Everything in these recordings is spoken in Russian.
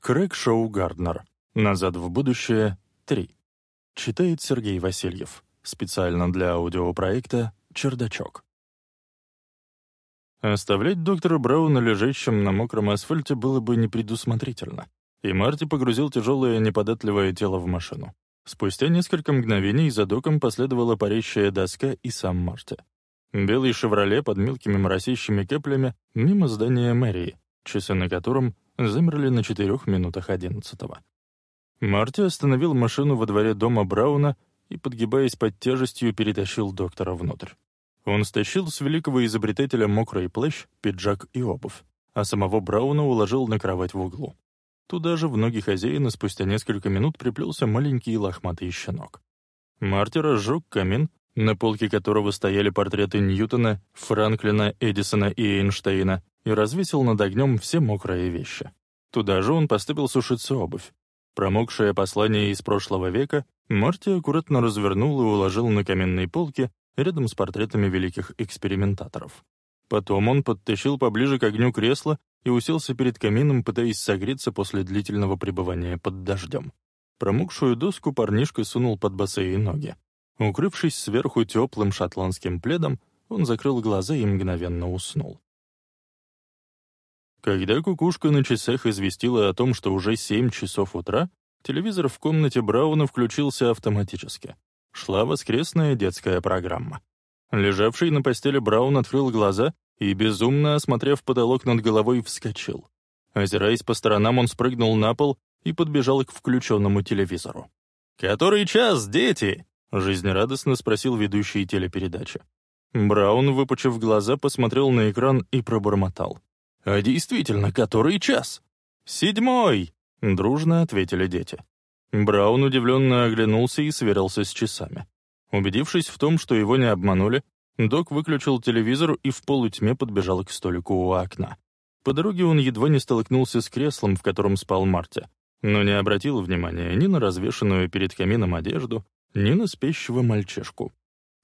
Крэг Шоу Гарднер. «Назад в будущее. 3». Читает Сергей Васильев. Специально для аудиопроекта «Чердачок». Оставлять доктора Брауна лежащим на мокром асфальте было бы непредусмотрительно, и Марти погрузил тяжелое неподатливое тело в машину. Спустя несколько мгновений за доком последовала парящая доска и сам Марти. Белый «Шевроле» под мелкими моросящими каплями мимо здания мэрии, часы на котором замерли на четырех минутах одиннадцатого. Марти остановил машину во дворе дома Брауна и, подгибаясь под тяжестью, перетащил доктора внутрь. Он стащил с великого изобретателя мокрый плащ, пиджак и обувь, а самого Брауна уложил на кровать в углу. Туда же в ноги хозяина спустя несколько минут приплелся маленький лохматый щенок. Марти разжег камин, на полке которого стояли портреты Ньютона, Франклина, Эдисона и Эйнштейна, и развесил над огнем все мокрые вещи. Туда же он поставил сушиться обувь. Промокшее послание из прошлого века Марти аккуратно развернул и уложил на каменной полке рядом с портретами великих экспериментаторов. Потом он подтащил поближе к огню кресло и уселся перед камином, пытаясь согреться после длительного пребывания под дождем. Промокшую доску парнишка сунул под босые ноги. Укрывшись сверху теплым шотландским пледом, он закрыл глаза и мгновенно уснул. Когда кукушка на часах известила о том, что уже семь часов утра, телевизор в комнате Брауна включился автоматически. Шла воскресная детская программа. Лежавший на постели Браун открыл глаза и, безумно осмотрев потолок над головой, вскочил. Озираясь по сторонам, он спрыгнул на пол и подбежал к включенному телевизору. «Который час, дети?» — жизнерадостно спросил ведущий телепередачи. Браун, выпучив глаза, посмотрел на экран и пробормотал. «А действительно, который час?» «Седьмой!» — дружно ответили дети. Браун удивленно оглянулся и сверился с часами. Убедившись в том, что его не обманули, док выключил телевизор и в полутьме подбежал к столику у окна. По дороге он едва не столкнулся с креслом, в котором спал Марти, но не обратил внимания ни на развешенную перед камином одежду, ни на спящего мальчишку.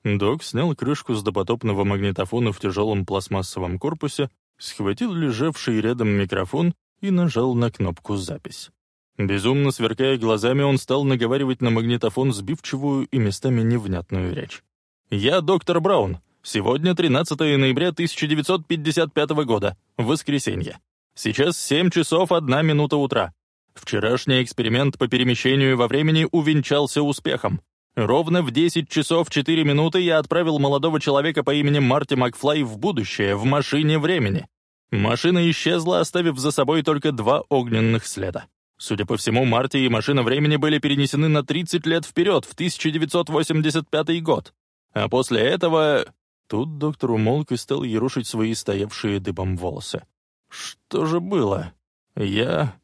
Док снял крышку с допотопного магнитофона в тяжелом пластмассовом корпусе, схватил лежавший рядом микрофон и нажал на кнопку «Запись». Безумно сверкая глазами, он стал наговаривать на магнитофон сбивчивую и местами невнятную речь. «Я доктор Браун. Сегодня 13 ноября 1955 года. Воскресенье. Сейчас 7 часов 1 минута утра. Вчерашний эксперимент по перемещению во времени увенчался успехом. Ровно в 10 часов 4 минуты я отправил молодого человека по имени Марти Макфлай в будущее в машине времени. Машина исчезла, оставив за собой только два огненных следа. Судя по всему, Марти и машина времени были перенесены на 30 лет вперед, в 1985 год. А после этого... Тут доктор умолк и стал ерушить свои стоявшие дыбом волосы. Что же было? Я...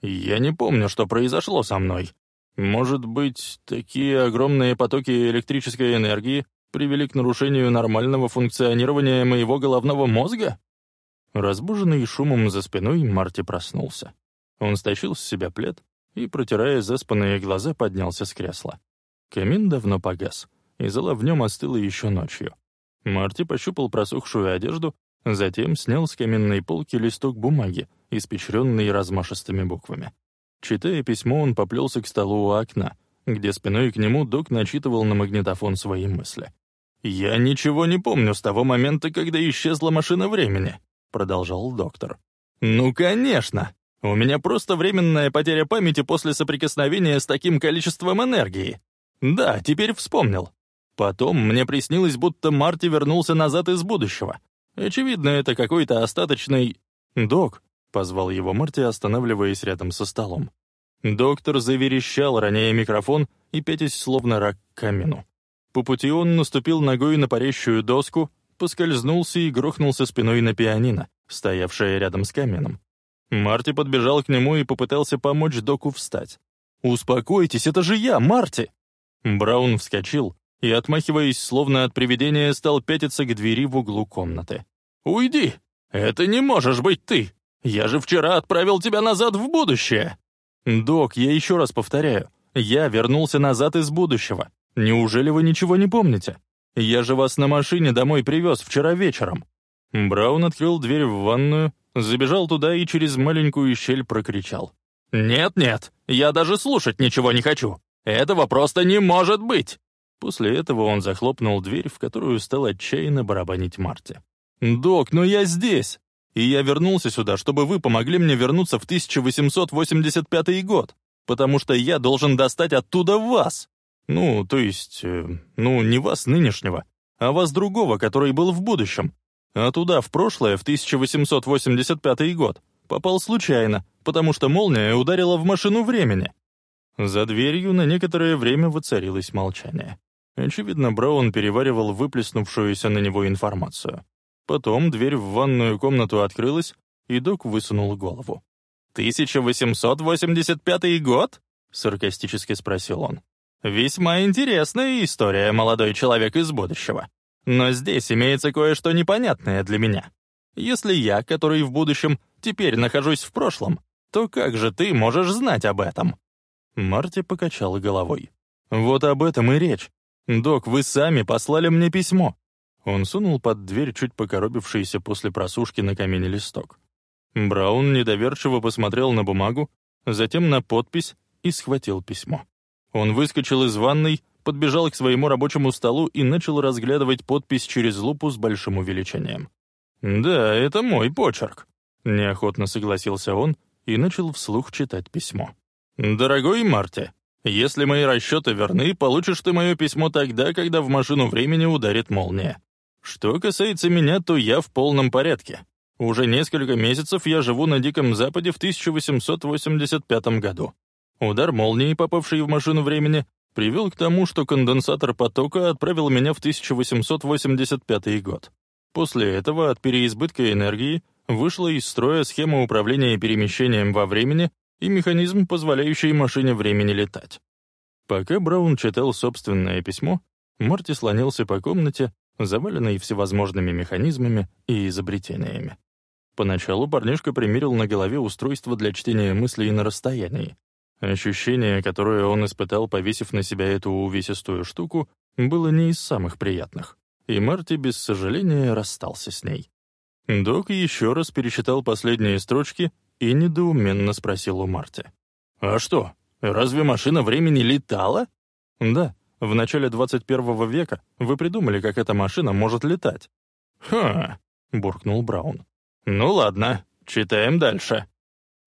Я не помню, что произошло со мной. Может быть, такие огромные потоки электрической энергии привели к нарушению нормального функционирования моего головного мозга? Разбуженный шумом за спиной, Марти проснулся. Он стащил с себя плед и, протирая заспанные глаза, поднялся с кресла. Камин давно погас, и зола в нем остыла еще ночью. Марти пощупал просохшую одежду, затем снял с каменной полки листок бумаги, испещренный размашистыми буквами. Читая письмо, он поплелся к столу у окна, где спиной к нему док начитывал на магнитофон свои мысли. «Я ничего не помню с того момента, когда исчезла машина времени», — продолжал доктор. «Ну, конечно! У меня просто временная потеря памяти после соприкосновения с таким количеством энергии. Да, теперь вспомнил. Потом мне приснилось, будто Марти вернулся назад из будущего. Очевидно, это какой-то остаточный... «Док», — позвал его Марти, останавливаясь рядом со столом. Доктор заверещал, роняя микрофон и пятясь словно рак к камину. По пути он наступил ногой на парящую доску, поскользнулся и грохнулся спиной на пианино, стоявшее рядом с камином. Марти подбежал к нему и попытался помочь доку встать. «Успокойтесь, это же я, Марти!» Браун вскочил и, отмахиваясь, словно от привидения, стал пятиться к двери в углу комнаты. «Уйди! Это не можешь быть ты! Я же вчера отправил тебя назад в будущее!» «Док, я еще раз повторяю, я вернулся назад из будущего. Неужели вы ничего не помните? Я же вас на машине домой привез вчера вечером». Браун открыл дверь в ванную, Забежал туда и через маленькую щель прокричал. «Нет-нет, я даже слушать ничего не хочу. Этого просто не может быть!» После этого он захлопнул дверь, в которую стал отчаянно барабанить Марти. «Док, но я здесь! И я вернулся сюда, чтобы вы помогли мне вернуться в 1885 год, потому что я должен достать оттуда вас. Ну, то есть, э, ну, не вас нынешнего, а вас другого, который был в будущем. А туда, в прошлое, в 1885 год, попал случайно, потому что молния ударила в машину времени». За дверью на некоторое время воцарилось молчание. Очевидно, Браун переваривал выплеснувшуюся на него информацию. Потом дверь в ванную комнату открылась, и док высунул голову. «1885 год?» — саркастически спросил он. «Весьма интересная история, молодой человек из будущего. Но здесь имеется кое-что непонятное для меня. Если я, который в будущем, теперь нахожусь в прошлом, то как же ты можешь знать об этом?» Марти покачал головой. «Вот об этом и речь. Док, вы сами послали мне письмо». Он сунул под дверь чуть покоробившийся после просушки на камине листок. Браун недоверчиво посмотрел на бумагу, затем на подпись и схватил письмо. Он выскочил из ванной, подбежал к своему рабочему столу и начал разглядывать подпись через лупу с большим увеличением. «Да, это мой почерк», — неохотно согласился он и начал вслух читать письмо. «Дорогой Марти, если мои расчеты верны, получишь ты мое письмо тогда, когда в машину времени ударит молния. Что касается меня, то я в полном порядке. Уже несколько месяцев я живу на Диком Западе в 1885 году. Удар молнии, попавший в машину времени, привел к тому, что конденсатор потока отправил меня в 1885 год. После этого от переизбытка энергии вышла из строя схема управления перемещением во времени и механизм, позволяющий машине времени летать. Пока Браун читал собственное письмо, Марти слонился по комнате, заваленной всевозможными механизмами и изобретениями. Поначалу парнишка примерил на голове устройство для чтения мыслей на расстоянии. Ощущение, которое он испытал, повесив на себя эту увесистую штуку, было не из самых приятных, и Марти без сожаления расстался с ней. Док еще раз перечитал последние строчки и недоуменно спросил у Марти. «А что, разве машина времени летала?» «Да, в начале 21 века вы придумали, как эта машина может летать». «Ха», — буркнул Браун. «Ну ладно, читаем дальше.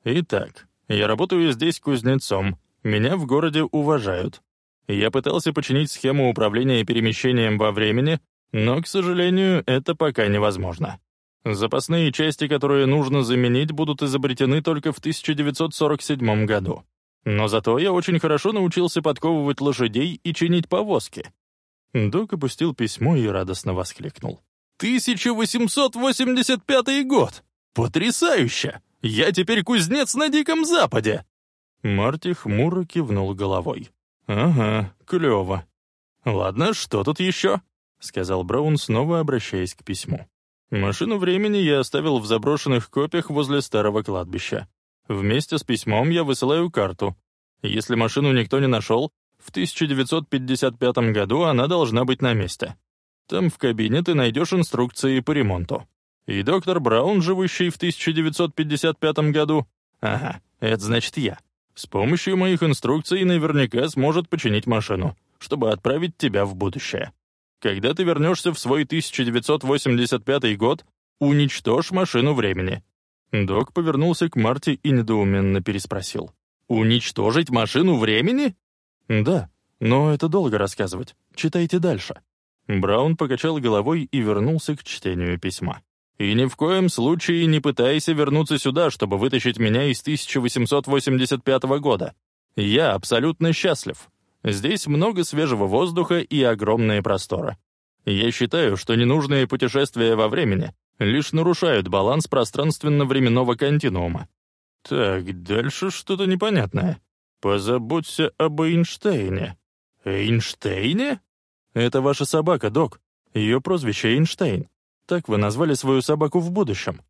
Итак, я работаю здесь кузнецом. Меня в городе уважают. Я пытался починить схему управления перемещением во времени, но, к сожалению, это пока невозможно. Запасные части, которые нужно заменить, будут изобретены только в 1947 году. Но зато я очень хорошо научился подковывать лошадей и чинить повозки». Док опустил письмо и радостно воскликнул. «1885 год! Потрясающе! Я теперь кузнец на Диком Западе!» Марти хмуро кивнул головой. «Ага, клево. Ладно, что тут еще?» — сказал Браун, снова обращаясь к письму. Машину времени я оставил в заброшенных копиях возле старого кладбища. Вместе с письмом я высылаю карту. Если машину никто не нашел, в 1955 году она должна быть на месте. Там в кабине ты найдешь инструкции по ремонту. И доктор Браун, живущий в 1955 году, ага, это значит я, с помощью моих инструкций наверняка сможет починить машину, чтобы отправить тебя в будущее. Когда ты вернешься в свой 1985 год, уничтожь машину времени». Док повернулся к Марти и недоуменно переспросил. «Уничтожить машину времени?» «Да, но это долго рассказывать. Читайте дальше». Браун покачал головой и вернулся к чтению письма. «И ни в коем случае не пытайся вернуться сюда, чтобы вытащить меня из 1885 года. Я абсолютно счастлив. Здесь много свежего воздуха и огромные просторы. Я считаю, что ненужные путешествия во времени лишь нарушают баланс пространственно-временного континуума. Так, дальше что-то непонятное. Позаботься об Эйнштейне. Эйнштейне? Это ваша собака, док. Ее прозвище Эйнштейн. Так вы назвали свою собаку в будущем.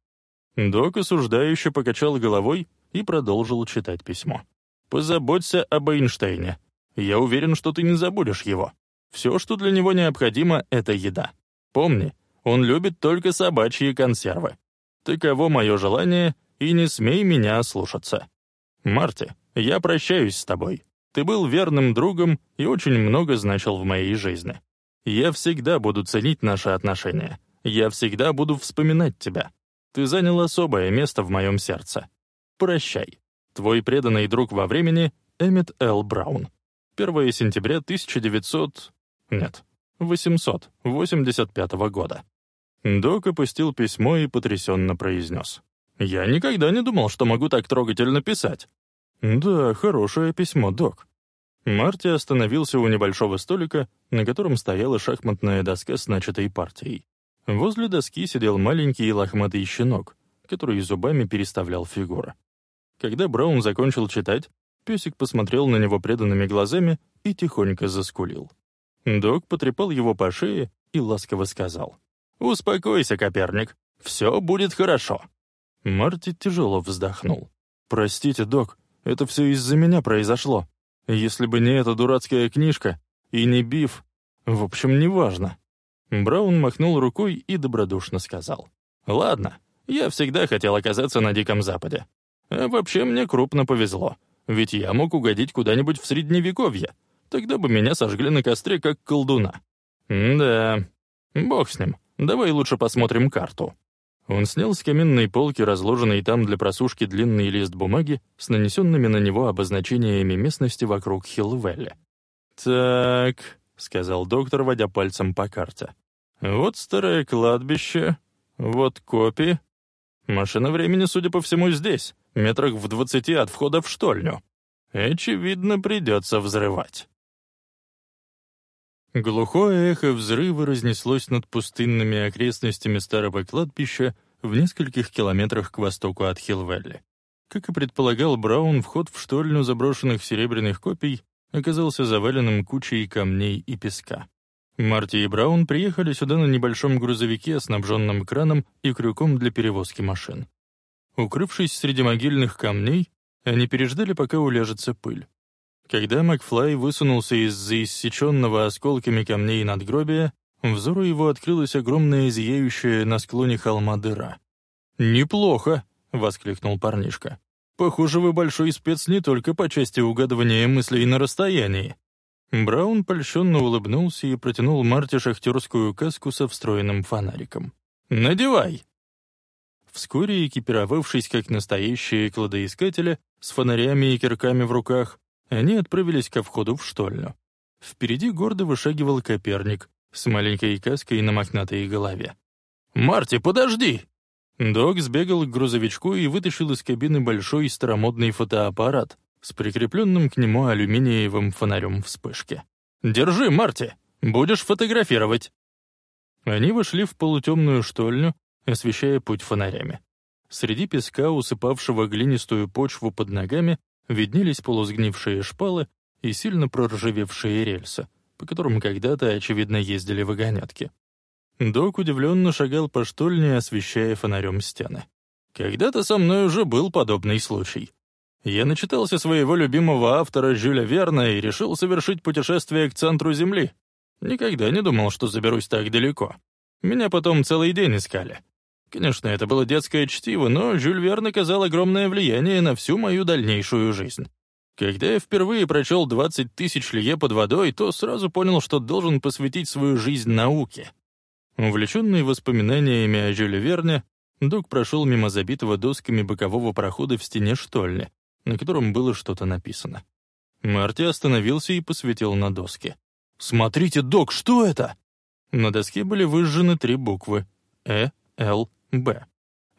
Док осуждающе покачал головой и продолжил читать письмо. «Позаботься об Эйнштейне. Я уверен, что ты не забудешь его. Все, что для него необходимо, — это еда. Помни, он любит только собачьи консервы. Таково мое желание, и не смей меня ослушаться. «Марти, я прощаюсь с тобой. Ты был верным другом и очень много значил в моей жизни. Я всегда буду ценить наши отношения. Я всегда буду вспоминать тебя. Ты занял особое место в моем сердце. Прощай. Твой преданный друг во времени Эммет Л. Браун. 1 сентября 1900... Нет, 885 года. Док опустил письмо и потрясенно произнес. «Я никогда не думал, что могу так трогательно писать». «Да, хорошее письмо, док». Марти остановился у небольшого столика, на котором стояла шахматная доска с начатой партией. Возле доски сидел маленький и лохматый щенок, который зубами переставлял фигуры. Когда Браун закончил читать, песик посмотрел на него преданными глазами и тихонько заскулил. Док потрепал его по шее и ласково сказал. «Успокойся, Коперник, все будет хорошо». Марти тяжело вздохнул. «Простите, док, это все из-за меня произошло. Если бы не эта дурацкая книжка и не биф, в общем, неважно». Браун махнул рукой и добродушно сказал. «Ладно, я всегда хотел оказаться на Диком Западе. А вообще мне крупно повезло, ведь я мог угодить куда-нибудь в Средневековье. Тогда бы меня сожгли на костре, как колдуна. да, бог с ним. Давай лучше посмотрим карту». Он снял с каминной полки разложенный там для просушки длинный лист бумаги с нанесенными на него обозначениями местности вокруг Хиллвелля. «Так», — сказал доктор, водя пальцем по карте. Вот старое кладбище, вот копи. Машина времени, судя по всему, здесь, метрах в двадцати от входа в штольню. Очевидно, придется взрывать. Глухое эхо взрыва разнеслось над пустынными окрестностями старого кладбища в нескольких километрах к востоку от Хилвелли. Как и предполагал Браун, вход в штольню заброшенных серебряных копий оказался заваленным кучей камней и песка. Марти и Браун приехали сюда на небольшом грузовике, снабженном краном и крюком для перевозки машин. Укрывшись среди могильных камней, они переждали, пока уляжется пыль. Когда Макфлай высунулся из-за иссеченного осколками камней надгробия, взору его открылась огромная зияющая на склоне холма дыра. «Неплохо!» — воскликнул парнишка. «Похоже, вы большой спец не только по части угадывания мыслей на расстоянии. Браун польщенно улыбнулся и протянул Марте шахтерскую каску со встроенным фонариком. «Надевай!» Вскоре, экипировавшись как настоящие кладоискатели, с фонарями и кирками в руках, они отправились ко входу в штольню. Впереди гордо вышагивал Коперник с маленькой каской на мохнатой голове. «Марти, подожди!» Док сбегал к грузовичку и вытащил из кабины большой старомодный фотоаппарат, с прикрепленным к нему алюминиевым фонарем вспышки. «Держи, Марти! Будешь фотографировать!» Они вошли в полутемную штольню, освещая путь фонарями. Среди песка, усыпавшего глинистую почву под ногами, виднелись полусгнившие шпалы и сильно проржавевшие рельсы, по которым когда-то, очевидно, ездили вагонетки. Док удивленно шагал по штольне, освещая фонарем стены. «Когда-то со мной уже был подобный случай. Я начитался своего любимого автора Жюля Верна и решил совершить путешествие к центру Земли. Никогда не думал, что заберусь так далеко. Меня потом целый день искали. Конечно, это было детское чтиво, но Жюль Верн оказал огромное влияние на всю мою дальнейшую жизнь. Когда я впервые прочел «20 тысяч лье под водой», то сразу понял, что должен посвятить свою жизнь науке. Увлеченный воспоминаниями о Жюле Верне, Док прошел мимо забитого досками бокового прохода в стене штольни, на котором было что-то написано. Марти остановился и посветил на доски. «Смотрите, док, что это?» На доске были выжжены три буквы — «Э», «Л», «Б».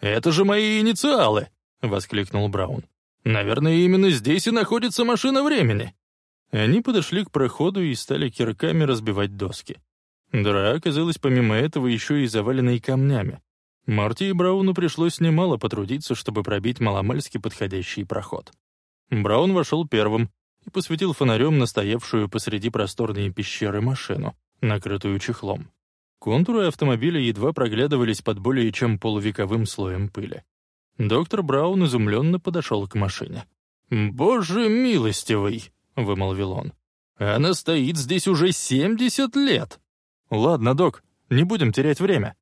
«Это же мои инициалы!» — воскликнул Браун. «Наверное, именно здесь и находится машина времени». Они подошли к проходу и стали кирками разбивать доски. Дыра оказалась помимо этого еще и заваленной камнями, Марти и Брауну пришлось немало потрудиться, чтобы пробить маломальски подходящий проход. Браун вошел первым и посветил фонарем на стоявшую посреди просторной пещеры машину, накрытую чехлом. Контуры автомобиля едва проглядывались под более чем полувековым слоем пыли. Доктор Браун изумленно подошел к машине. «Боже милостивый!» — вымолвил он. «Она стоит здесь уже 70 лет!» «Ладно, док, не будем терять время»,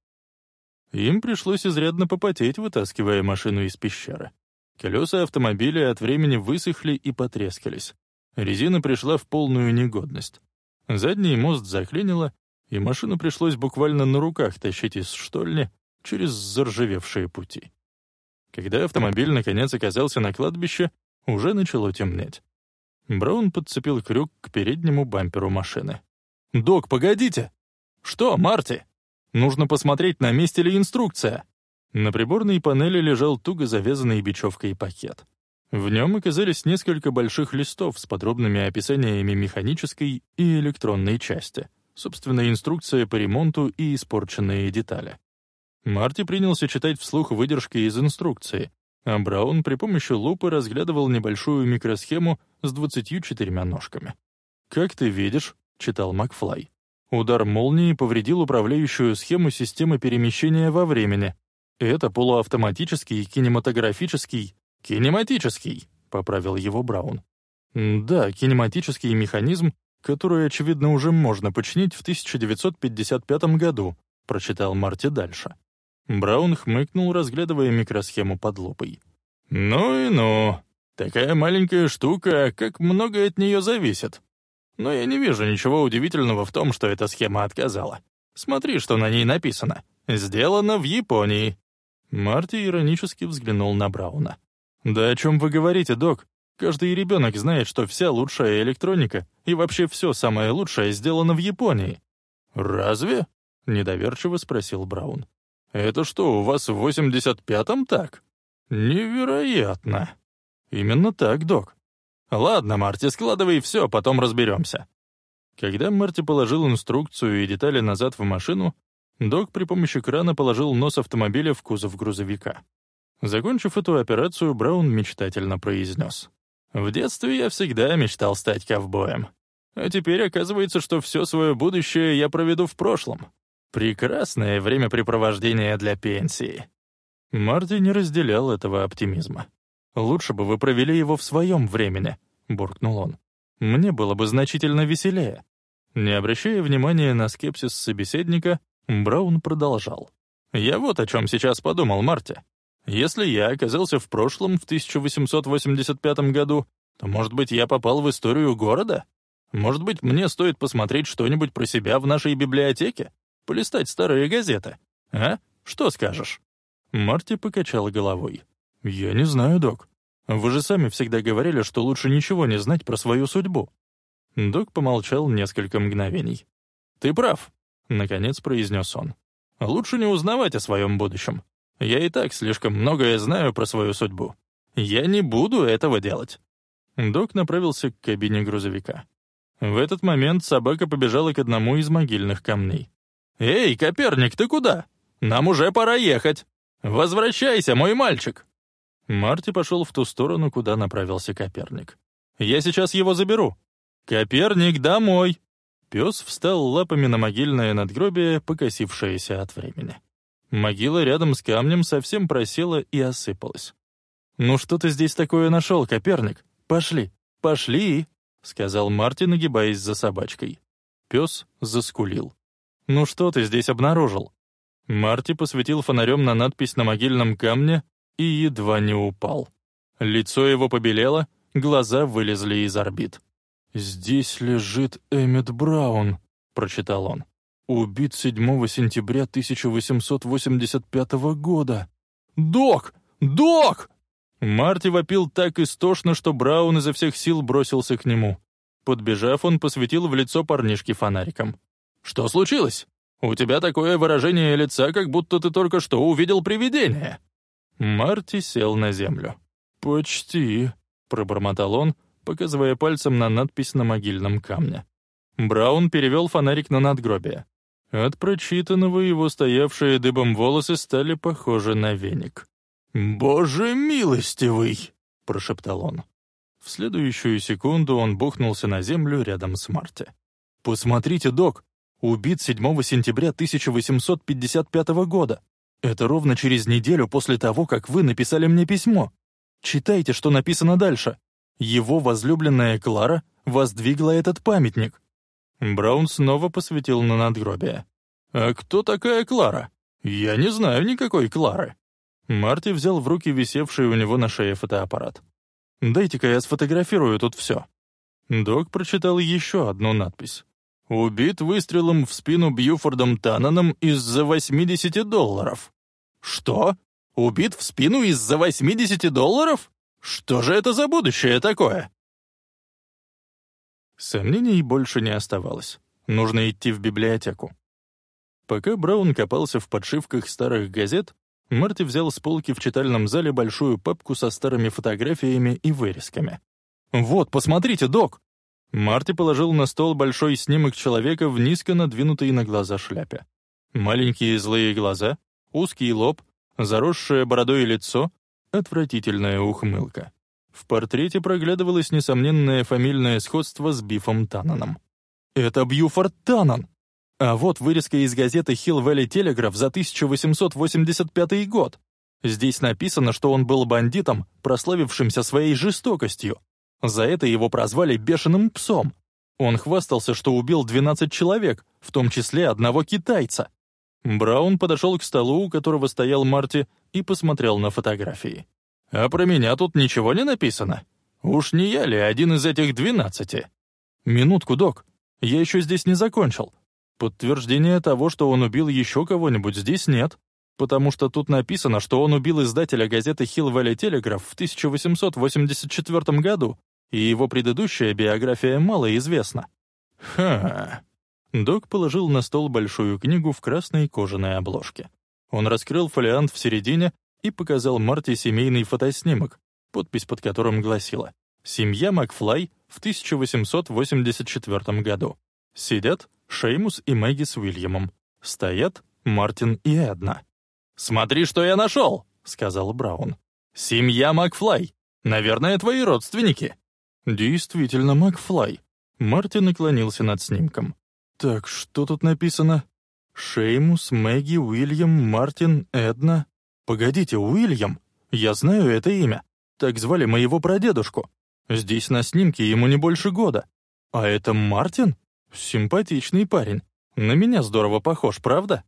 им пришлось изрядно попотеть, вытаскивая машину из пещеры. Колеса автомобиля от времени высохли и потрескались. Резина пришла в полную негодность. Задний мост заклинило, и машину пришлось буквально на руках тащить из штольни через заржавевшие пути. Когда автомобиль наконец оказался на кладбище, уже начало темнеть. Браун подцепил крюк к переднему бамперу машины. «Док, погодите!» «Что, Марти?» «Нужно посмотреть, на месте ли инструкция». На приборной панели лежал туго завязанный бечевкой пакет. В нем оказались несколько больших листов с подробными описаниями механической и электронной части, собственно, инструкция по ремонту и испорченные детали. Марти принялся читать вслух выдержки из инструкции, а Браун при помощи лупы разглядывал небольшую микросхему с 24 ножками. «Как ты видишь», — читал Макфлай, удар молнии повредил управляющую схему системы перемещения во времени. Это полуавтоматический кинематографический «Кинематический», — поправил его Браун. «Да, кинематический механизм, который, очевидно, уже можно починить в 1955 году», — прочитал Марти дальше. Браун хмыкнул, разглядывая микросхему под лупой. «Ну и ну. Такая маленькая штука, как много от нее зависит. Но я не вижу ничего удивительного в том, что эта схема отказала. Смотри, что на ней написано. Сделано в Японии». Марти иронически взглянул на Брауна. «Да о чем вы говорите, док? Каждый ребенок знает, что вся лучшая электроника и вообще все самое лучшее сделано в Японии». «Разве?» — недоверчиво спросил Браун. «Это что, у вас в 85-м так?» «Невероятно!» «Именно так, док». «Ладно, Марти, складывай все, потом разберемся». Когда Марти положил инструкцию и детали назад в машину, док при помощи крана положил нос автомобиля в кузов грузовика. Закончив эту операцию, Браун мечтательно произнес. «В детстве я всегда мечтал стать ковбоем. А теперь оказывается, что все свое будущее я проведу в прошлом. Прекрасное времяпрепровождение для пенсии». Марти не разделял этого оптимизма. «Лучше бы вы провели его в своем времени», — буркнул он. «Мне было бы значительно веселее». Не обращая внимания на скепсис собеседника, Браун продолжал. «Я вот о чем сейчас подумал, Марти. Если я оказался в прошлом, в 1885 году, то, может быть, я попал в историю города? Может быть, мне стоит посмотреть что-нибудь про себя в нашей библиотеке? Полистать старые газеты? А? Что скажешь?» Марти покачал головой. «Я не знаю, док. Вы же сами всегда говорили, что лучше ничего не знать про свою судьбу». Док помолчал несколько мгновений. «Ты прав», — наконец произнес он. «Лучше не узнавать о своем будущем. Я и так слишком многое знаю про свою судьбу. Я не буду этого делать». Док направился к кабине грузовика. В этот момент собака побежала к одному из могильных камней. «Эй, Коперник, ты куда? Нам уже пора ехать! Возвращайся, мой мальчик!» Марти пошел в ту сторону, куда направился Коперник. «Я сейчас его заберу!» «Коперник, домой!» Пес встал лапами на могильное надгробие, покосившееся от времени. Могила рядом с камнем совсем просела и осыпалась. «Ну что ты здесь такое нашел, Коперник? Пошли, пошли!» — сказал Марти, нагибаясь за собачкой. Пес заскулил. «Ну что ты здесь обнаружил?» Марти посветил фонарем на надпись на могильном камне и едва не упал. Лицо его побелело, глаза вылезли из орбит. «Здесь лежит Эммет Браун», — прочитал он убит 7 сентября 1885 года. «Док! Док!» Марти вопил так истошно, что Браун изо всех сил бросился к нему. Подбежав, он посветил в лицо парнишки фонариком. «Что случилось? У тебя такое выражение лица, как будто ты только что увидел привидение». Марти сел на землю. «Почти», — пробормотал он, показывая пальцем на надпись на могильном камне. Браун перевел фонарик на надгробие. От прочитанного его стоявшие дыбом волосы стали похожи на веник. «Боже милостивый!» — прошептал он. В следующую секунду он бухнулся на землю рядом с Марти. «Посмотрите, док! Убит 7 сентября 1855 года. Это ровно через неделю после того, как вы написали мне письмо. Читайте, что написано дальше. Его возлюбленная Клара воздвигла этот памятник. Браун снова посветил на надгробие. «А кто такая Клара? Я не знаю никакой Клары». Марти взял в руки висевший у него на шее фотоаппарат. «Дайте-ка я сфотографирую тут все». Док прочитал еще одну надпись. «Убит выстрелом в спину Бьюфордом Тананом из-за 80 долларов». «Что? Убит в спину из-за 80 долларов? Что же это за будущее такое?» Сомнений больше не оставалось. Нужно идти в библиотеку. Пока Браун копался в подшивках старых газет, Марти взял с полки в читальном зале большую папку со старыми фотографиями и вырезками. «Вот, посмотрите, док!» Марти положил на стол большой снимок человека в низко надвинутой на глаза шляпе. Маленькие злые глаза, узкий лоб, заросшее бородой лицо, отвратительная ухмылка. В портрете проглядывалось несомненное фамильное сходство с Бифом Тананом. «Это Бьюфорд Танан!» А вот вырезка из газеты Hill Valley Telegraph за 1885 год. Здесь написано, что он был бандитом, прославившимся своей жестокостью. За это его прозвали «бешеным псом». Он хвастался, что убил 12 человек, в том числе одного китайца. Браун подошел к столу, у которого стоял Марти, и посмотрел на фотографии. «А про меня тут ничего не написано? Уж не я ли один из этих двенадцати?» «Минутку, док, я еще здесь не закончил. Подтверждения того, что он убил еще кого-нибудь, здесь нет, потому что тут написано, что он убил издателя газеты Hill Telegraph в 1884 году, и его предыдущая биография мало известна. Ха. Док положил на стол большую книгу в красной кожаной обложке. Он раскрыл фолиант в середине и показал Марте семейный фотоснимок, подпись под которым гласила «Семья Макфлай в 1884 году. Сидят Шеймус и Мэгги с Уильямом. Стоят Мартин и Эдна. «Смотри, что я нашел!» — сказал Браун. «Семья Макфлай. Наверное, твои родственники». «Действительно, Макфлай». Мартин наклонился над снимком. «Так, что тут написано?» «Шеймус, Мэгги, Уильям, Мартин, Эдна...» «Погодите, Уильям? Я знаю это имя. Так звали моего прадедушку. Здесь на снимке ему не больше года. А это Мартин? Симпатичный парень. На меня здорово похож, правда?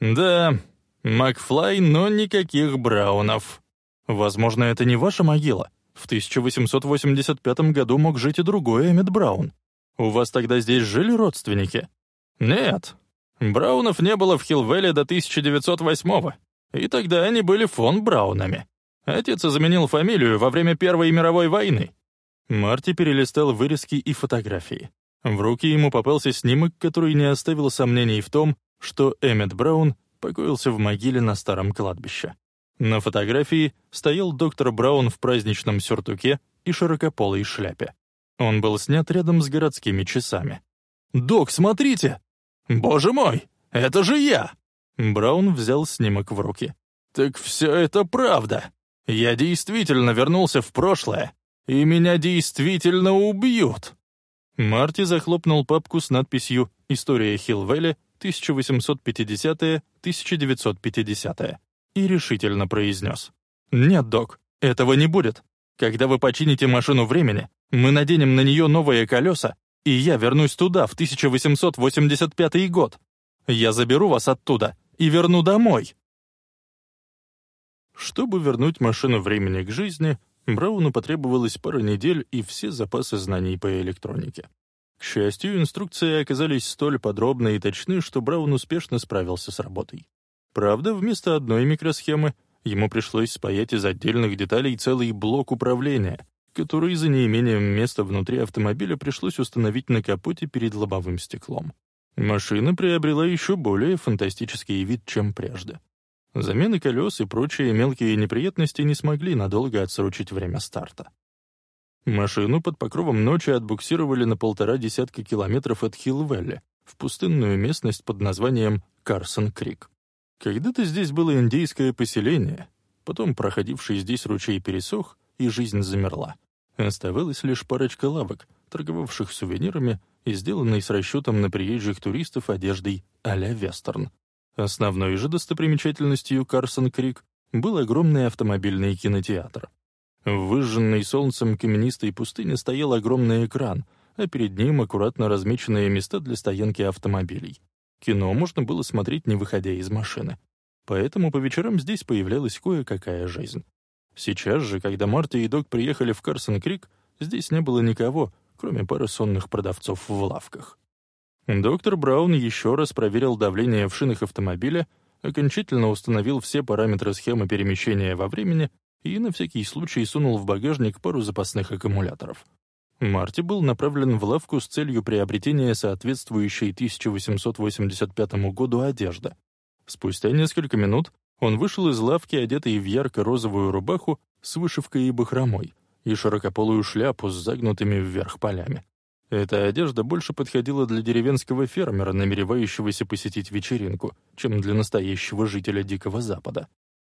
Да, Макфлай, но никаких Браунов. Возможно, это не ваша могила. В 1885 году мог жить и другой Эммет Браун. У вас тогда здесь жили родственники? Нет. Браунов не было в Хилвелле до 1908-го, и тогда они были фон Браунами. Отец заменил фамилию во время Первой мировой войны. Марти перелистал вырезки и фотографии. В руки ему попался снимок, который не оставил сомнений в том, что Эммет Браун покоился в могиле на старом кладбище. На фотографии стоял доктор Браун в праздничном сюртуке и широкополой шляпе. Он был снят рядом с городскими часами. «Док, смотрите! Боже мой, это же я!» Браун взял снимок в руки. «Так все это правда. Я действительно вернулся в прошлое, и меня действительно убьют!» Марти захлопнул папку с надписью «История Хилвелли, 1850-1950» и решительно произнес. «Нет, док, этого не будет. Когда вы почините машину времени, мы наденем на нее новые колеса, и я вернусь туда, в 1885 год. Я заберу вас оттуда и верну домой». Чтобы вернуть машину времени к жизни, Брауну потребовалось пара недель и все запасы знаний по электронике. К счастью, инструкции оказались столь подробны и точны, что Браун успешно справился с работой. Правда, вместо одной микросхемы ему пришлось спаять из отдельных деталей целый блок управления, который за неимением места внутри автомобиля пришлось установить на капоте перед лобовым стеклом. Машина приобрела еще более фантастический вид, чем прежде. Замены колес и прочие мелкие неприятности не смогли надолго отсрочить время старта. Машину под покровом ночи отбуксировали на полтора десятка километров от Хилл-Вэлли, в пустынную местность под названием Карсон-Крик. Когда-то здесь было индейское поселение, потом проходивший здесь ручей пересох, и жизнь замерла. Оставалась лишь парочка лавок, торговавших сувенирами и сделанной с расчетом на приезжих туристов одеждой а-ля вестерн, Основной же достопримечательностью Карсон-Крик был огромный автомобильный кинотеатр. В выжженной солнцем каменистой пустыне стоял огромный экран, а перед ним аккуратно размеченные места для стоянки автомобилей. Кино можно было смотреть, не выходя из машины. поэтому по вечерам здесь появлялась кое-какая жизнь. Сейчас же, когда Марти и Док приехали в Карсон-Крик, здесь не было никого, кроме пары сонных продавцов в лавках. Доктор Браун еще раз проверил давление в шинах автомобиля, окончательно установил все параметры схемы перемещения во времени и на всякий случай сунул в багажник пару запасных аккумуляторов. Марти был направлен в лавку с целью приобретения соответствующей 1885 году одежды. Спустя несколько минут он вышел из лавки, одетый в ярко-розовую рубаху с вышивкой и бахромой, и широкополую шляпу с загнутыми вверх полями. Эта одежда больше подходила для деревенского фермера, намеревающегося посетить вечеринку, чем для настоящего жителя Дикого Запада.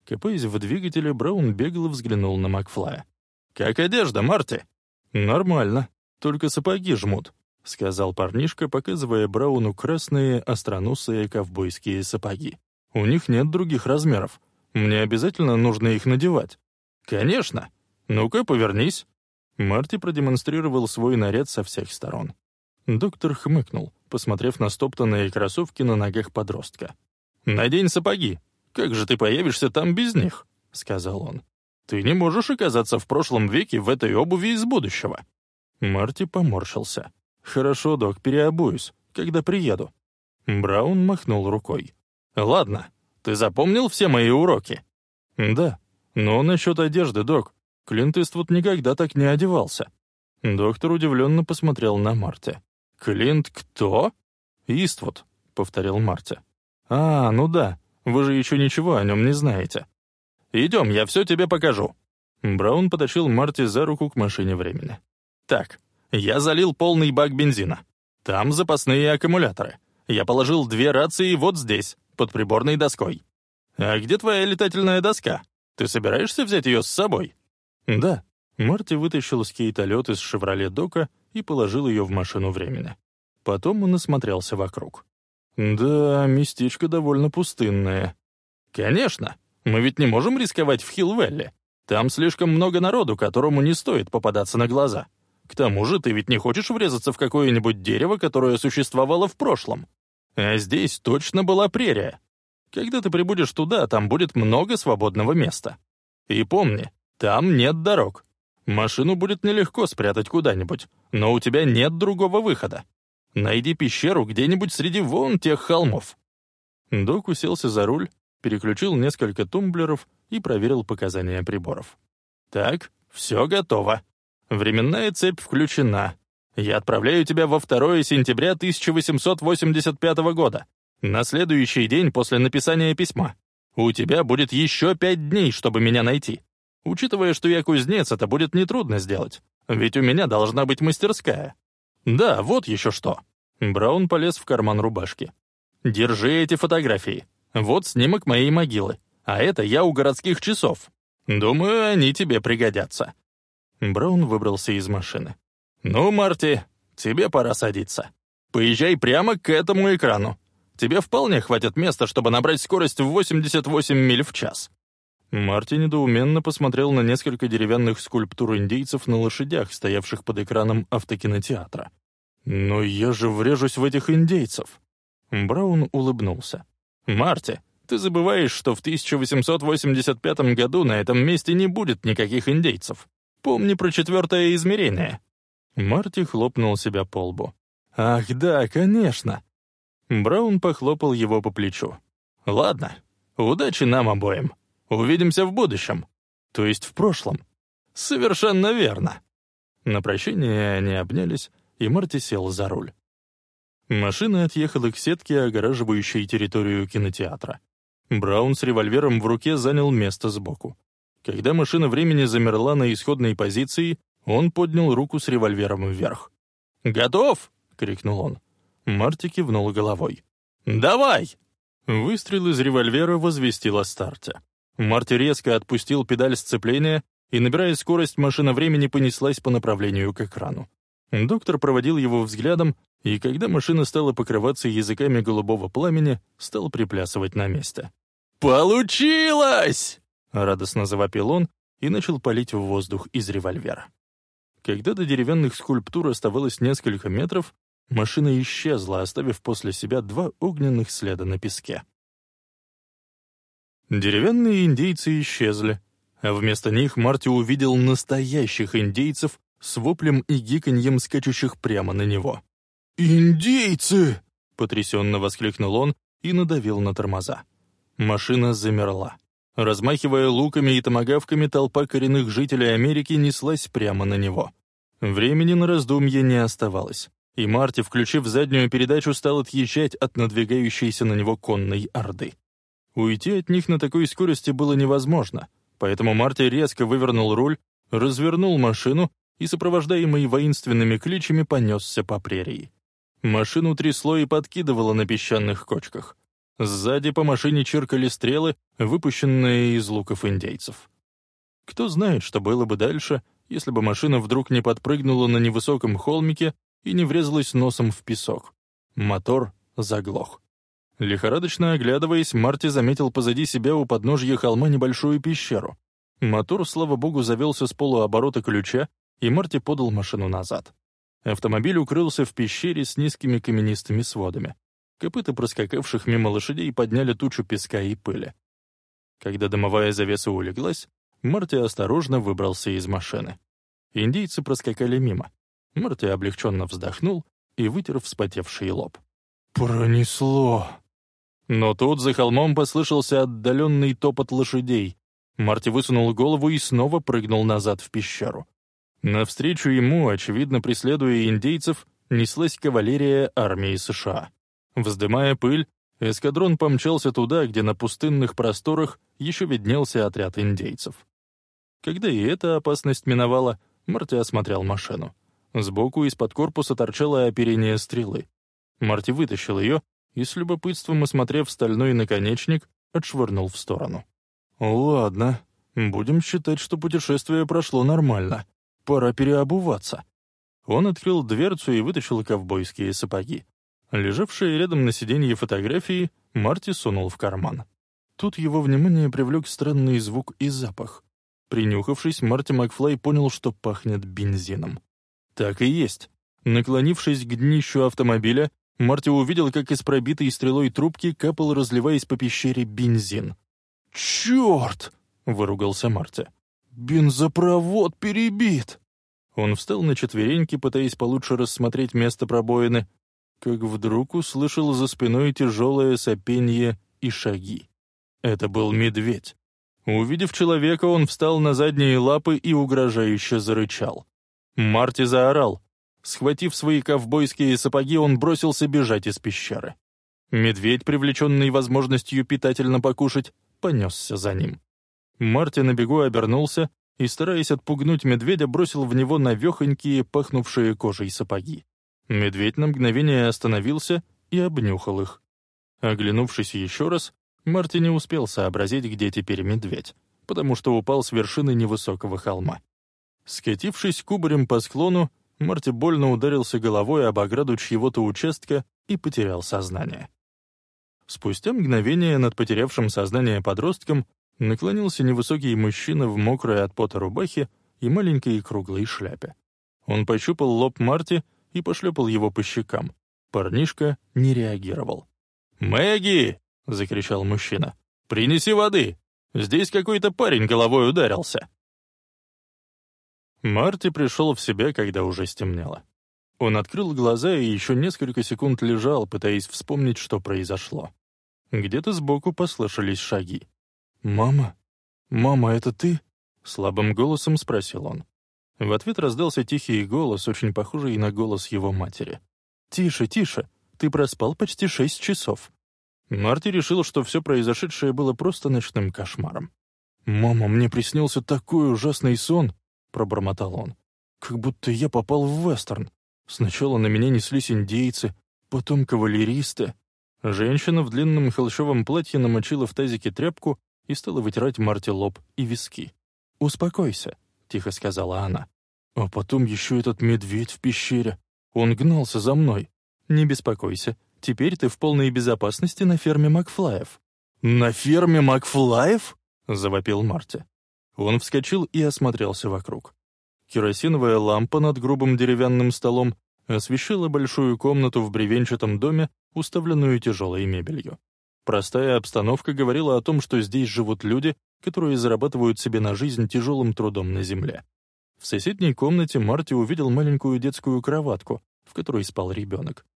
Копаясь в двигателе, Браун бегло взглянул на Макфлая. «Как одежда, Марти?» «Нормально, только сапоги жмут», — сказал парнишка, показывая Брауну красные остроносые ковбойские сапоги. «У них нет других размеров. Мне обязательно нужно их надевать». «Конечно. Ну-ка, повернись». Марти продемонстрировал свой наряд со всех сторон. Доктор хмыкнул, посмотрев на стоптанные кроссовки на ногах подростка. «Надень сапоги. Как же ты появишься там без них?» — сказал он. «Ты не можешь оказаться в прошлом веке в этой обуви из будущего». Марти поморщился. «Хорошо, док, переобуюсь. Когда приеду?» Браун махнул рукой. «Ладно, ты запомнил все мои уроки?» «Да. Но насчет одежды, док. Клинт Иствуд никогда так не одевался». Доктор удивленно посмотрел на Марти. «Клинт кто?» «Иствуд», — повторил Марти. «А, ну да, вы же еще ничего о нем не знаете». «Идем, я все тебе покажу». Браун потащил Марти за руку к машине времени. «Так, я залил полный бак бензина. Там запасные аккумуляторы. Я положил две рации вот здесь, под приборной доской. А где твоя летательная доска? Ты собираешься взять ее с собой?» «Да». Марти вытащил скейтолет из «Шевроле Дока» и положил ее в машину времени. Потом он осмотрелся вокруг. «Да, местечко довольно пустынное». «Конечно. Мы ведь не можем рисковать в Хилл-Вэлли. Там слишком много народу, которому не стоит попадаться на глаза. К тому же ты ведь не хочешь врезаться в какое-нибудь дерево, которое существовало в прошлом. А здесь точно была прерия. Когда ты прибудешь туда, там будет много свободного места. И помни, там нет дорог. Машину будет нелегко спрятать куда-нибудь, но у тебя нет другого выхода. Найди пещеру где-нибудь среди вон тех холмов». Док уселся за руль, переключил несколько тумблеров и проверил показания приборов. «Так, все готово. Временная цепь включена. Я отправляю тебя во 2 сентября 1885 года, на следующий день после написания письма. У тебя будет еще пять дней, чтобы меня найти. Учитывая, что я кузнец, это будет нетрудно сделать, ведь у меня должна быть мастерская. Да, вот еще что. Браун полез в карман рубашки. Держи эти фотографии. Вот снимок моей могилы. А это я у городских часов. Думаю, они тебе пригодятся. Браун выбрался из машины. «Ну, Марти, тебе пора садиться. Поезжай прямо к этому экрану. Тебе вполне хватит места, чтобы набрать скорость в 88 миль в час». Марти недоуменно посмотрел на несколько деревянных скульптур индейцев на лошадях, стоявших под экраном автокинотеатра. «Но я же врежусь в этих индейцев!» Браун улыбнулся. «Марти, ты забываешь, что в 1885 году на этом месте не будет никаких индейцев. Помни про четвертое измерение». Марти хлопнул себя по лбу. «Ах да, конечно!» Браун похлопал его по плечу. «Ладно, удачи нам обоим. Увидимся в будущем. То есть в прошлом». «Совершенно верно». На прощение они обнялись, и Марти сел за руль. Машина отъехала к сетке, огораживающей территорию кинотеатра. Браун с револьвером в руке занял место сбоку. Когда машина времени замерла на исходной позиции, он поднял руку с револьвером вверх. «Готов!» — крикнул он. Марти кивнул головой. «Давай!» Выстрел из револьвера возвестил о старте. Марти резко отпустил педаль сцепления, и, набирая скорость, машина времени понеслась по направлению к экрану. Доктор проводил его взглядом, и когда машина стала покрываться языками голубого пламени, стал приплясывать на месте. «Получилось!» — радостно завопил он и начал палить в воздух из револьвера. Когда до деревянных скульптур оставалось несколько метров, машина исчезла, оставив после себя два огненных следа на песке. Деревянные индейцы исчезли, а вместо них Марти увидел настоящих индейцев с воплем и гиканьем, скачущих прямо на него. «Индейцы!» — потрясенно воскликнул он и надавил на тормоза. Машина замерла. Размахивая луками и томагавками, толпа коренных жителей Америки неслась прямо на него. Времени на раздумье не оставалось, и Марти, включив заднюю передачу, стал отъезжать от надвигающейся на него конной орды. Уйти от них на такой скорости было невозможно, поэтому Марти резко вывернул руль, развернул машину и, сопровождаемый воинственными кличами, понесся по прерии. Машину трясло и подкидывало на песчаных кочках. Сзади по машине чиркали стрелы, выпущенные из луков индейцев. Кто знает, что было бы дальше, если бы машина вдруг не подпрыгнула на невысоком холмике и не врезалась носом в песок. Мотор заглох. Лихорадочно оглядываясь, Марти заметил позади себя у подножья холма небольшую пещеру. Мотор, слава богу, завелся с полуоборота ключа, и Марти подал машину назад. Автомобиль укрылся в пещере с низкими каменистыми сводами. Копыта проскакавших мимо лошадей подняли тучу песка и пыли. Когда дымовая завеса улеглась, Марти осторожно выбрался из машины. Индейцы проскакали мимо. Марти облегченно вздохнул и вытер вспотевший лоб. «Пронесло!» Но тут за холмом послышался отдаленный топот лошадей. Марти высунул голову и снова прыгнул назад в пещеру. Навстречу ему, очевидно преследуя индейцев, неслась кавалерия армии США. Вздымая пыль, эскадрон помчался туда, где на пустынных просторах еще виднелся отряд индейцев. Когда и эта опасность миновала, Марти осмотрел машину. Сбоку из-под корпуса торчало оперение стрелы. Марти вытащил ее и с любопытством осмотрев стальной наконечник, отшвырнул в сторону. «Ладно, будем считать, что путешествие прошло нормально. Пора переобуваться». Он открыл дверцу и вытащил ковбойские сапоги. Лежавшие рядом на сиденье фотографии Марти сунул в карман. Тут его внимание привлек странный звук и запах. Принюхавшись, Марти Макфлай понял, что пахнет бензином. Так и есть. Наклонившись к днищу автомобиля, Марти увидел, как из пробитой стрелой трубки капал, разливаясь по пещере, бензин. «Черт!» — выругался Марти. «Бензопровод перебит!» Он встал на четвереньки, пытаясь получше рассмотреть место пробоины, как вдруг услышал за спиной тяжелое сопенье и шаги. Это был медведь. Увидев человека, он встал на задние лапы и угрожающе зарычал. Марти заорал. Схватив свои ковбойские сапоги, он бросился бежать из пещеры. Медведь, привлеченный возможностью питательно покушать, понесся за ним. Марти на бегу обернулся и, стараясь отпугнуть медведя, бросил в него навехонькие, пахнувшие кожей сапоги. Медведь на мгновение остановился и обнюхал их. Оглянувшись еще раз, Марти не успел сообразить, где теперь медведь, потому что упал с вершины невысокого холма. Скатившись кубарем по склону, Марти больно ударился головой об ограду чьего-то участка и потерял сознание. Спустя мгновение над потерявшим сознание подростком наклонился невысокий мужчина в мокрой от пота рубахе и маленькой круглой шляпе. Он пощупал лоб Марти и пошлепал его по щекам. Парнишка не реагировал. «Мэгги!» — закричал мужчина. «Принеси воды! Здесь какой-то парень головой ударился!» Марти пришел в себя, когда уже стемнело. Он открыл глаза и еще несколько секунд лежал, пытаясь вспомнить, что произошло. Где-то сбоку послышались шаги. «Мама? Мама, это ты?» — слабым голосом спросил он. В ответ раздался тихий голос, очень похожий на голос его матери. «Тише, тише, ты проспал почти шесть часов». Марти решил, что все произошедшее было просто ночным кошмаром. «Мама, мне приснился такой ужасный сон!» Пробормотал он. «Как будто я попал в вестерн. Сначала на меня неслись индейцы, потом кавалеристы». Женщина в длинном холщовом платье намочила в тазике тряпку и стала вытирать Марте лоб и виски. «Успокойся», — тихо сказала она. «А потом еще этот медведь в пещере. Он гнался за мной. Не беспокойся, теперь ты в полной безопасности на ферме Макфлаев». «На ферме Макфлаев?» — завопил Марти. Он вскочил и осмотрелся вокруг. Керосиновая лампа над грубым деревянным столом освещала большую комнату в бревенчатом доме, уставленную тяжелой мебелью. Простая обстановка говорила о том, что здесь живут люди, которые зарабатывают себе на жизнь тяжелым трудом на земле. В соседней комнате Марти увидел маленькую детскую кроватку, в которой спал ребенок.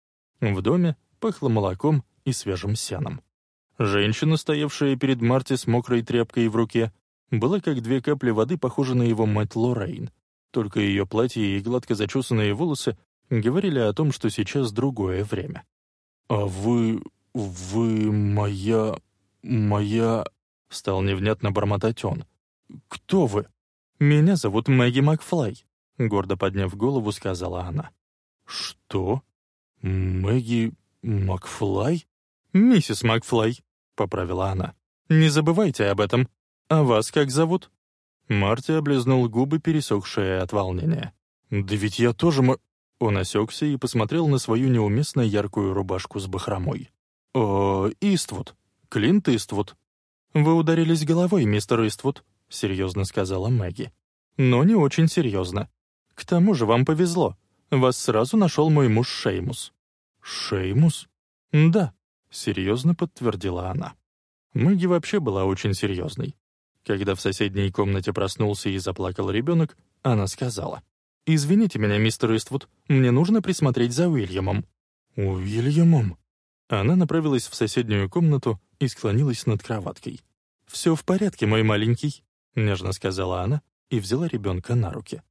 В доме пахло молоком и свежим сеном. Женщина, стоявшая перед Марти с мокрой тряпкой в руке, была как две капли воды похожа на его мать Лоррейн. Только ее платье и гладко зачесанные волосы говорили о том, что сейчас другое время. «А вы... вы... моя... моя...» — стал невнятно бормотать он. «Кто вы?» «Меня зовут Мэгги Макфлай», — гордо подняв голову, сказала она. «Что? Мэгги Макфлай?» «Миссис Макфлай», — поправила она. «Не забывайте об этом. А вас как зовут?» Марти облизнул губы, пересохшие от волнения. «Да ведь я тоже м...» Он осекся и посмотрел на свою неуместно яркую рубашку с бахромой. «О, Иствуд. Клинт Иствуд». «Вы ударились головой, мистер Иствуд», — серьезно сказала Мэгги. «Но не очень серьезно. К тому же вам повезло. Вас сразу нашел мой муж Шеймус». «Шеймус?» «Да», — серьезно подтвердила она. Мэгги вообще была очень серьезной. Когда в соседней комнате проснулся и заплакал ребенок, она сказала, «Извините меня, мистер Иствуд, мне нужно присмотреть за Уильямом». «Уильямом?» Она направилась в соседнюю комнату и склонилась над кроваткой. «Все в порядке, мой маленький», — нежно сказала она и взяла ребенка на руки.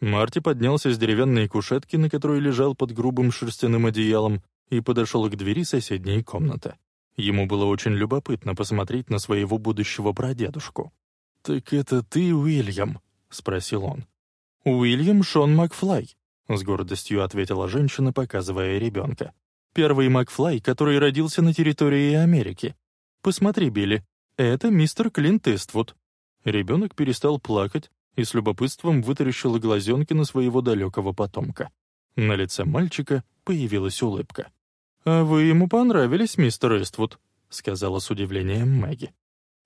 Марти поднялся с деревянной кушетки, на которой лежал под грубым шерстяным одеялом, и подошел к двери соседней комнаты. Ему было очень любопытно посмотреть на своего будущего прадедушку. «Так это ты, Уильям?» — спросил он. «Уильям Шон Макфлай», — с гордостью ответила женщина, показывая ребенка. «Первый Макфлай, который родился на территории Америки. Посмотри, Билли, это мистер Клинт Иствуд». Ребенок перестал плакать и с любопытством вытаращил глазенки на своего далекого потомка. На лице мальчика появилась улыбка. «А вы ему понравились, мистер Иствуд», — сказала с удивлением Мэгги.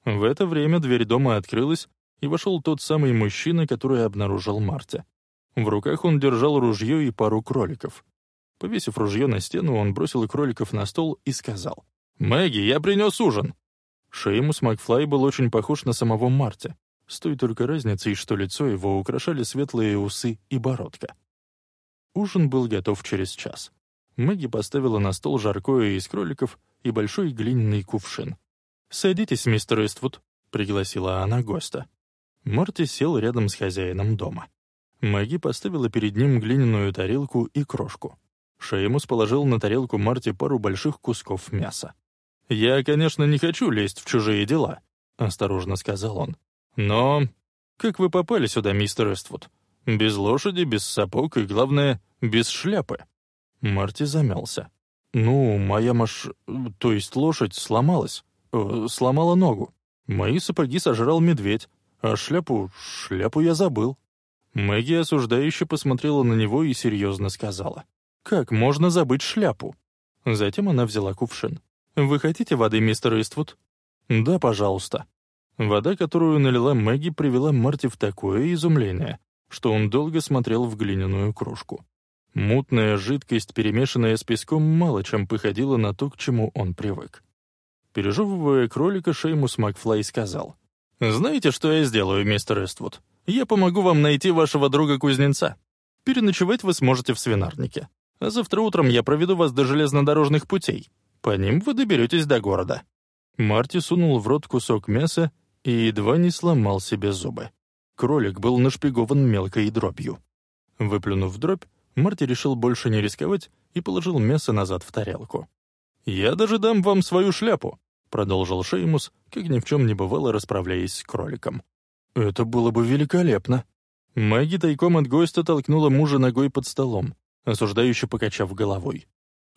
В это время дверь дома открылась, и вошел тот самый мужчина, который обнаружил Марти. В руках он держал ружье и пару кроликов. Повесив ружье на стену, он бросил кроликов на стол и сказал, «Мэгги, я принес ужин!» Шеймус Макфлай был очень похож на самого Марти, с той только разницей, что лицо его украшали светлые усы и бородка. Ужин был готов через час. Мэгги поставила на стол жаркое из кроликов и большой глиняный кувшин. «Садитесь, мистер Иствуд», — пригласила она гостя. Марти сел рядом с хозяином дома. Мэгги поставила перед ним глиняную тарелку и крошку. Шеймус положил на тарелку Марти пару больших кусков мяса. «Я, конечно, не хочу лезть в чужие дела», — осторожно сказал он. «Но как вы попали сюда, мистер Эствуд? Без лошади, без сапог и, главное, без шляпы». Марти замялся. «Ну, моя маш... то есть лошадь сломалась. Э, сломала ногу. Мои сапоги сожрал медведь, а шляпу... шляпу я забыл». Мэгги осуждающе посмотрела на него и серьезно сказала. «Как можно забыть шляпу?» Затем она взяла кувшин. «Вы хотите воды, мистер Иствуд?» «Да, пожалуйста». Вода, которую налила Мэгги, привела Марти в такое изумление, что он долго смотрел в глиняную кружку. Мутная жидкость, перемешанная с песком, мало чем походила на то, к чему он привык. Пережевывая кролика, Шеймус Макфлай сказал, «Знаете, что я сделаю, мистер Эствуд? Я помогу вам найти вашего друга-кузнеца. Переночевать вы сможете в свинарнике. А завтра утром я проведу вас до железнодорожных путей. По ним вы доберетесь до города». Марти сунул в рот кусок мяса и едва не сломал себе зубы. Кролик был нашпигован мелкой дробью. Выплюнув дробь, Марти решил больше не рисковать и положил мясо назад в тарелку. «Я даже дам вам свою шляпу», — продолжил Шеймус, как ни в чем не бывало, расправляясь с кроликом. «Это было бы великолепно». Мэгги тайком от гостя толкнула мужа ногой под столом, осуждающе покачав головой.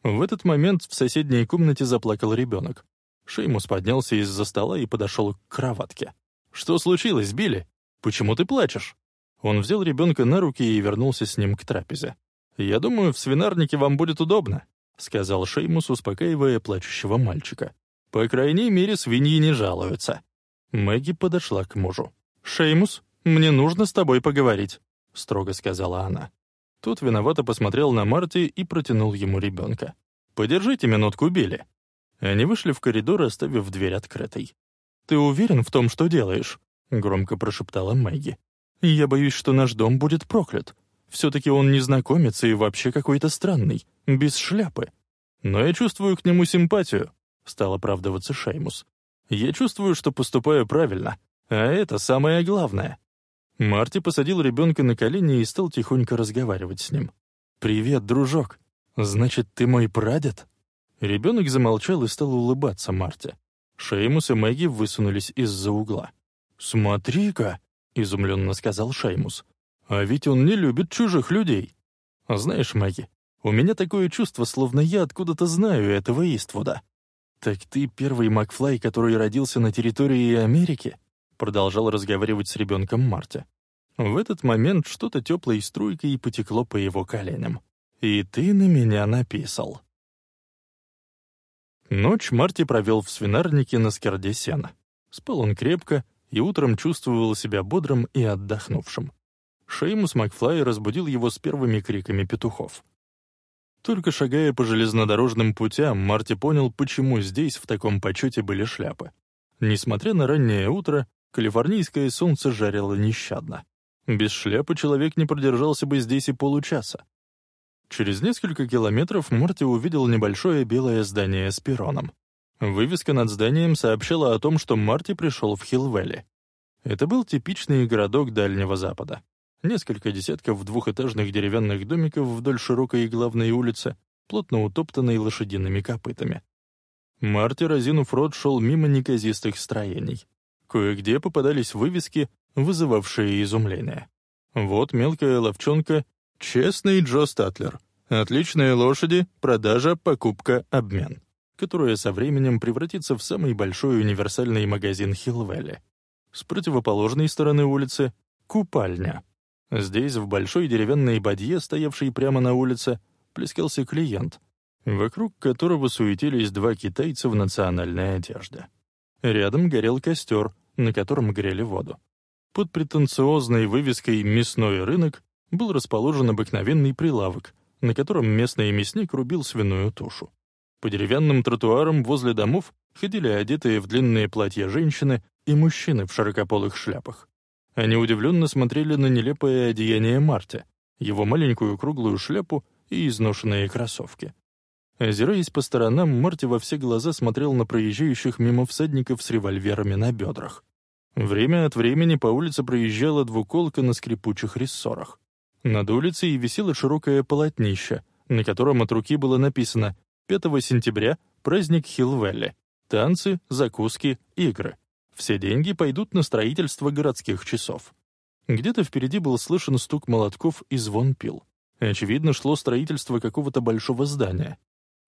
В этот момент в соседней комнате заплакал ребенок. Шеймус поднялся из-за стола и подошел к кроватке. «Что случилось, Билли? Почему ты плачешь?» Он взял ребенка на руки и вернулся с ним к трапезе. «Я думаю, в свинарнике вам будет удобно», — сказал Шеймус, успокаивая плачущего мальчика. «По крайней мере, свиньи не жалуются». Мэгги подошла к мужу. «Шеймус, мне нужно с тобой поговорить», — строго сказала она. Тот виновато посмотрел на Марти и протянул ему ребенка. «Подержите минутку, Билли». Они вышли в коридор, оставив дверь открытой. «Ты уверен в том, что делаешь?» — громко прошептала Мэгги. «Я боюсь, что наш дом будет проклят. Все-таки он незнакомец и вообще какой-то странный, без шляпы. Но я чувствую к нему симпатию», — стал оправдываться Шеймус. «Я чувствую, что поступаю правильно, а это самое главное». Марти посадил ребенка на колени и стал тихонько разговаривать с ним. «Привет, дружок. Значит, ты мой прадед?» Ребенок замолчал и стал улыбаться Марте. Шеймус и Мэгги высунулись из-за угла. «Смотри-ка!» — изумленно сказал Шеймус. «А ведь он не любит чужих людей. Знаешь, Мэгги, у меня такое чувство, словно я откуда-то знаю этого Иствуда». «Так ты первый Макфлай, который родился на территории Америки?» Продолжал разговаривать с ребенком Марти. В этот момент что-то теплой струйкой потекло по его коленям. «И ты на меня написал». Ночь Марти провел в свинарнике на скерде сена. Спал он крепко и утром чувствовал себя бодрым и отдохнувшим. Шеймус Макфлай разбудил его с первыми криками петухов. Только шагая по железнодорожным путям, Марти понял, почему здесь в таком почете были шляпы. Несмотря на раннее утро, калифорнийское солнце жарило нещадно. Без шляпы человек не продержался бы здесь и получаса. Через несколько километров Морти увидел небольшое белое здание с перроном. Вывеска над зданием сообщала о том, что Марти пришел в Хилвелли. Это был типичный городок Дальнего Запада. Несколько десятков двухэтажных деревянных домиков вдоль широкой главной улицы, плотно утоптанной лошадиными копытами. Марти, разинув рот, шел мимо неказистых строений. Кое-где попадались вывески, вызывавшие изумление. Вот мелкая ловчонка Честный Джо Статлер. Отличные лошади, продажа, покупка, обмен. Которая со временем превратится в самый большой универсальный магазин Хилвелли. С противоположной стороны улицы — купальня. Здесь, в большой деревянной бадье, стоявшей прямо на улице, плескался клиент, вокруг которого суетились два китайца в национальной одежде. Рядом горел костер, на котором грели воду. Под претенциозной вывеской «Мясной рынок» был расположен обыкновенный прилавок, на котором местный мясник рубил свиную тушу. По деревянным тротуарам возле домов ходили одетые в длинные платья женщины и мужчины в широкополых шляпах. Они удивленно смотрели на нелепое одеяние Марти, его маленькую круглую шляпу и изношенные кроссовки. Озираясь по сторонам, Марти во все глаза смотрел на проезжающих мимо всадников с револьверами на бедрах. Время от времени по улице проезжала двуколка на скрипучих рессорах. Над улицей висело широкое полотнище, на котором от руки было написано «5 сентября — праздник Хилвелли. Танцы, закуски, игры. Все деньги пойдут на строительство городских часов». Где-то впереди был слышен стук молотков и звон пил. Очевидно, шло строительство какого-то большого здания.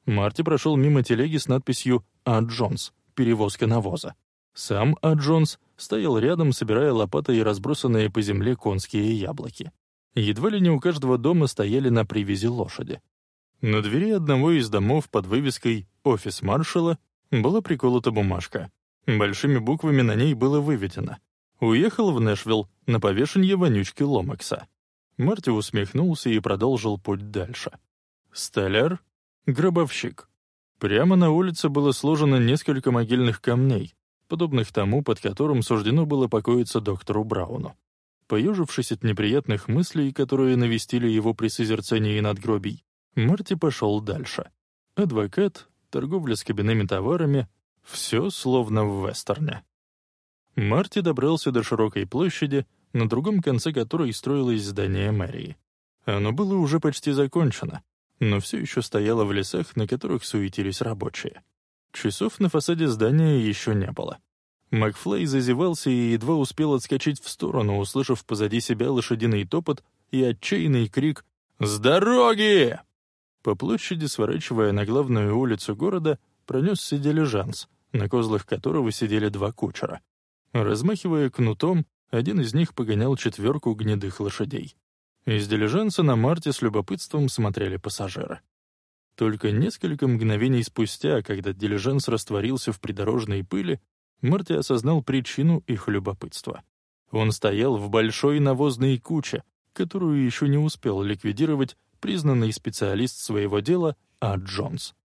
Марти прошел мимо телеги с надписью «А. Джонс. Перевозка навоза». Сам А. Джонс стоял рядом, собирая лопатой разбросанные по земле конские яблоки. Едва ли не у каждого дома стояли на привязи лошади. На двери одного из домов под вывеской «Офис маршала» была приколота бумажка. Большими буквами на ней было выведено «Уехал в Нэшвилл на повешенье вонючки Ломакса». Марти усмехнулся и продолжил путь дальше. Столяр, гробовщик. Прямо на улице было сложено несколько могильных камней, подобных тому, под которым суждено было покоиться доктору Брауну. Поежившись от неприятных мыслей, которые навестили его при созерцании надгробий, Марти пошел дальше. Адвокат, торговля с кабинными товарами — все словно в вестерне. Марти добрался до широкой площади, на другом конце которой строилось здание мэрии. Оно было уже почти закончено, но все еще стояло в лесах, на которых суетились рабочие. Часов на фасаде здания еще не было. Макфлей зазевался и едва успел отскочить в сторону, услышав позади себя лошадиный топот и отчаянный крик «С дороги!». По площади, сворачивая на главную улицу города, пронесся дилижанс, на козлах которого сидели два кучера. Размахивая кнутом, один из них погонял четверку гнедых лошадей. Из дилижанса на Марте с любопытством смотрели пассажиры. Только несколько мгновений спустя, когда дилижанс растворился в придорожной пыли, Марти осознал причину их любопытства. Он стоял в большой навозной куче, которую еще не успел ликвидировать признанный специалист своего дела А. Джонс.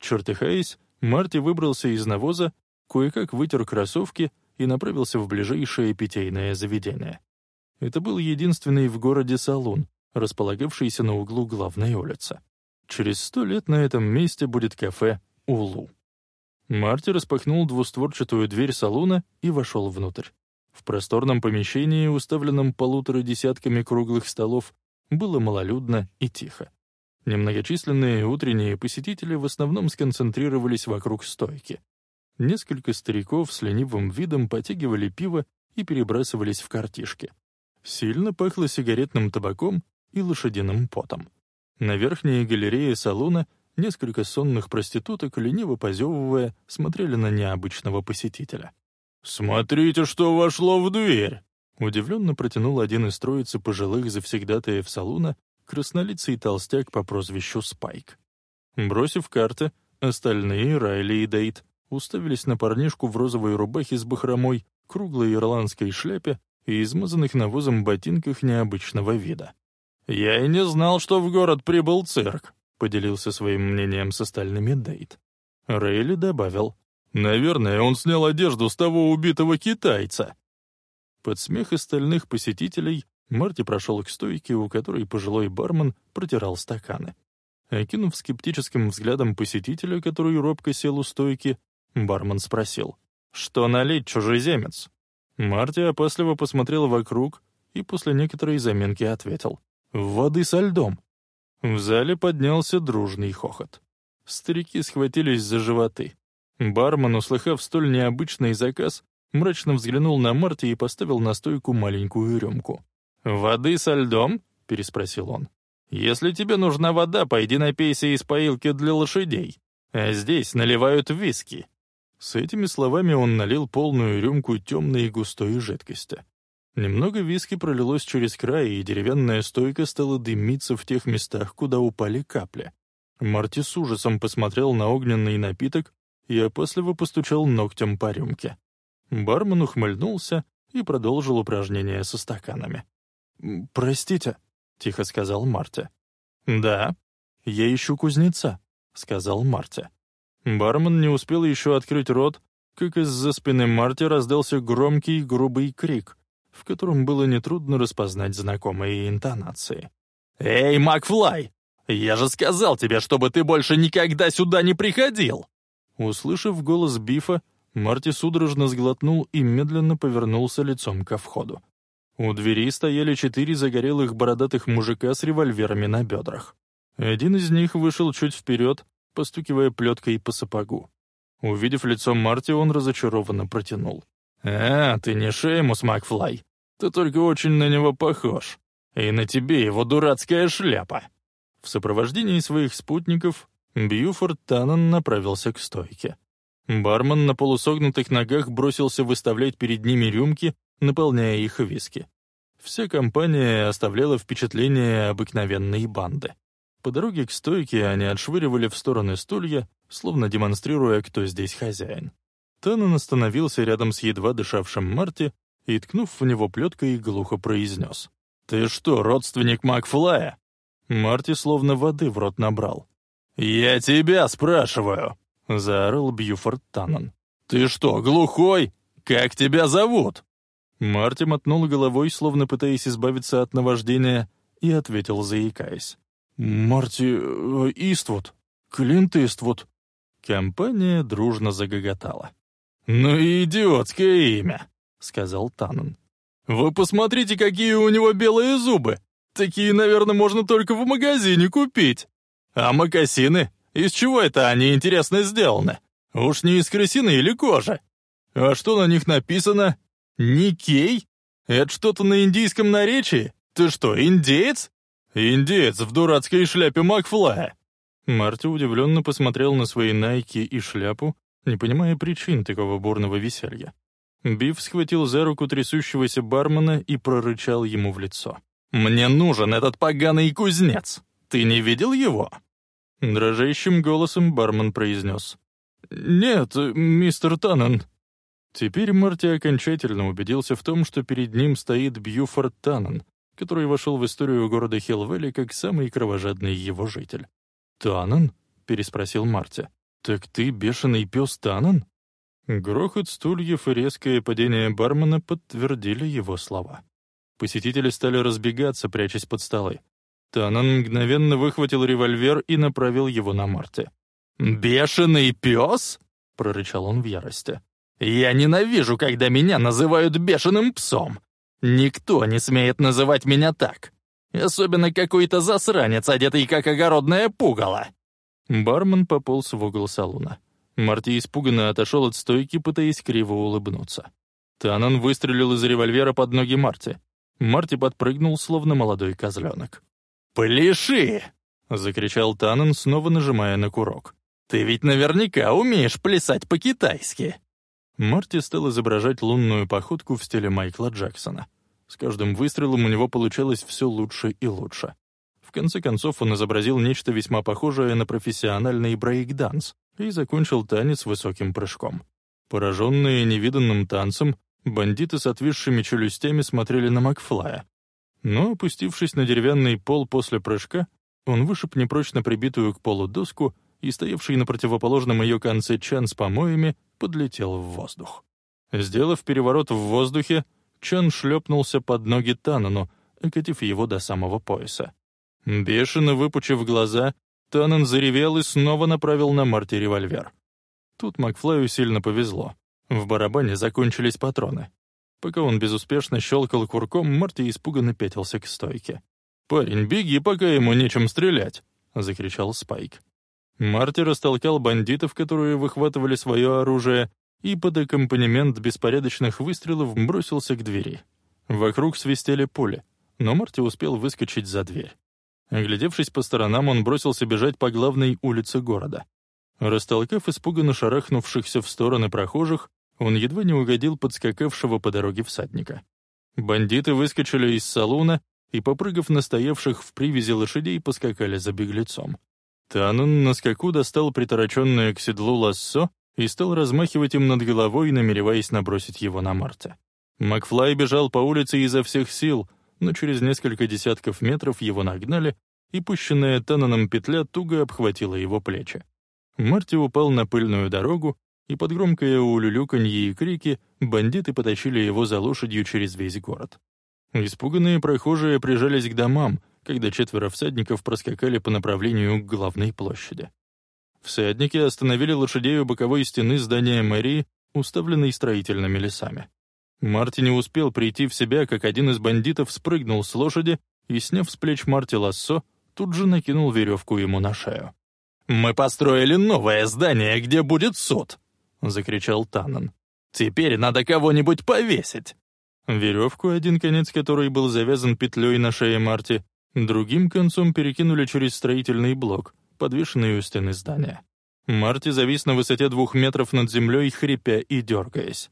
Чертыхаясь, Марти выбрался из навоза, кое-как вытер кроссовки и направился в ближайшее питейное заведение. Это был единственный в городе салон, располагавшийся на углу главной улицы. Через сто лет на этом месте будет кафе «Улу». Марти распахнул двустворчатую дверь салона и вошел внутрь. В просторном помещении, уставленном полутора десятками круглых столов, было малолюдно и тихо. Немногочисленные утренние посетители в основном сконцентрировались вокруг стойки. Несколько стариков с ленивым видом потягивали пиво и перебрасывались в картишки. Сильно пахло сигаретным табаком и лошадиным потом. На верхней галерее салона несколько сонных проституток, лениво позевывая, смотрели на необычного посетителя. «Смотрите, что вошло в дверь!» Удивленно протянул один из троицы пожилых завсегдатаев салуна, краснолицый толстяк по прозвищу Спайк. Бросив карты, остальные, Райли и Дейт, уставились на парнишку в розовой рубахе с бахромой, круглой ирландской шляпе и измазанных навозом ботинках необычного вида. «Я и не знал, что в город прибыл цирк», — поделился своим мнением с остальными Дейт. Рейли добавил, «Наверное, он снял одежду с того убитого китайца». Под смех остальных посетителей Марти прошел к стойке, у которой пожилой бармен протирал стаканы. Окинув скептическим взглядом посетителя, который робко сел у стойки, бармен спросил, «Что налить, чужеземец?» Марти опасливо посмотрел вокруг и после некоторой заминки ответил, «Воды со льдом». В зале поднялся дружный хохот. Старики схватились за животы. Бармен, услыхав столь необычный заказ, мрачно взглянул на Марти и поставил на стойку маленькую рюмку. «Воды со льдом?» — переспросил он. «Если тебе нужна вода, пойди напейся из поилки для лошадей. А здесь наливают виски». С этими словами он налил полную рюмку темной и густой жидкости. Немного виски пролилось через край, и деревянная стойка стала дымиться в тех местах, куда упали капли. Марти с ужасом посмотрел на огненный напиток и опасливо постучал ногтем по рюмке. Бармен ухмыльнулся и продолжил упражнение со стаканами. «Простите», — тихо сказал Марти. «Да, я ищу кузнеца», — сказал Марти. Бармен не успел еще открыть рот, как из-за спины Марти раздался громкий грубый крик, в котором было нетрудно распознать знакомые интонации. «Эй, Макфлай! Я же сказал тебе, чтобы ты больше никогда сюда не приходил!» Услышав голос Бифа, Марти судорожно сглотнул и медленно повернулся лицом ко входу. У двери стояли четыре загорелых бородатых мужика с револьверами на бедрах. Один из них вышел чуть вперед, постукивая плеткой по сапогу. Увидев лицо Марти, он разочарованно протянул. «А, ты не Шеймус Макфлай. Ты только очень на него похож. И на тебе его дурацкая шляпа». В сопровождении своих спутников Бьюфорд Таннон направился к стойке. Бармен на полусогнутых ногах бросился выставлять перед ними рюмки, наполняя их виски. Вся компания оставляла впечатление обыкновенной банды. По дороге к стойке они отшвыривали в стороны стулья, словно демонстрируя, кто здесь хозяин. Таннен остановился рядом с едва дышавшим Марти и, ткнув в него плеткой, глухо произнес. «Ты что, родственник Макфлая?» Марти словно воды в рот набрал. «Я тебя спрашиваю!» — заорал Бьюфорд Таннен. «Ты что, глухой? Как тебя зовут?» Марти мотнул головой, словно пытаясь избавиться от наваждения, и ответил, заикаясь. «Марти... Э, Иствуд. Клинт Иствуд». Компания дружно загоготала. «Ну и идиотское имя», — сказал Таннен. «Вы посмотрите, какие у него белые зубы! Такие, наверное, можно только в магазине купить. А мокасины? Из чего это они, интересно, сделаны? Уж не из крысины или кожи? А что на них написано? Никей? Это что-то на индийском наречии? Ты что, индеец? Индеец в дурацкой шляпе Макфлая. Марти удивленно посмотрел на свои найки и шляпу, не понимая причин такого бурного веселья. Биф схватил за руку трясущегося бармена и прорычал ему в лицо. «Мне нужен этот поганый кузнец! Ты не видел его?» Дрожащим голосом бармен произнес. «Нет, мистер Таннен, Теперь Марти окончательно убедился в том, что перед ним стоит Бьюфорд Таннен, который вошел в историю города Хиллвелли как самый кровожадный его житель. «Таннен?» — переспросил Марти. «Так ты бешеный пес Танан?» Грохот стульев и резкое падение бармена подтвердили его слова. Посетители стали разбегаться, прячась под столы. Танан мгновенно выхватил револьвер и направил его на Марте. «Бешеный пес?» — прорычал он в ярости. «Я ненавижу, когда меня называют бешеным псом. Никто не смеет называть меня так. Особенно какой-то засранец, одетый как огородное пугало». Бармен пополз в угол салона. Марти испуганно отошел от стойки, пытаясь криво улыбнуться. Танан выстрелил из револьвера под ноги Марти. Марти подпрыгнул, словно молодой козленок. «Пляши!» — закричал Танан, снова нажимая на курок. «Ты ведь наверняка умеешь плясать по-китайски!» Марти стал изображать лунную походку в стиле Майкла Джексона. С каждым выстрелом у него получалось все лучше и лучше. В конце концов он изобразил нечто весьма похожее на профессиональный брейк-данс и закончил танец высоким прыжком. Пораженные невиданным танцем, бандиты с отвисшими челюстями смотрели на Макфлая. Но, опустившись на деревянный пол после прыжка, он вышиб непрочно прибитую к полу доску и стоявший на противоположном ее конце чан с помоями подлетел в воздух. Сделав переворот в воздухе, чан шлепнулся под ноги Танану, окатив его до самого пояса. Бешено выпучив глаза, Танан заревел и снова направил на Марти револьвер. Тут Макфлаю сильно повезло. В барабане закончились патроны. Пока он безуспешно щелкал курком, Марти испуганно пятился к стойке. «Парень, беги, пока ему нечем стрелять!» — закричал Спайк. Марти растолкал бандитов, которые выхватывали свое оружие, и под аккомпанемент беспорядочных выстрелов бросился к двери. Вокруг свистели пули, но Марти успел выскочить за дверь. Оглядевшись по сторонам, он бросился бежать по главной улице города. Растолкав испуганно шарахнувшихся в стороны прохожих, он едва не угодил подскакавшего по дороге всадника. Бандиты выскочили из салуна и, попрыгав на стоявших в привязи лошадей, поскакали за беглецом. Танун на скаку достал притороченное к седлу лассо и стал размахивать им над головой, намереваясь набросить его на Марте. Макфлай бежал по улице изо всех сил, но через несколько десятков метров его нагнали, и пущенная Тананом петля туго обхватила его плечи. Марти упал на пыльную дорогу, и под громкое улюлюканье и крики бандиты потащили его за лошадью через весь город. Испуганные прохожие прижались к домам, когда четверо всадников проскакали по направлению к главной площади. Всадники остановили лошадей у боковой стены здания мэрии, уставленной строительными лесами. Марти не успел прийти в себя, как один из бандитов спрыгнул с лошади и, сняв с плеч Марти лассо, тут же накинул веревку ему на шею. «Мы построили новое здание, где будет суд!» — закричал Танан. «Теперь надо кого-нибудь повесить!» Веревку, один конец которой был завязан петлей на шее Марти, Другим концом перекинули через строительный блок, подвешенный у стены здания. Марти завис на высоте двух метров над землей, хрипя и дергаясь.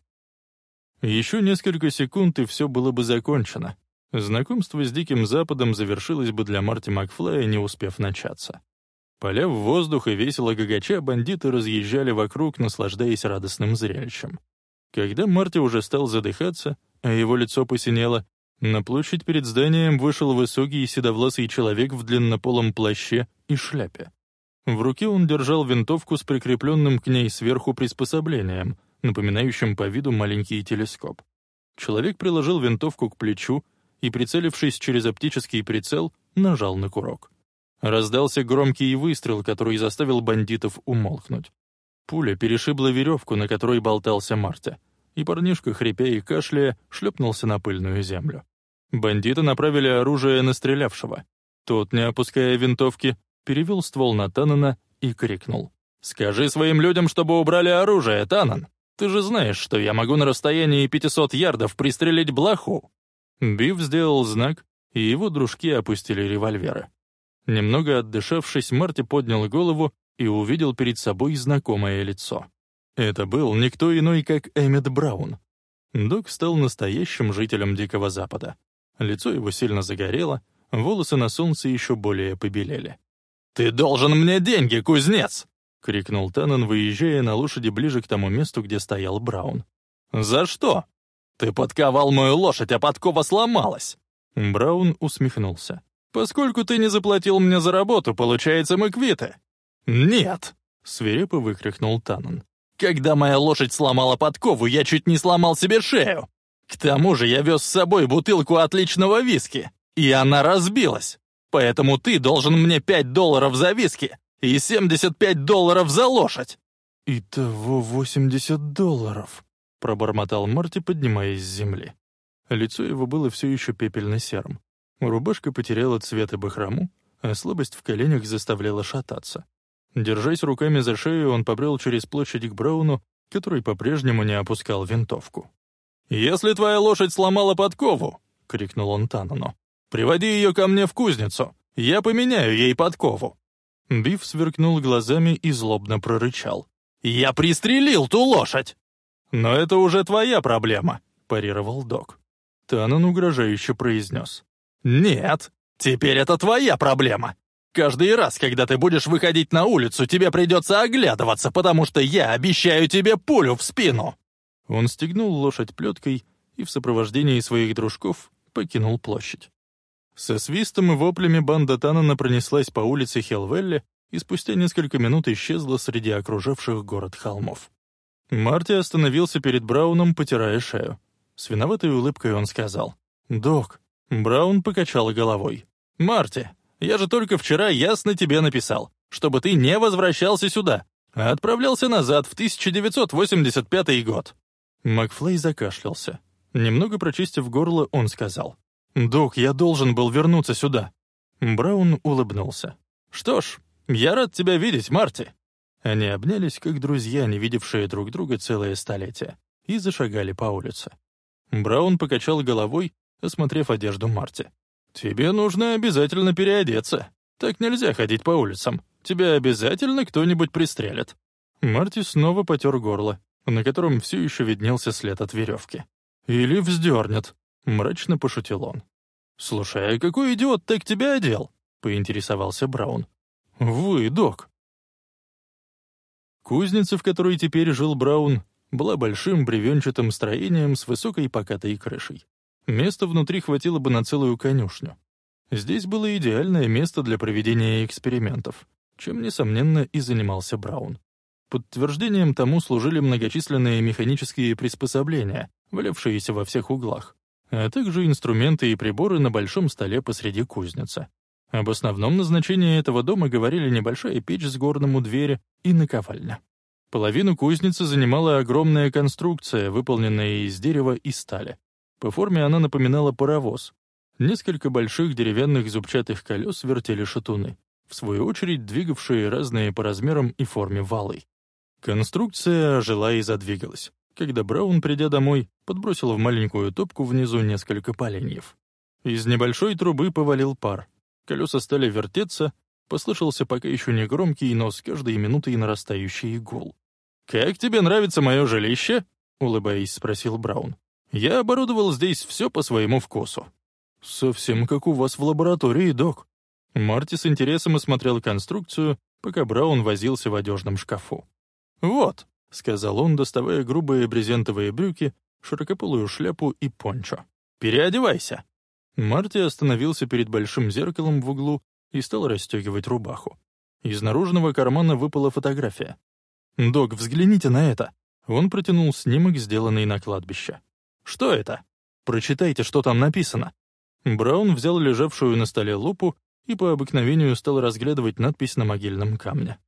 Еще несколько секунд, и все было бы закончено. Знакомство с Диким Западом завершилось бы для Марти Макфлая, не успев начаться. Поля в воздух и весело гагача, бандиты разъезжали вокруг, наслаждаясь радостным зрелищем. Когда Марти уже стал задыхаться, а его лицо посинело, на площадь перед зданием вышел высокий седовласый человек в длиннополом плаще и шляпе. В руке он держал винтовку с прикрепленным к ней сверху приспособлением, напоминающим по виду маленький телескоп. Человек приложил винтовку к плечу и, прицелившись через оптический прицел, нажал на курок. Раздался громкий выстрел, который заставил бандитов умолкнуть. Пуля перешибла веревку, на которой болтался Марта, и парнишка, хрипя и кашляя, шлепнулся на пыльную землю. Бандиты направили оружие на стрелявшего. Тот, не опуская винтовки, перевел ствол на Танана и крикнул. «Скажи своим людям, чтобы убрали оружие, Танан! Ты же знаешь, что я могу на расстоянии 500 ярдов пристрелить блоху!» Бив сделал знак, и его дружки опустили револьверы. Немного отдышавшись, Марти поднял голову и увидел перед собой знакомое лицо. Это был никто иной, как Эммет Браун. Док стал настоящим жителем Дикого Запада. Лицо его сильно загорело, волосы на солнце еще более побелели. «Ты должен мне деньги, кузнец!» — крикнул Таннен, выезжая на лошади ближе к тому месту, где стоял Браун. «За что? Ты подковал мою лошадь, а подкова сломалась!» Браун усмехнулся. «Поскольку ты не заплатил мне за работу, получается, мы квиты». «Нет!» Свирепо выкрикнул Танан. «Когда моя лошадь сломала подкову, я чуть не сломал себе шею! К тому же я вез с собой бутылку отличного виски, и она разбилась. Поэтому ты должен мне 5 долларов за виски и 75 долларов за лошадь!» «Итого 80 долларов», — пробормотал Марти, поднимаясь с земли. Лицо его было все еще пепельно-серым. Рубашка потеряла цвет и бахрому, а слабость в коленях заставляла шататься. Держась руками за шею, он побрел через площадь к Брауну, который по-прежнему не опускал винтовку. «Если твоя лошадь сломала подкову!» — крикнул он Танану. «Приводи ее ко мне в кузницу! Я поменяю ей подкову!» Биф сверкнул глазами и злобно прорычал. «Я пристрелил ту лошадь!» «Но это уже твоя проблема», — парировал док. Танан угрожающе произнес. «Нет, теперь это твоя проблема. Каждый раз, когда ты будешь выходить на улицу, тебе придется оглядываться, потому что я обещаю тебе пулю в спину!» Он стегнул лошадь плеткой и в сопровождении своих дружков покинул площадь. Со свистом и воплями банда Танана пронеслась по улице Хелвелли и спустя несколько минут исчезла среди окружавших город холмов. Марти остановился перед Брауном, потирая шею. С виноватой улыбкой он сказал. «Док». Браун покачал головой. «Марти, я же только вчера ясно тебе написал, чтобы ты не возвращался сюда, а отправлялся назад в 1985 год». Макфлей закашлялся. Немного прочистив горло, он сказал. «Док, я должен был вернуться сюда». Браун улыбнулся. «Что ж, я рад тебя видеть, Марти». Они обнялись, как друзья, не видевшие друг друга целое столетие, и зашагали по улице. Браун покачал головой, осмотрев одежду Марти. «Тебе нужно обязательно переодеться. Так нельзя ходить по улицам. Тебя обязательно кто-нибудь пристрелит». Марти снова потер горло, на котором все еще виднелся след от веревки. «Или вздернет», — мрачно пошутил он. «Слушай, а какой идиот так тебя одел?» — поинтересовался Браун. «Вы, док». Кузница, в которой теперь жил Браун, была большим бревенчатым строением с высокой покатой крышей. Места внутри хватило бы на целую конюшню. Здесь было идеальное место для проведения экспериментов, чем, несомненно, и занимался Браун. Подтверждением тому служили многочисленные механические приспособления, валявшиеся во всех углах, а также инструменты и приборы на большом столе посреди кузницы. Об основном назначении этого дома говорили небольшая печь с горным у двери и наковальня. Половину кузницы занимала огромная конструкция, выполненная из дерева и стали. По форме она напоминала паровоз. Несколько больших деревянных зубчатых колес вертели шатуны, в свою очередь двигавшие разные по размерам и форме валы. Конструкция ожила и задвигалась, когда Браун, придя домой, подбросил в маленькую топку внизу несколько поленьев. Из небольшой трубы повалил пар. Колеса стали вертеться, послышался пока еще не громкий, но с каждой минутой нарастающий гул. «Как тебе нравится мое жилище?» — улыбаясь, спросил Браун. «Я оборудовал здесь все по своему вкусу». «Совсем как у вас в лаборатории, док». Марти с интересом осмотрел конструкцию, пока Браун возился в одежном шкафу. «Вот», — сказал он, доставая грубые брезентовые брюки, широкополую шляпу и пончо. «Переодевайся». Марти остановился перед большим зеркалом в углу и стал расстегивать рубаху. Из наружного кармана выпала фотография. «Док, взгляните на это!» Он протянул снимок, сделанный на кладбище. «Что это?» «Прочитайте, что там написано». Браун взял лежавшую на столе лупу и по обыкновению стал разглядывать надпись на могильном камне.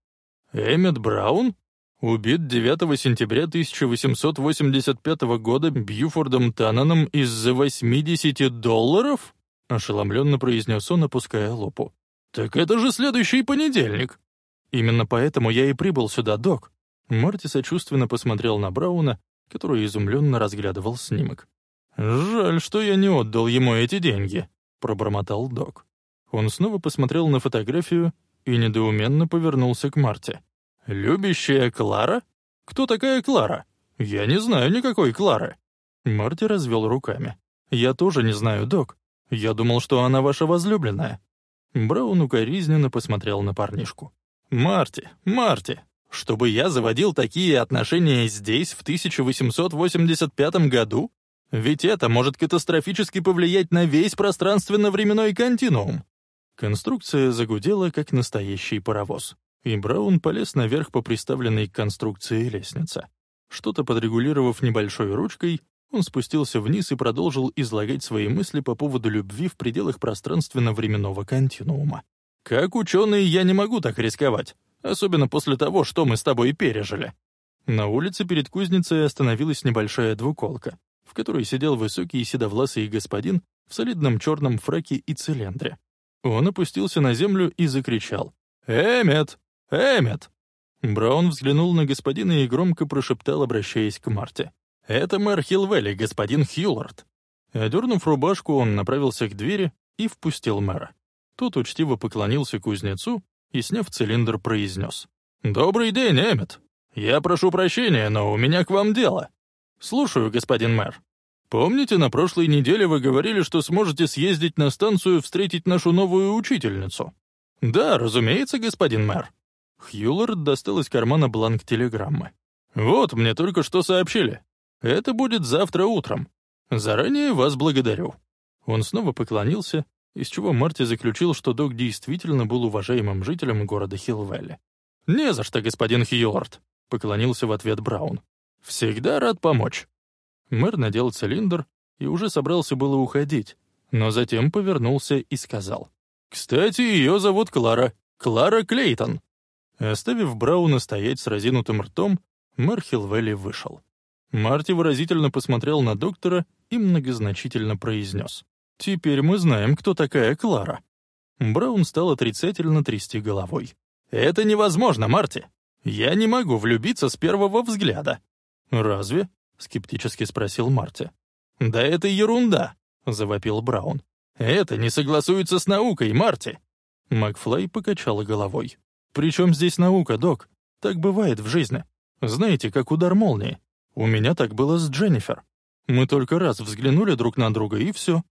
«Эммет Браун? Убит 9 сентября 1885 года Бьюфордом Тананом из-за 80 долларов?» — ошеломленно произнес он, опуская лупу. «Так это же следующий понедельник!» «Именно поэтому я и прибыл сюда, док. Марти сочувственно посмотрел на Брауна, который изумленно разглядывал снимок. «Жаль, что я не отдал ему эти деньги», — пробормотал док. Он снова посмотрел на фотографию и недоуменно повернулся к Марте. «Любящая Клара? Кто такая Клара? Я не знаю никакой Клары». Марти развел руками. «Я тоже не знаю, док. Я думал, что она ваша возлюбленная». Браун укоризненно посмотрел на парнишку. «Марти, Марти, чтобы я заводил такие отношения здесь, в 1885 году? Ведь это может катастрофически повлиять на весь пространственно-временной континуум. Конструкция загудела, как настоящий паровоз. И Браун полез наверх по приставленной к конструкции лестнице. Что-то подрегулировав небольшой ручкой, он спустился вниз и продолжил излагать свои мысли по поводу любви в пределах пространственно-временного континуума. «Как ученый я не могу так рисковать, особенно после того, что мы с тобой пережили». На улице перед кузницей остановилась небольшая двуколка, в которой сидел высокий седовласый господин в солидном черном фраке и цилиндре. Он опустился на землю и закричал. «Эммет! Эммет!» Браун взглянул на господина и громко прошептал, обращаясь к Марте. «Это мэр Хилвелли, господин Хьюлард». Одернув рубашку, он направился к двери и впустил мэра. Тот учтиво поклонился кузнецу и, сняв цилиндр, произнес. «Добрый день, Эммет. Я прошу прощения, но у меня к вам дело. Слушаю, господин мэр. Помните, на прошлой неделе вы говорили, что сможете съездить на станцию встретить нашу новую учительницу?» «Да, разумеется, господин мэр». Хьюлард достал из кармана бланк телеграммы. «Вот, мне только что сообщили. Это будет завтра утром. Заранее вас благодарю». Он снова поклонился, из чего Марти заключил, что док действительно был уважаемым жителем города Хилвелли. «Не за что, господин Хьюлард», — поклонился в ответ Браун. «Всегда рад помочь». Мэр надел цилиндр и уже собрался было уходить, но затем повернулся и сказал. «Кстати, ее зовут Клара. Клара Клейтон». Оставив Брауна стоять с разинутым ртом, мэр Хилвелли вышел. Марти выразительно посмотрел на доктора и многозначительно произнес. «Теперь мы знаем, кто такая Клара». Браун стал отрицательно трясти головой. «Это невозможно, Марти. Я не могу влюбиться с первого взгляда». «Разве?» — скептически спросил Марти. «Да это ерунда», — завопил Браун. «Это не согласуется с наукой, Марти». Макфлай покачала головой. «При чем здесь наука, док? Так бывает в жизни. Знаете, как удар молнии. У меня так было с Дженнифер. Мы только раз взглянули друг на друга, и все.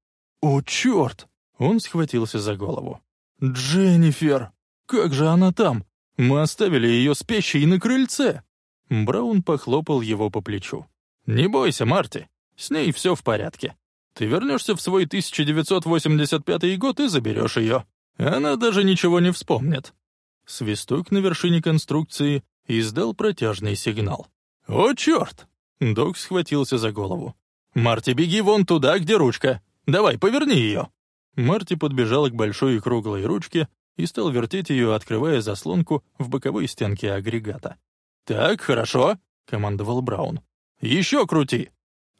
О, черт! Он схватился за голову. «Дженнифер! Как же она там? Мы оставили ее спящей на крыльце!» Браун похлопал его по плечу. «Не бойся, Марти, с ней все в порядке. Ты вернешься в свой 1985 год и заберешь ее. Она даже ничего не вспомнит». Свисток на вершине конструкции издал протяжный сигнал. «О, черт!» Док схватился за голову. «Марти, беги вон туда, где ручка. Давай, поверни ее!» Марти подбежала к большой и круглой ручке и стал вертеть ее, открывая заслонку в боковой стенке агрегата. «Так, хорошо», — командовал Браун. «Еще крути!»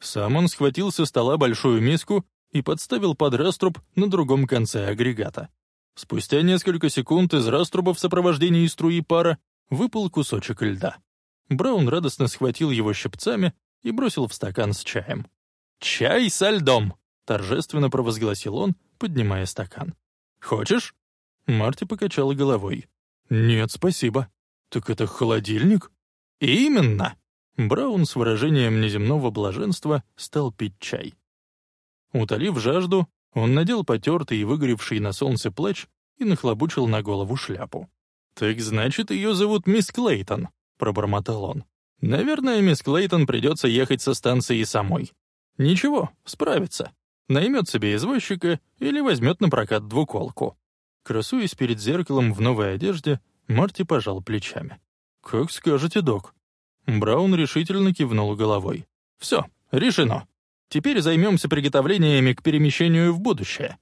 Сам он схватил со стола большую миску и подставил под раструб на другом конце агрегата. Спустя несколько секунд из раструба в сопровождении струи пара выпал кусочек льда. Браун радостно схватил его щипцами и бросил в стакан с чаем. «Чай со льдом!» — торжественно провозгласил он, поднимая стакан. «Хочешь?» Марти покачала головой. «Нет, спасибо. Так это холодильник?» «Именно!» Браун с выражением неземного блаженства стал пить чай. Утолив жажду, он надел потертый и выгоревший на солнце плащ и нахлобучил на голову шляпу. «Так значит, ее зовут мисс Клейтон», пробормотал он. «Наверное, мисс Клейтон придется ехать со станции самой. Ничего, справится. Наймет себе извозчика или возьмет на прокат двуколку». Красуясь перед зеркалом в новой одежде, Марти пожал плечами. «Как скажете, док». Браун решительно кивнул головой. «Все, решено. Теперь займемся приготовлениями к перемещению в будущее».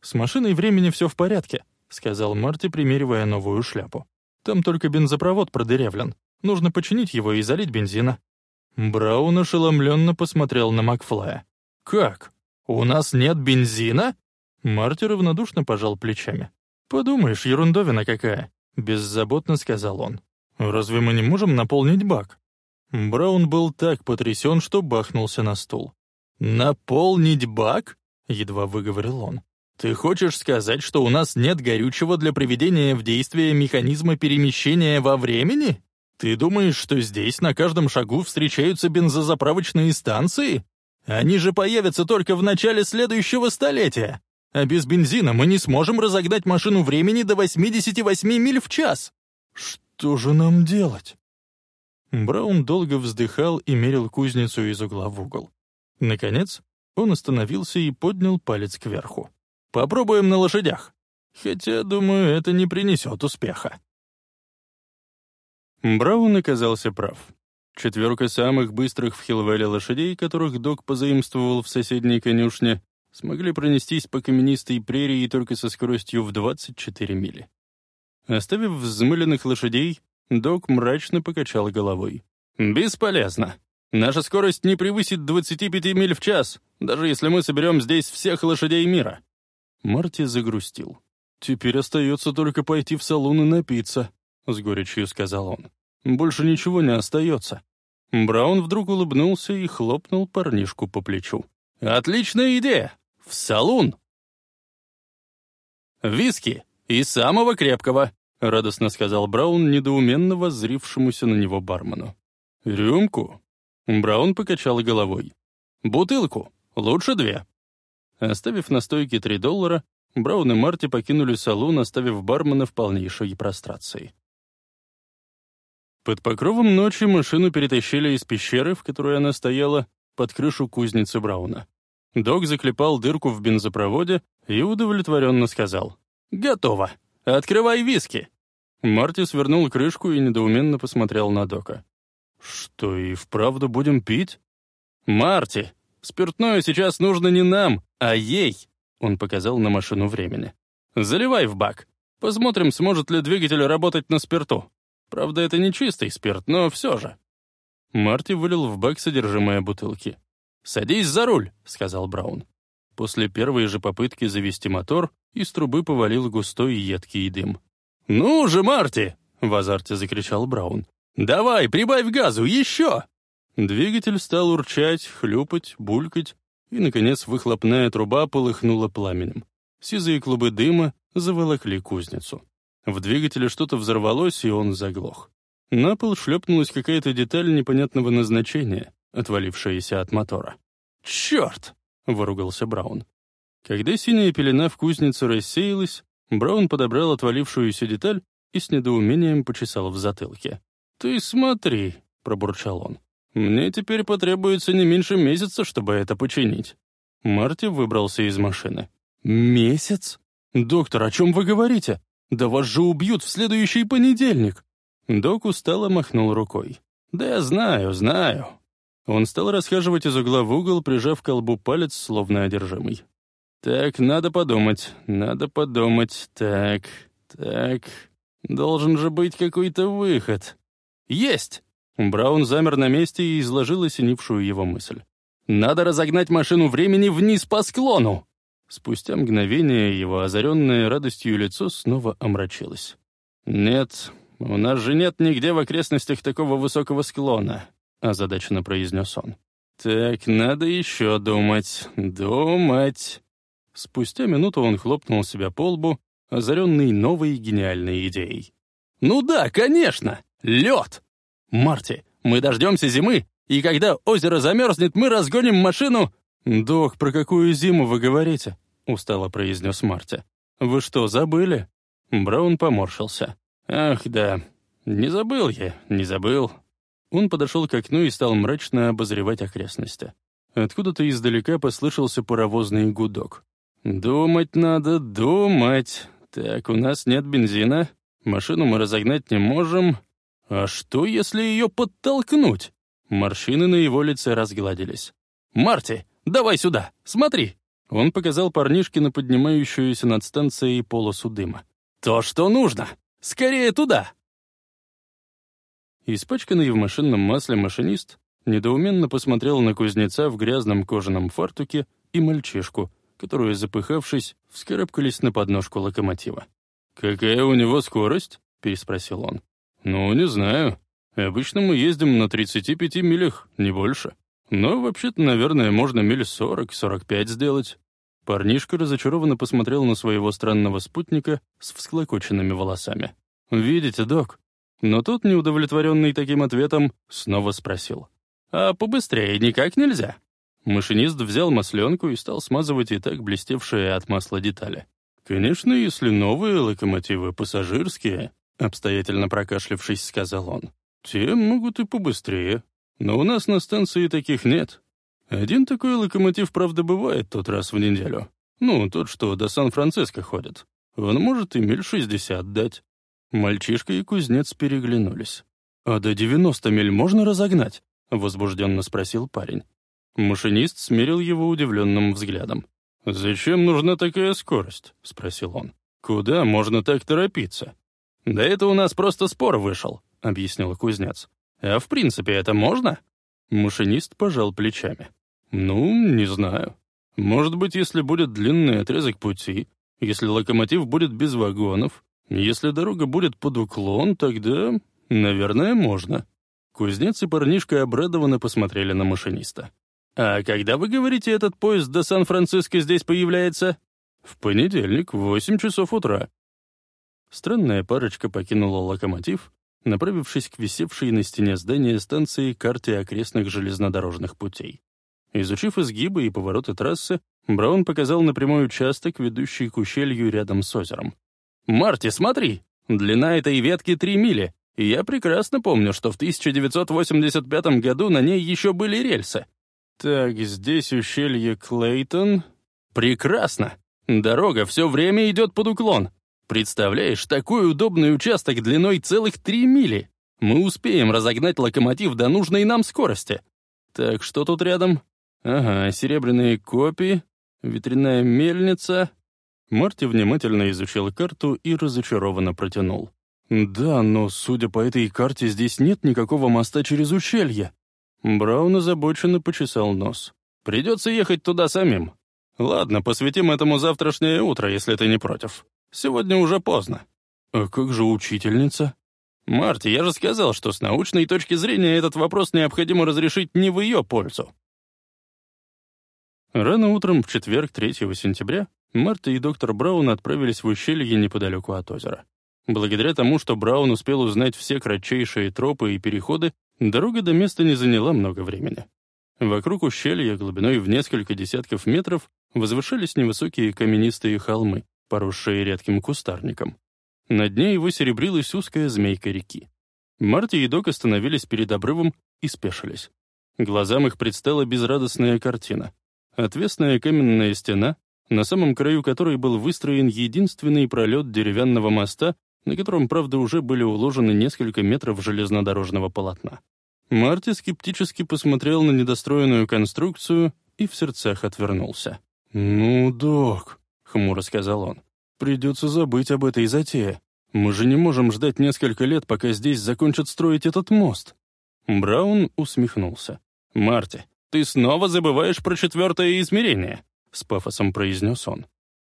«С машиной времени все в порядке», — сказал Марти, примеривая новую шляпу. «Там только бензопровод продырявлен. Нужно починить его и залить бензина». Браун ошеломленно посмотрел на Макфлая. «Как? У нас нет бензина?» Марти равнодушно пожал плечами. «Подумаешь, ерундовина какая!» — беззаботно сказал он. «Разве мы не можем наполнить бак?» Браун был так потрясен, что бахнулся на стул. «Наполнить бак?» — едва выговорил он. «Ты хочешь сказать, что у нас нет горючего для приведения в действие механизма перемещения во времени?» Ты думаешь, что здесь на каждом шагу встречаются бензозаправочные станции? Они же появятся только в начале следующего столетия. А без бензина мы не сможем разогнать машину времени до 88 миль в час. Что же нам делать? Браун долго вздыхал и мерил кузницу из угла в угол. Наконец, он остановился и поднял палец кверху. «Попробуем на лошадях. Хотя, думаю, это не принесет успеха». Браун оказался прав. Четверка самых быстрых в Хилвелле лошадей, которых док позаимствовал в соседней конюшне, смогли пронестись по каменистой прерии только со скоростью в 24 мили. Оставив взмыленных лошадей, док мрачно покачал головой. «Бесполезно. Наша скорость не превысит 25 миль в час, даже если мы соберем здесь всех лошадей мира». Марти загрустил. «Теперь остается только пойти в салон и напиться», — с горечью сказал он. «Больше ничего не остается». Браун вдруг улыбнулся и хлопнул парнишку по плечу. «Отличная идея! В салон!» «Виски! И самого крепкого!» — радостно сказал Браун, недоуменно воззрившемуся на него бармену. «Рюмку?» Браун покачал головой. «Бутылку! Лучше две!» Оставив на стойке три доллара, Браун и Марти покинули салон, оставив бармена в полнейшей прострации. Под покровом ночи машину перетащили из пещеры, в которой она стояла, под крышу кузницы Брауна. Док заклепал дырку в бензопроводе и удовлетворенно сказал «Готово! Открывай виски!» Марти свернул крышку и недоуменно посмотрел на Дока. «Что, и вправду будем пить?» «Марти, спиртное сейчас нужно не нам, а ей!» Он показал на машину времени. «Заливай в бак. Посмотрим, сможет ли двигатель работать на спирту. Правда, это не чистый спирт, но все же». Марти вылил в бак содержимое бутылки. «Садись за руль», — сказал Браун. После первой же попытки завести мотор из трубы повалил густой едкий дым. «Ну же, Марти!» — в азарте закричал Браун. «Давай, прибавь газу, еще!» Двигатель стал урчать, хлюпать, булькать, и, наконец, выхлопная труба полыхнула пламенем. Сизые клубы дыма заволокли кузницу. В двигателе что-то взорвалось, и он заглох. На пол шлепнулась какая-то деталь непонятного назначения, отвалившаяся от мотора. «Черт!» — выругался Браун. Когда синяя пелена в кузнице рассеялась, Браун подобрал отвалившуюся деталь и с недоумением почесал в затылке. «Ты смотри», — пробурчал он. «Мне теперь потребуется не меньше месяца, чтобы это починить». Марти выбрался из машины. «Месяц? Доктор, о чем вы говорите? Да вас же убьют в следующий понедельник!» Док устало махнул рукой. «Да я знаю, знаю». Он стал расхаживать из угла в угол, прижав к колбу палец, словно одержимый. «Так, надо подумать, надо подумать, так, так. Должен же быть какой-то выход». «Есть!» Браун замер на месте и изложил осенившую его мысль. «Надо разогнать машину времени вниз по склону!» Спустя мгновение его озаренное радостью лицо снова омрачилось. «Нет, у нас же нет нигде в окрестностях такого высокого склона», — озадаченно произнес он. «Так, надо еще думать, думать». Спустя минуту он хлопнул себя по лбу, озаренный новой гениальной идеей. «Ну да, конечно! Лед! Марти, мы дождемся зимы, и когда озеро замерзнет, мы разгоним машину...» «Док, про какую зиму вы говорите?» — устало произнес Марти. «Вы что, забыли?» Браун поморщился. «Ах, да. Не забыл я, не забыл». Он подошел к окну и стал мрачно обозревать окрестности. Откуда-то издалека послышался паровозный гудок. «Думать надо, думать. Так, у нас нет бензина. Машину мы разогнать не можем. А что, если ее подтолкнуть?» Морщины на его лице разгладились. «Марти, давай сюда, смотри!» Он показал парнишке на поднимающуюся над станцией полосу дыма. «То, что нужно! Скорее туда!» Испачканный в машинном масле машинист недоуменно посмотрел на кузнеца в грязном кожаном фартуке и мальчишку, которые, запыхавшись, вскарабкались на подножку локомотива. «Какая у него скорость?» — переспросил он. «Ну, не знаю. Обычно мы ездим на 35 милях, не больше. Но вообще-то, наверное, можно миль 40-45 сделать». Парнишка разочарованно посмотрел на своего странного спутника с всклокоченными волосами. «Видите, док?» Но тот, неудовлетворенный таким ответом, снова спросил. «А побыстрее никак нельзя?» Машинист взял масленку и стал смазывать и так блестевшие от масла детали. «Конечно, если новые локомотивы пассажирские», обстоятельно прокашлявшись, сказал он, «те могут и побыстрее. Но у нас на станции таких нет. Один такой локомотив, правда, бывает тот раз в неделю. Ну, тот, что до Сан-Франциско ходит. Он может и миль шестьдесят дать». Мальчишка и кузнец переглянулись. «А до 90 миль можно разогнать?» — возбужденно спросил парень. Машинист смерил его удивленным взглядом. «Зачем нужна такая скорость?» — спросил он. «Куда можно так торопиться?» «Да это у нас просто спор вышел», — объяснил кузнец. «А в принципе это можно?» Машинист пожал плечами. «Ну, не знаю. Может быть, если будет длинный отрезок пути, если локомотив будет без вагонов, если дорога будет под уклон, тогда, наверное, можно». Кузнец и парнишка обрадованно посмотрели на машиниста. «А когда, вы говорите, этот поезд до Сан-Франциско здесь появляется?» «В понедельник, в восемь часов утра». Странная парочка покинула локомотив, направившись к висевшей на стене здания станции карте окрестных железнодорожных путей. Изучив изгибы и повороты трассы, Браун показал на прямой участок, ведущий к ущелью рядом с озером. «Марти, смотри! Длина этой ветки три мили, и я прекрасно помню, что в 1985 году на ней еще были рельсы. Так, здесь ущелье Клейтон. Прекрасно! Дорога все время идет под уклон. Представляешь, такой удобный участок длиной целых три мили. Мы успеем разогнать локомотив до нужной нам скорости. Так, что тут рядом? Ага, серебряные копии, ветряная мельница. Марти внимательно изучил карту и разочарованно протянул. «Да, но, судя по этой карте, здесь нет никакого моста через ущелье». Браун озабоченно почесал нос. «Придется ехать туда самим. Ладно, посвятим этому завтрашнее утро, если ты не против. Сегодня уже поздно». «А как же учительница?» «Марти, я же сказал, что с научной точки зрения этот вопрос необходимо разрешить не в ее пользу». Рано утром в четверг, 3 сентября, Марта и доктор Браун отправились в ущелье неподалеку от озера. Благодаря тому, что Браун успел узнать все кратчайшие тропы и переходы, дорога до места не заняла много времени. Вокруг ущелья, глубиной в несколько десятков метров, возвышались невысокие каменистые холмы, поросшие редким кустарником. На дне его серебрилась узкая змейка реки. Марти и Док остановились перед обрывом и спешились. Глазам их предстала безрадостная картина. Отвесная каменная стена, на самом краю которой был выстроен единственный пролет деревянного моста, на котором, правда, уже были уложены несколько метров железнодорожного полотна. Марти скептически посмотрел на недостроенную конструкцию и в сердцах отвернулся. «Ну, док», — хмуро сказал он, — «придется забыть об этой затее. Мы же не можем ждать несколько лет, пока здесь закончат строить этот мост». Браун усмехнулся. «Марти, ты снова забываешь про четвертое измерение», — с пафосом произнес он.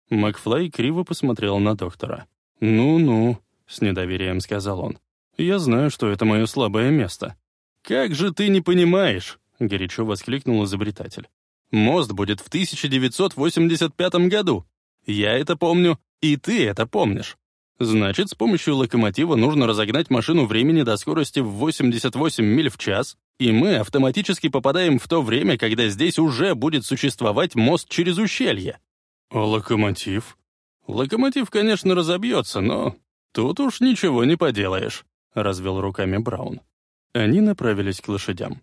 Макфлай криво посмотрел на доктора. «Ну-ну», — с недоверием сказал он. «Я знаю, что это мое слабое место». «Как же ты не понимаешь?» — горячо воскликнул изобретатель. «Мост будет в 1985 году. Я это помню, и ты это помнишь. Значит, с помощью локомотива нужно разогнать машину времени до скорости в 88 миль в час, и мы автоматически попадаем в то время, когда здесь уже будет существовать мост через ущелье». «А локомотив?» Локомотив, конечно, разобьется, но тут уж ничего не поделаешь», — развел руками Браун. Они направились к лошадям.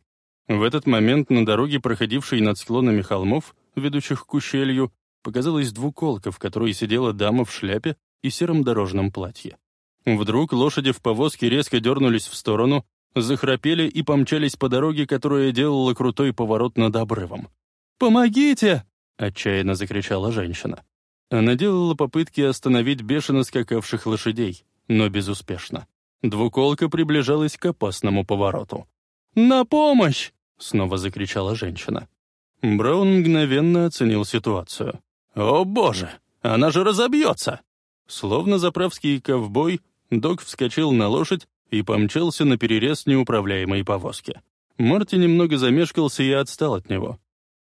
В этот момент на дороге, проходившей над склонами холмов, ведущих к ущелью, показалась двуколка, в которой сидела дама в шляпе и сером дорожном платье. Вдруг лошади в повозке резко дернулись в сторону, захрапели и помчались по дороге, которая делала крутой поворот над обрывом. «Помогите!» — отчаянно закричала женщина. Она делала попытки остановить бешено скакавших лошадей, но безуспешно. Двуколка приближалась к опасному повороту. «На помощь!» — снова закричала женщина. Браун мгновенно оценил ситуацию. «О боже! Она же разобьется!» Словно заправский ковбой, док вскочил на лошадь и помчался на перерез неуправляемой повозки. Марти немного замешкался и отстал от него.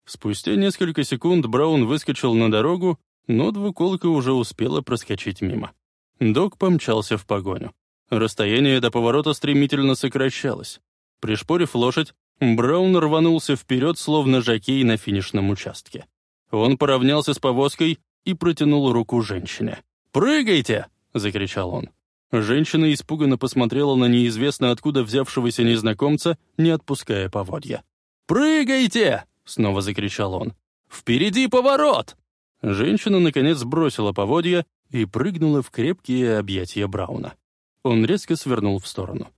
Спустя несколько секунд Браун выскочил на дорогу но двуколка уже успела проскочить мимо. Док помчался в погоню. Расстояние до поворота стремительно сокращалось. Пришпорив лошадь, Браун рванулся вперед, словно жокей на финишном участке. Он поравнялся с повозкой и протянул руку женщине. «Прыгайте!» — закричал он. Женщина испуганно посмотрела на неизвестно откуда взявшегося незнакомца, не отпуская поводья. «Прыгайте!» — снова закричал он. «Впереди поворот!» Женщина, наконец, бросила поводья и прыгнула в крепкие объятия Брауна. Он резко свернул в сторону.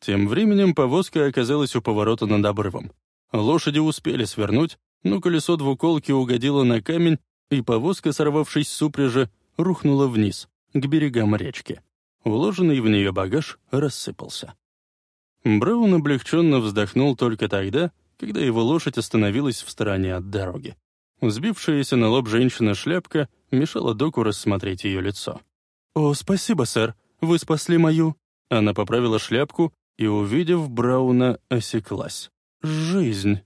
Тем временем повозка оказалась у поворота над обрывом. Лошади успели свернуть, но колесо двуколки угодило на камень, и повозка, сорвавшись с упряжи, рухнула вниз, к берегам речки. Уложенный в нее багаж рассыпался. Браун облегченно вздохнул только тогда, когда его лошадь остановилась в стороне от дороги. Сбившаяся на лоб женщина шляпка мешала доку рассмотреть ее лицо. «О, спасибо, сэр, вы спасли мою...» Она поправила шляпку и, увидев Брауна, осеклась. «Жизнь».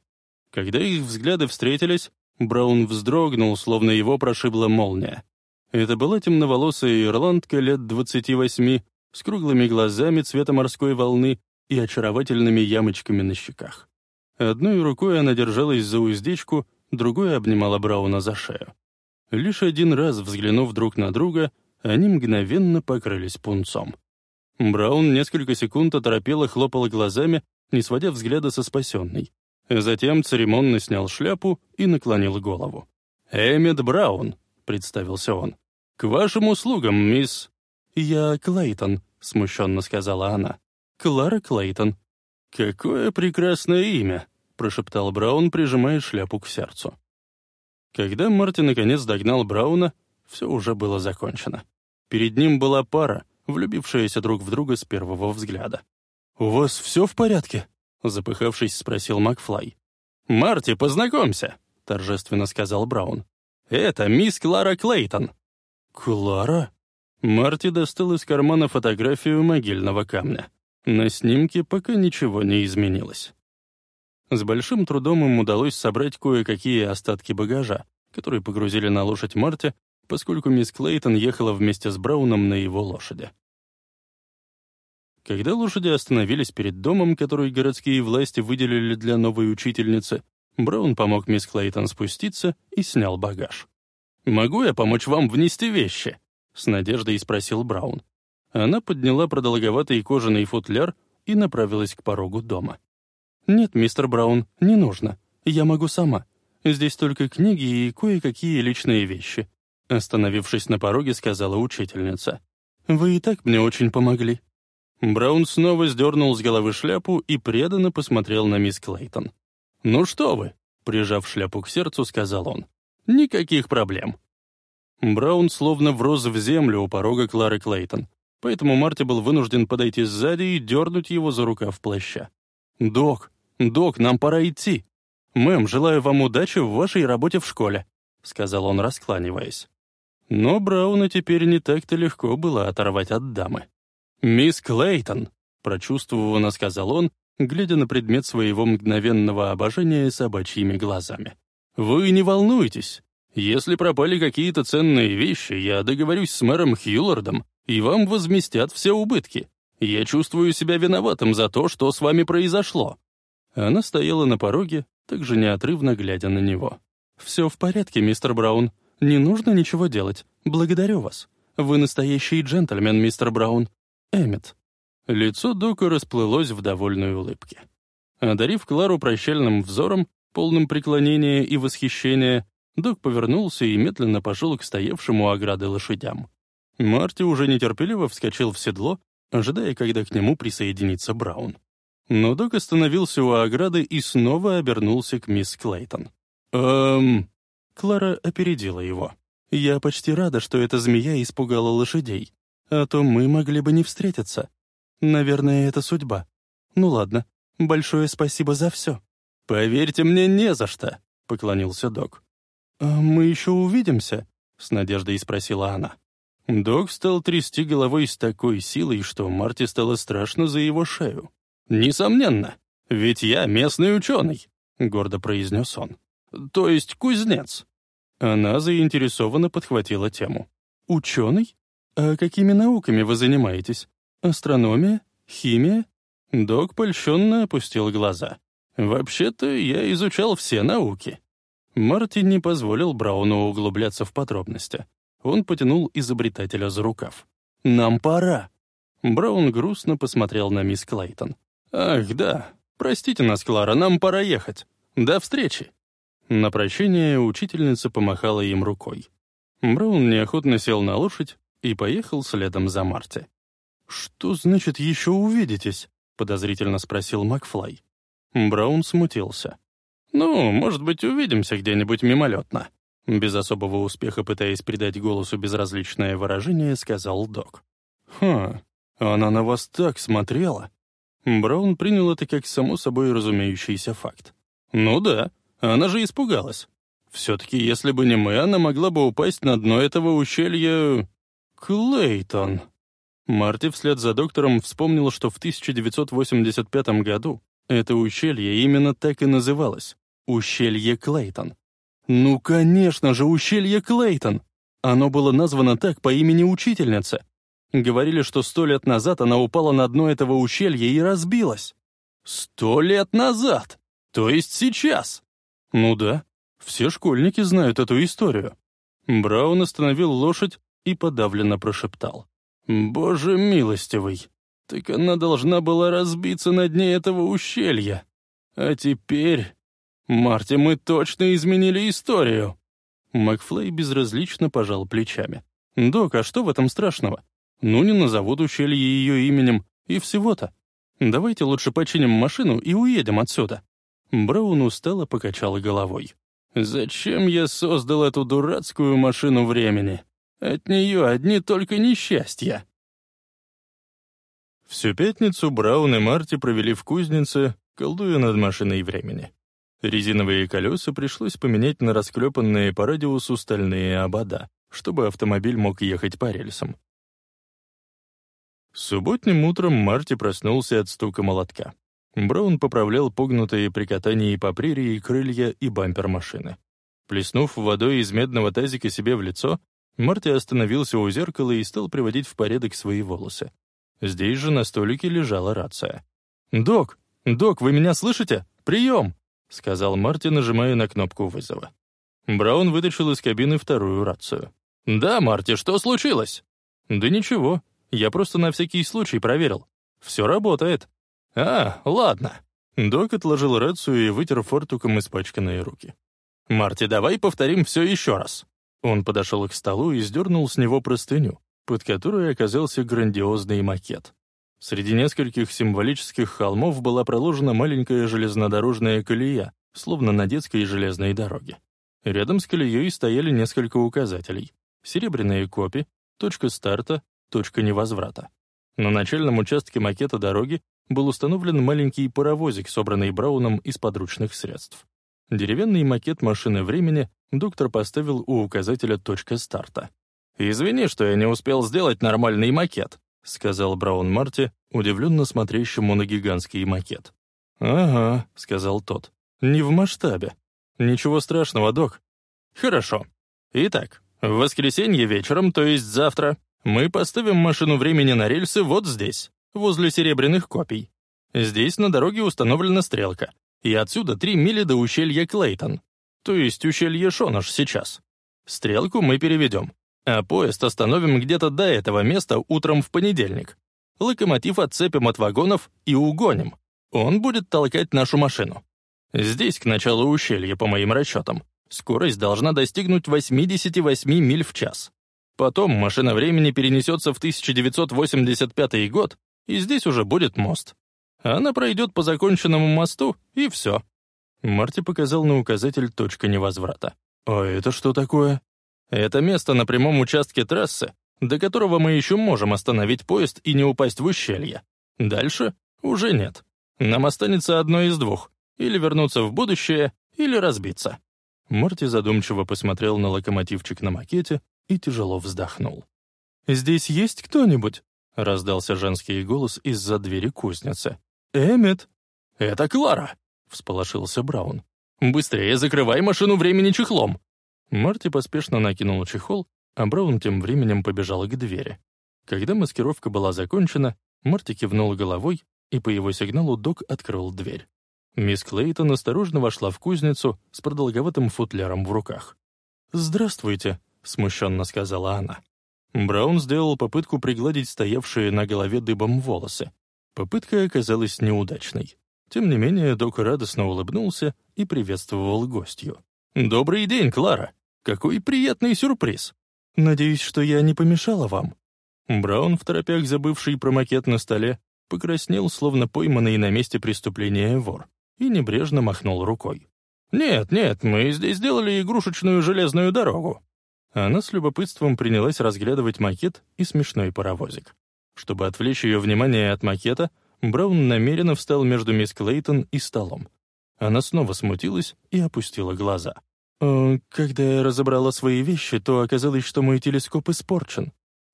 Когда их взгляды встретились, Браун вздрогнул, словно его прошибла молния. Это была темноволосая ирландка лет двадцати восьми, с круглыми глазами цвета морской волны и очаровательными ямочками на щеках. Одной рукой она держалась за уздечку, другой обнимала Брауна за шею. Лишь один раз взглянув друг на друга, они мгновенно покрылись пунцом. Браун несколько секунд оторопело хлопал глазами, не сводя взгляда со спасенной. Затем церемонно снял шляпу и наклонил голову. «Эммет Браун», — представился он. «К вашим услугам, мисс...» «Я Клейтон», — смущенно сказала она. «Клара Клейтон». «Какое прекрасное имя», — прошептал Браун, прижимая шляпу к сердцу. Когда Марти наконец догнал Брауна, все уже было закончено. Перед ним была пара, влюбившаяся друг в друга с первого взгляда. «У вас все в порядке?» — запыхавшись, спросил Макфлай. «Марти, познакомься», — торжественно сказал Браун. «Это мисс Клара Клейтон». «Клара?» Марти достал из кармана фотографию могильного камня. На снимке пока ничего не изменилось. С большим трудом им удалось собрать кое-какие остатки багажа, которые погрузили на лошадь Марти, поскольку мисс Клейтон ехала вместе с Брауном на его лошади. Когда лошади остановились перед домом, который городские власти выделили для новой учительницы, Браун помог мисс Клейтон спуститься и снял багаж. «Могу я помочь вам внести вещи?» — с надеждой спросил Браун. Она подняла продолговатый кожаный футляр и направилась к порогу дома. «Нет, мистер Браун, не нужно. Я могу сама. Здесь только книги и кое-какие личные вещи», остановившись на пороге, сказала учительница. «Вы и так мне очень помогли». Браун снова сдернул с головы шляпу и преданно посмотрел на мисс Клейтон. «Ну что вы?» — прижав шляпу к сердцу, сказал он. «Никаких проблем». Браун словно врос в землю у порога Клары Клейтон, поэтому Марти был вынужден подойти сзади и дернуть его за рукав плаща. «Док, док, нам пора идти. Мэм, желаю вам удачи в вашей работе в школе», — сказал он, раскланиваясь. Но Брауна теперь не так-то легко было оторвать от дамы. «Мисс Клейтон», — прочувствованно сказал он, глядя на предмет своего мгновенного обожания собачьими глазами. «Вы не волнуйтесь. Если пропали какие-то ценные вещи, я договорюсь с мэром Хьюлардом, и вам возместят все убытки. Я чувствую себя виноватым за то, что с вами произошло». Она стояла на пороге, также неотрывно глядя на него. «Все в порядке, мистер Браун. Не нужно ничего делать. Благодарю вас. Вы настоящий джентльмен, мистер Браун. Эммет». Лицо Дока расплылось в довольной улыбке. Одарив Клару прощальным взором, полным преклонения и восхищения, Док повернулся и медленно пошел к стоявшему ограды лошадям. Марти уже нетерпеливо вскочил в седло, ожидая, когда к нему присоединится Браун. Но Док остановился у ограды и снова обернулся к мисс Клейтон. «Эм...» Клара опередила его. «Я почти рада, что эта змея испугала лошадей а то мы могли бы не встретиться. Наверное, это судьба. Ну ладно, большое спасибо за все». «Поверьте мне, не за что», — поклонился док. «А мы еще увидимся?» — с надеждой спросила она. Док стал трясти головой с такой силой, что Марти стало страшно за его шею. «Несомненно, ведь я местный ученый», — гордо произнес он. «То есть кузнец». Она заинтересованно подхватила тему. «Ученый? «А какими науками вы занимаетесь? Астрономия? Химия?» Док польщенно опустил глаза. «Вообще-то я изучал все науки». Мартин не позволил Брауну углубляться в подробности. Он потянул изобретателя за рукав. «Нам пора!» Браун грустно посмотрел на мисс Клейтон. «Ах, да. Простите нас, Клара, нам пора ехать. До встречи!» На прощение учительница помахала им рукой. Браун неохотно сел на лошадь и поехал следом за Марти. «Что значит «еще увидитесь»?» — подозрительно спросил Макфлай. Браун смутился. «Ну, может быть, увидимся где-нибудь мимолетно», без особого успеха пытаясь придать голосу безразличное выражение, сказал док. «Ха, она на вас так смотрела!» Браун принял это как само собой разумеющийся факт. «Ну да, она же испугалась. Все-таки, если бы не мы, она могла бы упасть на дно этого ущелья... Клейтон!» Марти вслед за доктором вспомнил, что в 1985 году это ущелье именно так и называлось — ущелье Клейтон. Ну, конечно же, ущелье Клейтон! Оно было названо так по имени учительницы. Говорили, что сто лет назад она упала на дно этого ущелья и разбилась. Сто лет назад! То есть сейчас! Ну да, все школьники знают эту историю. Браун остановил лошадь и подавленно прошептал. «Боже милостивый, так она должна была разбиться на дне этого ущелья. А теперь «Марти, мы точно изменили историю!» Макфлей безразлично пожал плечами. «Док, а что в этом страшного? Ну, не назовут ущелье ее именем, и всего-то. Давайте лучше починим машину и уедем отсюда». Браун устало покачал головой. «Зачем я создал эту дурацкую машину времени? От нее одни только несчастья». Всю пятницу Браун и Марти провели в кузнице, колдуя над машиной времени. Резиновые колеса пришлось поменять на расклепанные по радиусу стальные обода, чтобы автомобиль мог ехать по рельсам. Субботним утром Марти проснулся от стука молотка. Браун поправлял погнутые при катании по прерии крылья и бампер машины. Плеснув водой из медного тазика себе в лицо, Марти остановился у зеркала и стал приводить в порядок свои волосы. Здесь же на столике лежала рация. «Док! Док, вы меня слышите? Прием!» — сказал Марти, нажимая на кнопку вызова. Браун вытащил из кабины вторую рацию. «Да, Марти, что случилось?» «Да ничего, я просто на всякий случай проверил. Все работает». «А, ладно». Док отложил рацию и вытер фортуком испачканные руки. «Марти, давай повторим все еще раз». Он подошел к столу и сдернул с него простыню, под которой оказался грандиозный макет. Среди нескольких символических холмов была проложена маленькая железнодорожная колея, словно на детской железной дороге. Рядом с колеей стояли несколько указателей. Серебряные копи, точка старта, точка невозврата. На начальном участке макета дороги был установлен маленький паровозик, собранный Брауном из подручных средств. Деревянный макет машины времени доктор поставил у указателя «точка старта». «Извини, что я не успел сделать нормальный макет», — сказал Браун Марти, удивленно смотрящему на гигантский макет. «Ага», — сказал тот, — «не в масштабе. Ничего страшного, док». «Хорошо. Итак, в воскресенье вечером, то есть завтра, мы поставим машину времени на рельсы вот здесь, возле серебряных копий. Здесь на дороге установлена стрелка, и отсюда три мили до ущелья Клейтон, то есть ущелье Шонош сейчас. Стрелку мы переведем, а поезд остановим где-то до этого места утром в понедельник. Локомотив отцепим от вагонов и угоним. Он будет толкать нашу машину. Здесь, к началу ущелья, по моим расчетам, скорость должна достигнуть 88 миль в час. Потом машина времени перенесется в 1985 год, и здесь уже будет мост. Она пройдет по законченному мосту, и все. Марти показал на указатель точка невозврата. «А это что такое?» Это место на прямом участке трассы, до которого мы еще можем остановить поезд и не упасть в ущелье. Дальше уже нет. Нам останется одно из двух. Или вернуться в будущее, или разбиться. Морти задумчиво посмотрел на локомотивчик на макете и тяжело вздохнул. «Здесь есть кто-нибудь?» — раздался женский голос из-за двери кузницы. «Эммет!» «Это Клара!» — всполошился Браун. «Быстрее закрывай машину времени чехлом!» Марти поспешно накинул чехол, а Браун тем временем побежал к двери. Когда маскировка была закончена, Марти кивнул головой, и по его сигналу док открыл дверь. Мисс Клейтон осторожно вошла в кузницу с продолговатым футляром в руках. «Здравствуйте», — смущенно сказала она. Браун сделал попытку пригладить стоявшие на голове дыбом волосы. Попытка оказалась неудачной. Тем не менее, док радостно улыбнулся и приветствовал гостью. «Добрый день, Клара!» Какой приятный сюрприз. Надеюсь, что я не помешала вам». Браун, в торопях забывший про макет на столе, покраснел, словно пойманный на месте преступления вор, и небрежно махнул рукой. «Нет, нет, мы здесь сделали игрушечную железную дорогу». Она с любопытством принялась разглядывать макет и смешной паровозик. Чтобы отвлечь ее внимание от макета, Браун намеренно встал между мисс Клейтон и столом. Она снова смутилась и опустила глаза. «Э, «Когда я разобрала свои вещи, то оказалось, что мой телескоп испорчен.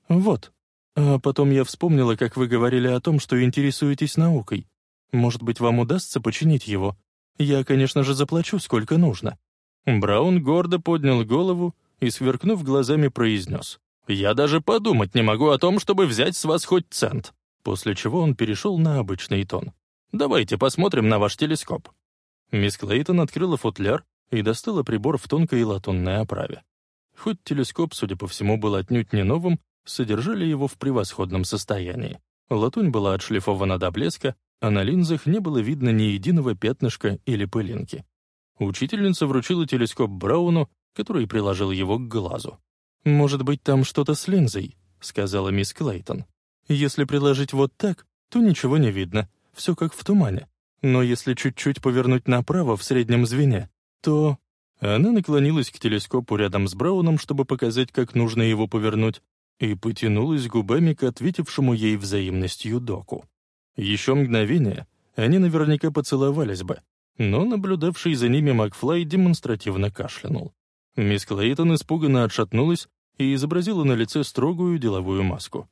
Вот. А потом я вспомнила, как вы говорили о том, что интересуетесь наукой. Может быть, вам удастся починить его? Я, конечно же, заплачу, сколько нужно». Браун гордо поднял голову и, сверкнув глазами, произнес. «Я даже подумать не могу о том, чтобы взять с вас хоть цент». После чего он перешел на обычный тон. «Давайте посмотрим на ваш телескоп». Мисс Клейтон открыла футляр и достала прибор в тонкой латунной оправе. Хоть телескоп, судя по всему, был отнюдь не новым, содержали его в превосходном состоянии. Латунь была отшлифована до блеска, а на линзах не было видно ни единого пятнышка или пылинки. Учительница вручила телескоп Брауну, который приложил его к глазу. «Может быть, там что-то с линзой», — сказала мисс Клейтон. «Если приложить вот так, то ничего не видно, все как в тумане. Но если чуть-чуть повернуть направо в среднем звене, то...» Она наклонилась к телескопу рядом с Брауном, чтобы показать, как нужно его повернуть, и потянулась губами к ответившему ей взаимностью доку. Еще мгновение, они наверняка поцеловались бы, но наблюдавший за ними Макфлай демонстративно кашлянул. Мисс Клейтон испуганно отшатнулась и изобразила на лице строгую деловую маску.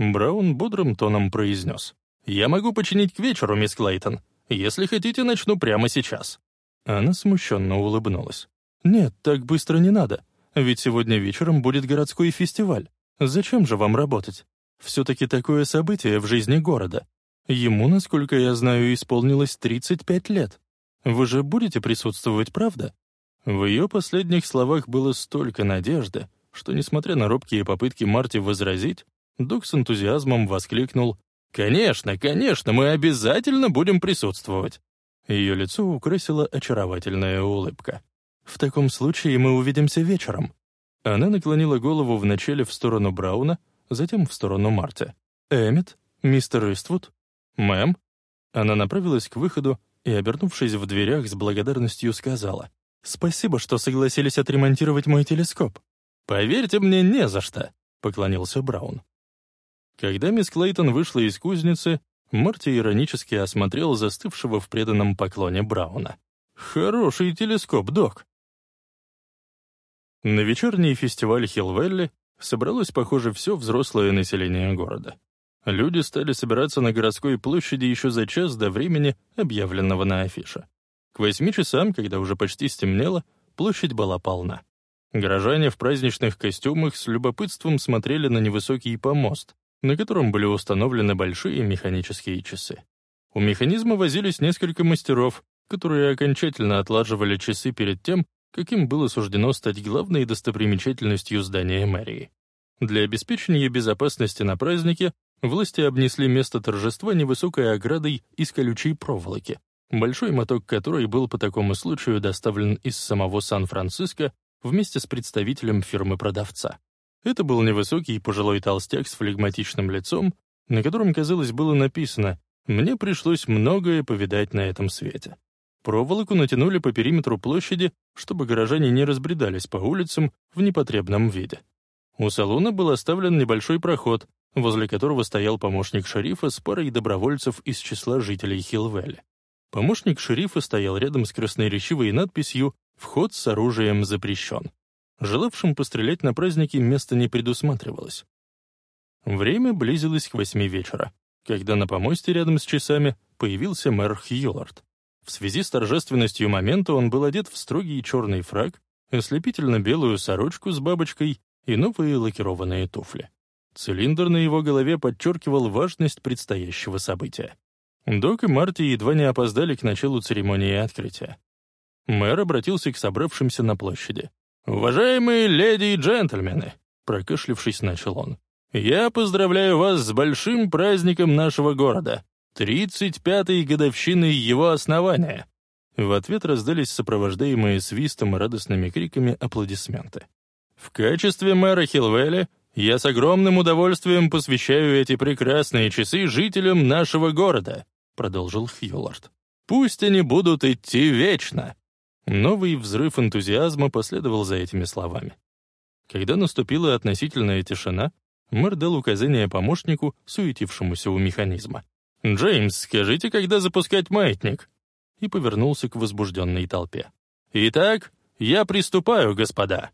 Браун бодрым тоном произнес. «Я могу починить к вечеру, мисс Клейтон. Если хотите, начну прямо сейчас». Она смущенно улыбнулась. «Нет, так быстро не надо, ведь сегодня вечером будет городской фестиваль. Зачем же вам работать? Все-таки такое событие в жизни города. Ему, насколько я знаю, исполнилось 35 лет. Вы же будете присутствовать, правда?» В ее последних словах было столько надежды, что, несмотря на робкие попытки Марти возразить, Док с энтузиазмом воскликнул «Конечно, конечно, мы обязательно будем присутствовать!» Ее лицо украсила очаровательная улыбка. «В таком случае мы увидимся вечером». Она наклонила голову вначале в сторону Брауна, затем в сторону Марти. «Эммет? Мистер Иствуд?» «Мэм?» Она направилась к выходу и, обернувшись в дверях, с благодарностью сказала. «Спасибо, что согласились отремонтировать мой телескоп». «Поверьте мне, не за что», — поклонился Браун. Когда мисс Клейтон вышла из кузницы, Марти иронически осмотрел застывшего в преданном поклоне Брауна. «Хороший телескоп, док». На вечерний фестиваль Хилвелли собралось, похоже, все взрослое население города. Люди стали собираться на городской площади еще за час до времени, объявленного на афише. К восьми часам, когда уже почти стемнело, площадь была полна. Горожане в праздничных костюмах с любопытством смотрели на невысокий помост, на котором были установлены большие механические часы. У механизма возились несколько мастеров, которые окончательно отлаживали часы перед тем, каким было суждено стать главной достопримечательностью здания мэрии. Для обеспечения безопасности на празднике власти обнесли место торжества невысокой оградой из колючей проволоки, большой моток которой был по такому случаю доставлен из самого Сан-Франциско вместе с представителем фирмы-продавца. Это был невысокий пожилой толстяк с флегматичным лицом, на котором, казалось, было написано «Мне пришлось многое повидать на этом свете». Проволоку натянули по периметру площади, чтобы горожане не разбредались по улицам в непотребном виде. У салона был оставлен небольшой проход, возле которого стоял помощник шерифа с парой добровольцев из числа жителей Хилвелли. Помощник шерифа стоял рядом с красноречивой надписью «Вход с оружием запрещен». Желавшим пострелять на празднике место не предусматривалось. Время близилось к восьми вечера, когда на помосте рядом с часами появился мэр Хьюлард. В связи с торжественностью момента он был одет в строгий черный фраг, ослепительно-белую сорочку с бабочкой и новые лакированные туфли. Цилиндр на его голове подчеркивал важность предстоящего события. Док и Марти едва не опоздали к началу церемонии открытия. Мэр обратился к собравшимся на площади. «Уважаемые леди и джентльмены!» Прокашлившись, начал он. «Я поздравляю вас с большим праздником нашего города, 35-й годовщиной его основания!» В ответ раздались сопровождаемые свистом и радостными криками аплодисменты. В качестве мэра Хилвелли Я с огромным удовольствием посвящаю эти прекрасные часы жителям нашего города», — продолжил Хьюлард. «Пусть они будут идти вечно». Новый взрыв энтузиазма последовал за этими словами. Когда наступила относительная тишина, мэр дал указание помощнику, суетившемуся у механизма. «Джеймс, скажите, когда запускать маятник?» И повернулся к возбужденной толпе. «Итак, я приступаю, господа».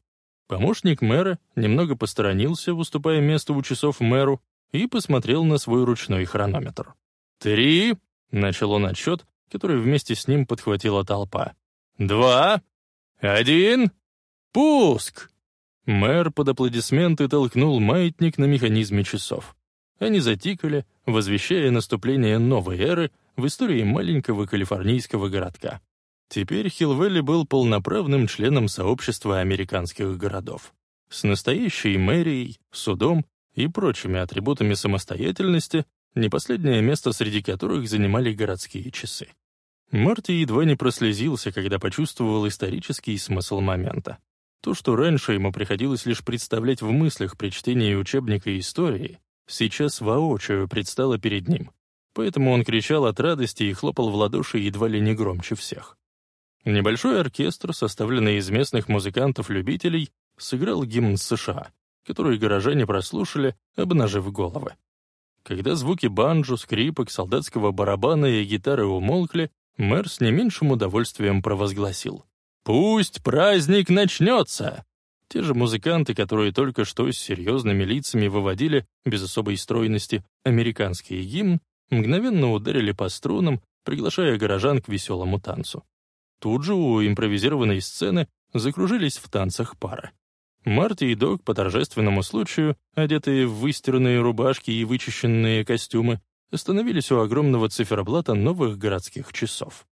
Помощник мэра немного посторонился, выступая место у часов мэру, и посмотрел на свой ручной хронометр. «Три!» — начал он отсчет, который вместе с ним подхватила толпа. «Два! Один! Пуск!» Мэр под аплодисменты толкнул маятник на механизме часов. Они затикали, возвещая наступление новой эры в истории маленького калифорнийского городка. Теперь Хилвелли был полноправным членом сообщества американских городов. С настоящей мэрией, судом и прочими атрибутами самостоятельности, не последнее место среди которых занимали городские часы. Марти едва не прослезился, когда почувствовал исторический смысл момента. То, что раньше ему приходилось лишь представлять в мыслях при чтении учебника истории, сейчас воочию предстало перед ним. Поэтому он кричал от радости и хлопал в ладоши едва ли не громче всех. Небольшой оркестр, составленный из местных музыкантов-любителей, сыграл гимн США, который горожане прослушали, обнажив головы. Когда звуки банджо, скрипок, солдатского барабана и гитары умолкли, мэр с не меньшим удовольствием провозгласил. «Пусть праздник начнется!» Те же музыканты, которые только что с серьезными лицами выводили, без особой стройности, американский гимн, мгновенно ударили по струнам, приглашая горожан к веселому танцу. Тут же у импровизированной сцены закружились в танцах пары. Марти и Док по торжественному случаю, одетые в выстиранные рубашки и вычищенные костюмы, остановились у огромного циферблата новых городских часов.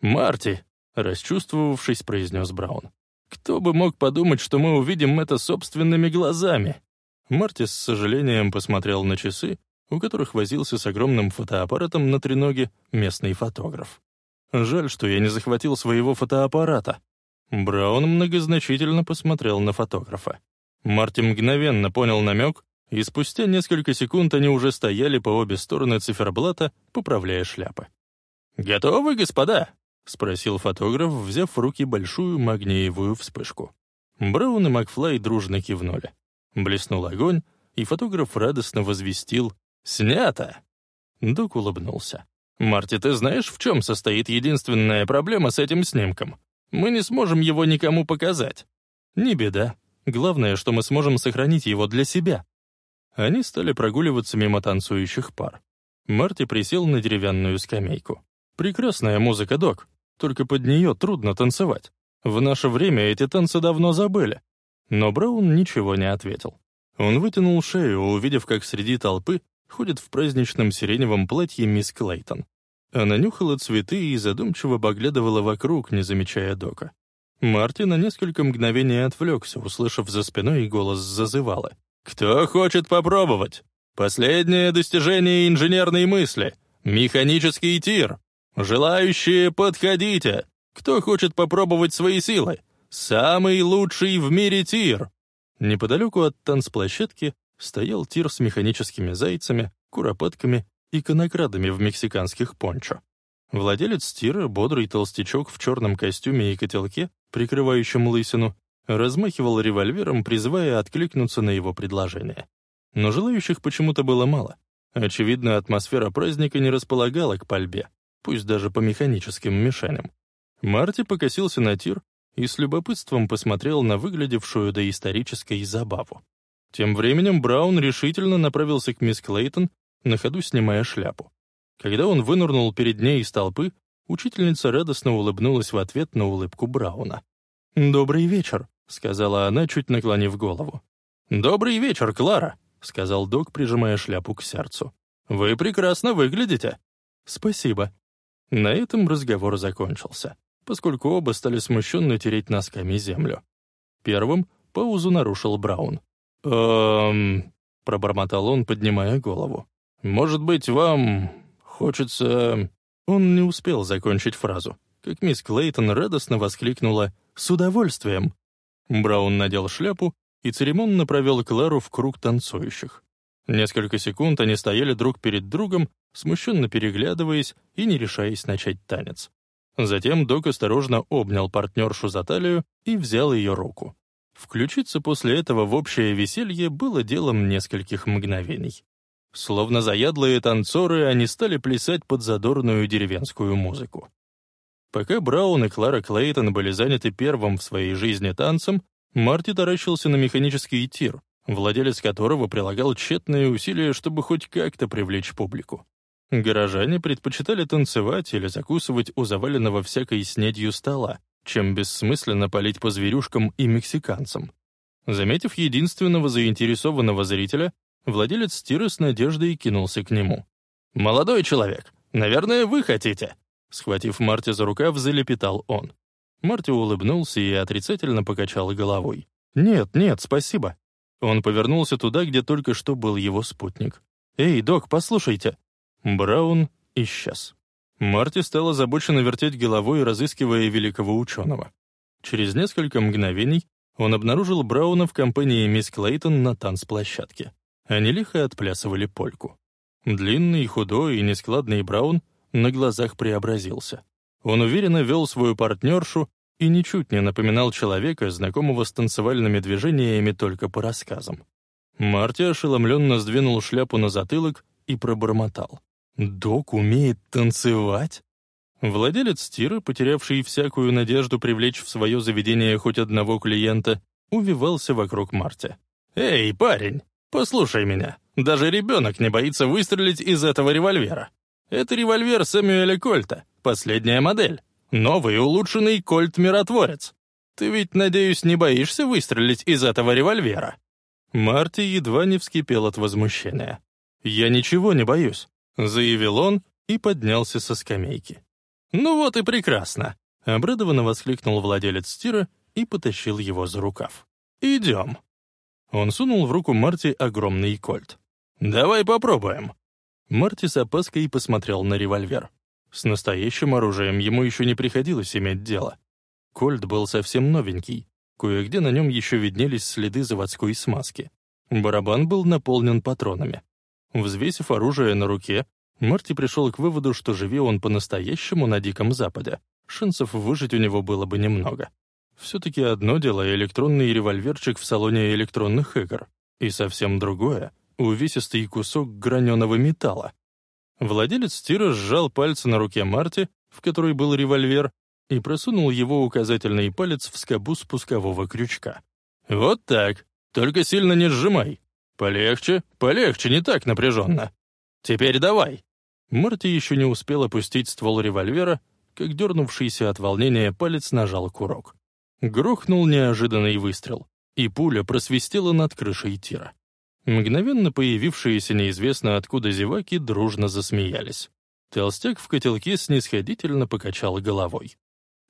«Марти!» — расчувствовавшись, произнес Браун. «Кто бы мог подумать, что мы увидим это собственными глазами?» Марти с сожалением посмотрел на часы, у которых возился с огромным фотоаппаратом на треноге местный фотограф. Жаль, что я не захватил своего фотоаппарата. Браун многозначительно посмотрел на фотографа. Марти мгновенно понял намек, и спустя несколько секунд они уже стояли по обе стороны циферблата, поправляя шляпы. «Готовы, господа?» — спросил фотограф, взяв в руки большую магниевую вспышку. Браун и Макфлай дружно кивнули. Блеснул огонь, и фотограф радостно возвестил «Снято!». Док улыбнулся. «Марти, ты знаешь, в чем состоит единственная проблема с этим снимком? Мы не сможем его никому показать». «Не беда. Главное, что мы сможем сохранить его для себя». Они стали прогуливаться мимо танцующих пар. Марти присел на деревянную скамейку. «Прекрасная музыка, док, только под нее трудно танцевать. В наше время эти танцы давно забыли». Но Браун ничего не ответил. Он вытянул шею, увидев, как среди толпы ходит в праздничном сиреневом платье мисс Клейтон. Она нюхала цветы и задумчиво поглядывала вокруг, не замечая Дока. Марти на несколько мгновений отвлекся, услышав за спиной голос зазывала. «Кто хочет попробовать? Последнее достижение инженерной мысли. Механический тир. Желающие, подходите. Кто хочет попробовать свои силы? Самый лучший в мире тир». Неподалеку от танцплощадки стоял тир с механическими зайцами, куропатками и конокрадами в мексиканских пончо. Владелец тира, бодрый толстячок в черном костюме и котелке, прикрывающем лысину, размахивал револьвером, призывая откликнуться на его предложение. Но желающих почему-то было мало. Очевидно, атмосфера праздника не располагала к пальбе, пусть даже по механическим мишеням. Марти покосился на тир и с любопытством посмотрел на выглядевшую доисторической забаву. Тем временем Браун решительно направился к мисс Клейтон, на ходу снимая шляпу. Когда он вынырнул перед ней из толпы, учительница радостно улыбнулась в ответ на улыбку Брауна. «Добрый вечер», — сказала она, чуть наклонив голову. «Добрый вечер, Клара», — сказал док, прижимая шляпу к сердцу. «Вы прекрасно выглядите». «Спасибо». На этом разговор закончился, поскольку оба стали смущенно тереть носками землю. Первым паузу нарушил Браун. «Эм...» — пробормотал он, поднимая голову. «Может быть, вам хочется...» Он не успел закончить фразу, как мисс Клейтон радостно воскликнула «С удовольствием!». Браун надел шляпу и церемонно провел Клару в круг танцующих. Несколько секунд они стояли друг перед другом, смущенно переглядываясь и не решаясь начать танец. Затем Док осторожно обнял партнершу за талию и взял ее руку. Включиться после этого в общее веселье было делом нескольких мгновений. Словно заядлые танцоры, они стали плясать под задорную деревенскую музыку. Пока Браун и Клара Клейтон были заняты первым в своей жизни танцем, Марти таращился на механический тир, владелец которого прилагал тщетные усилия, чтобы хоть как-то привлечь публику. Горожане предпочитали танцевать или закусывать у заваленного всякой снедью стола, чем бессмысленно палить по зверюшкам и мексиканцам. Заметив единственного заинтересованного зрителя, владелец тира с надеждой кинулся к нему. «Молодой человек, наверное, вы хотите?» Схватив Марти за рукав, залепетал он. Марти улыбнулся и отрицательно покачал головой. «Нет, нет, спасибо». Он повернулся туда, где только что был его спутник. «Эй, док, послушайте». Браун исчез. Марти стал озабоченно вертеть головой, разыскивая великого ученого. Через несколько мгновений он обнаружил Брауна в компании мисс Клейтон на танцплощадке. Они лихо отплясывали польку. Длинный, худой и нескладный Браун на глазах преобразился. Он уверенно вел свою партнершу и ничуть не напоминал человека, знакомого с танцевальными движениями только по рассказам. Марти ошеломленно сдвинул шляпу на затылок и пробормотал. «Док умеет танцевать?» Владелец тира, потерявший всякую надежду привлечь в свое заведение хоть одного клиента, увивался вокруг Марти. «Эй, парень, послушай меня. Даже ребенок не боится выстрелить из этого револьвера. Это револьвер Сэмюэля Кольта, последняя модель. Новый улучшенный Кольт-миротворец. Ты ведь, надеюсь, не боишься выстрелить из этого револьвера?» Марти едва не вскипел от возмущения. «Я ничего не боюсь», — заявил он и поднялся со скамейки. «Ну вот и прекрасно», — обрадованно воскликнул владелец тира и потащил его за рукав. «Идем». Он сунул в руку Марти огромный кольт. «Давай попробуем». Марти с опаской посмотрел на револьвер. С настоящим оружием ему еще не приходилось иметь дело. Кольт был совсем новенький. Кое-где на нем еще виднелись следы заводской смазки. Барабан был наполнен патронами. Взвесив оружие на руке, Марти пришел к выводу, что живи он по-настоящему на Диком Западе, шансов выжить у него было бы немного. Все-таки одно дело электронный револьверчик в салоне электронных игр, и совсем другое увесистый кусок граненого металла. Владелец тира сжал пальцы на руке Марти, в которой был револьвер, и просунул его указательный палец в скобу спускового крючка. «Вот так. Только сильно не сжимай. Полегче, полегче, не так напряженно. Теперь давай». Марти еще не успел опустить ствол револьвера, как дернувшийся от волнения палец нажал курок. Грохнул неожиданный выстрел, и пуля просвистела над крышей тира. Мгновенно появившиеся неизвестно откуда зеваки дружно засмеялись. Толстяк в котелке снисходительно покачал головой.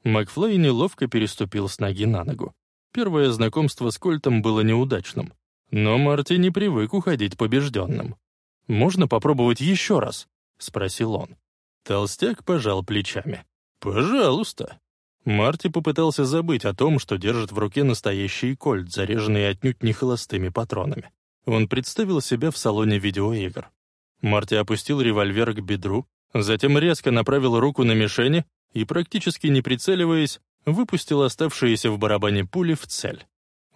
Макфлей неловко переступил с ноги на ногу. Первое знакомство с Кольтом было неудачным. Но Марти не привык уходить побежденным. «Можно попробовать еще раз?» — спросил он. Толстяк пожал плечами. «Пожалуйста». Марти попытался забыть о том, что держит в руке настоящий кольт, заряженный отнюдь не холостыми патронами. Он представил себя в салоне видеоигр. Марти опустил револьвер к бедру, затем резко направил руку на мишени и, практически не прицеливаясь, выпустил оставшиеся в барабане пули в цель.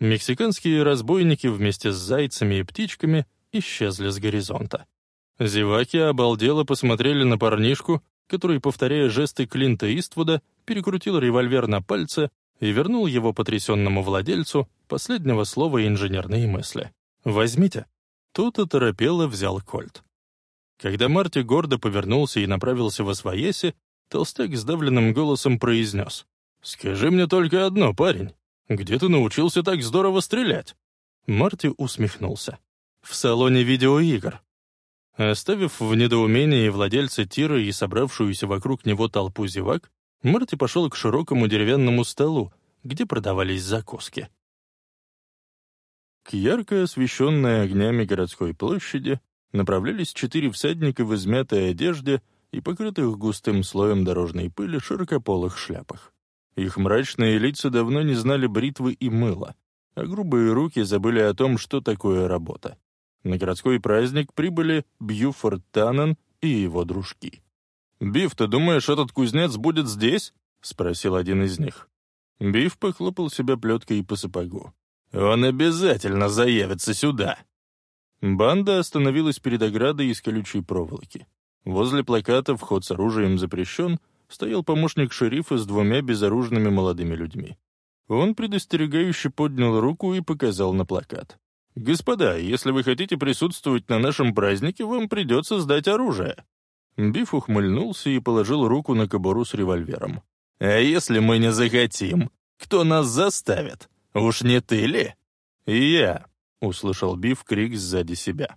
Мексиканские разбойники вместе с зайцами и птичками исчезли с горизонта. Зеваки обалдело посмотрели на парнишку, который, повторяя жесты Клинта Иствуда, перекрутил револьвер на пальце и вернул его потрясенному владельцу последнего слова инженерной мысли. «Возьмите». Тут оторопело взял кольт. Когда Марти гордо повернулся и направился во своеси, толстяк сдавленным голосом произнес. «Скажи мне только одно, парень. Где ты научился так здорово стрелять?» Марти усмехнулся. «В салоне видеоигр». Оставив в недоумении владельца тира и собравшуюся вокруг него толпу зевак, Марти пошел к широкому деревянному столу, где продавались закуски. К ярко освещенной огнями городской площади направлялись четыре всадника в измятой одежде и покрытых густым слоем дорожной пыли широкополых шляпах. Их мрачные лица давно не знали бритвы и мыла. а грубые руки забыли о том, что такое работа. На городской праздник прибыли Бьюфорд Таннен и его дружки. «Биф, ты думаешь, этот кузнец будет здесь?» — спросил один из них. Биф похлопал себя плеткой по сапогу. «Он обязательно заявится сюда!» Банда остановилась перед оградой из колючей проволоки. Возле плаката «Вход с оружием запрещен» стоял помощник шерифа с двумя безоружными молодыми людьми. Он предостерегающе поднял руку и показал на плакат. «Господа, если вы хотите присутствовать на нашем празднике, вам придется сдать оружие». Биф ухмыльнулся и положил руку на кобуру с револьвером. «А если мы не захотим? Кто нас заставит? Уж не ты ли?» «Я», — услышал Биф крик сзади себя.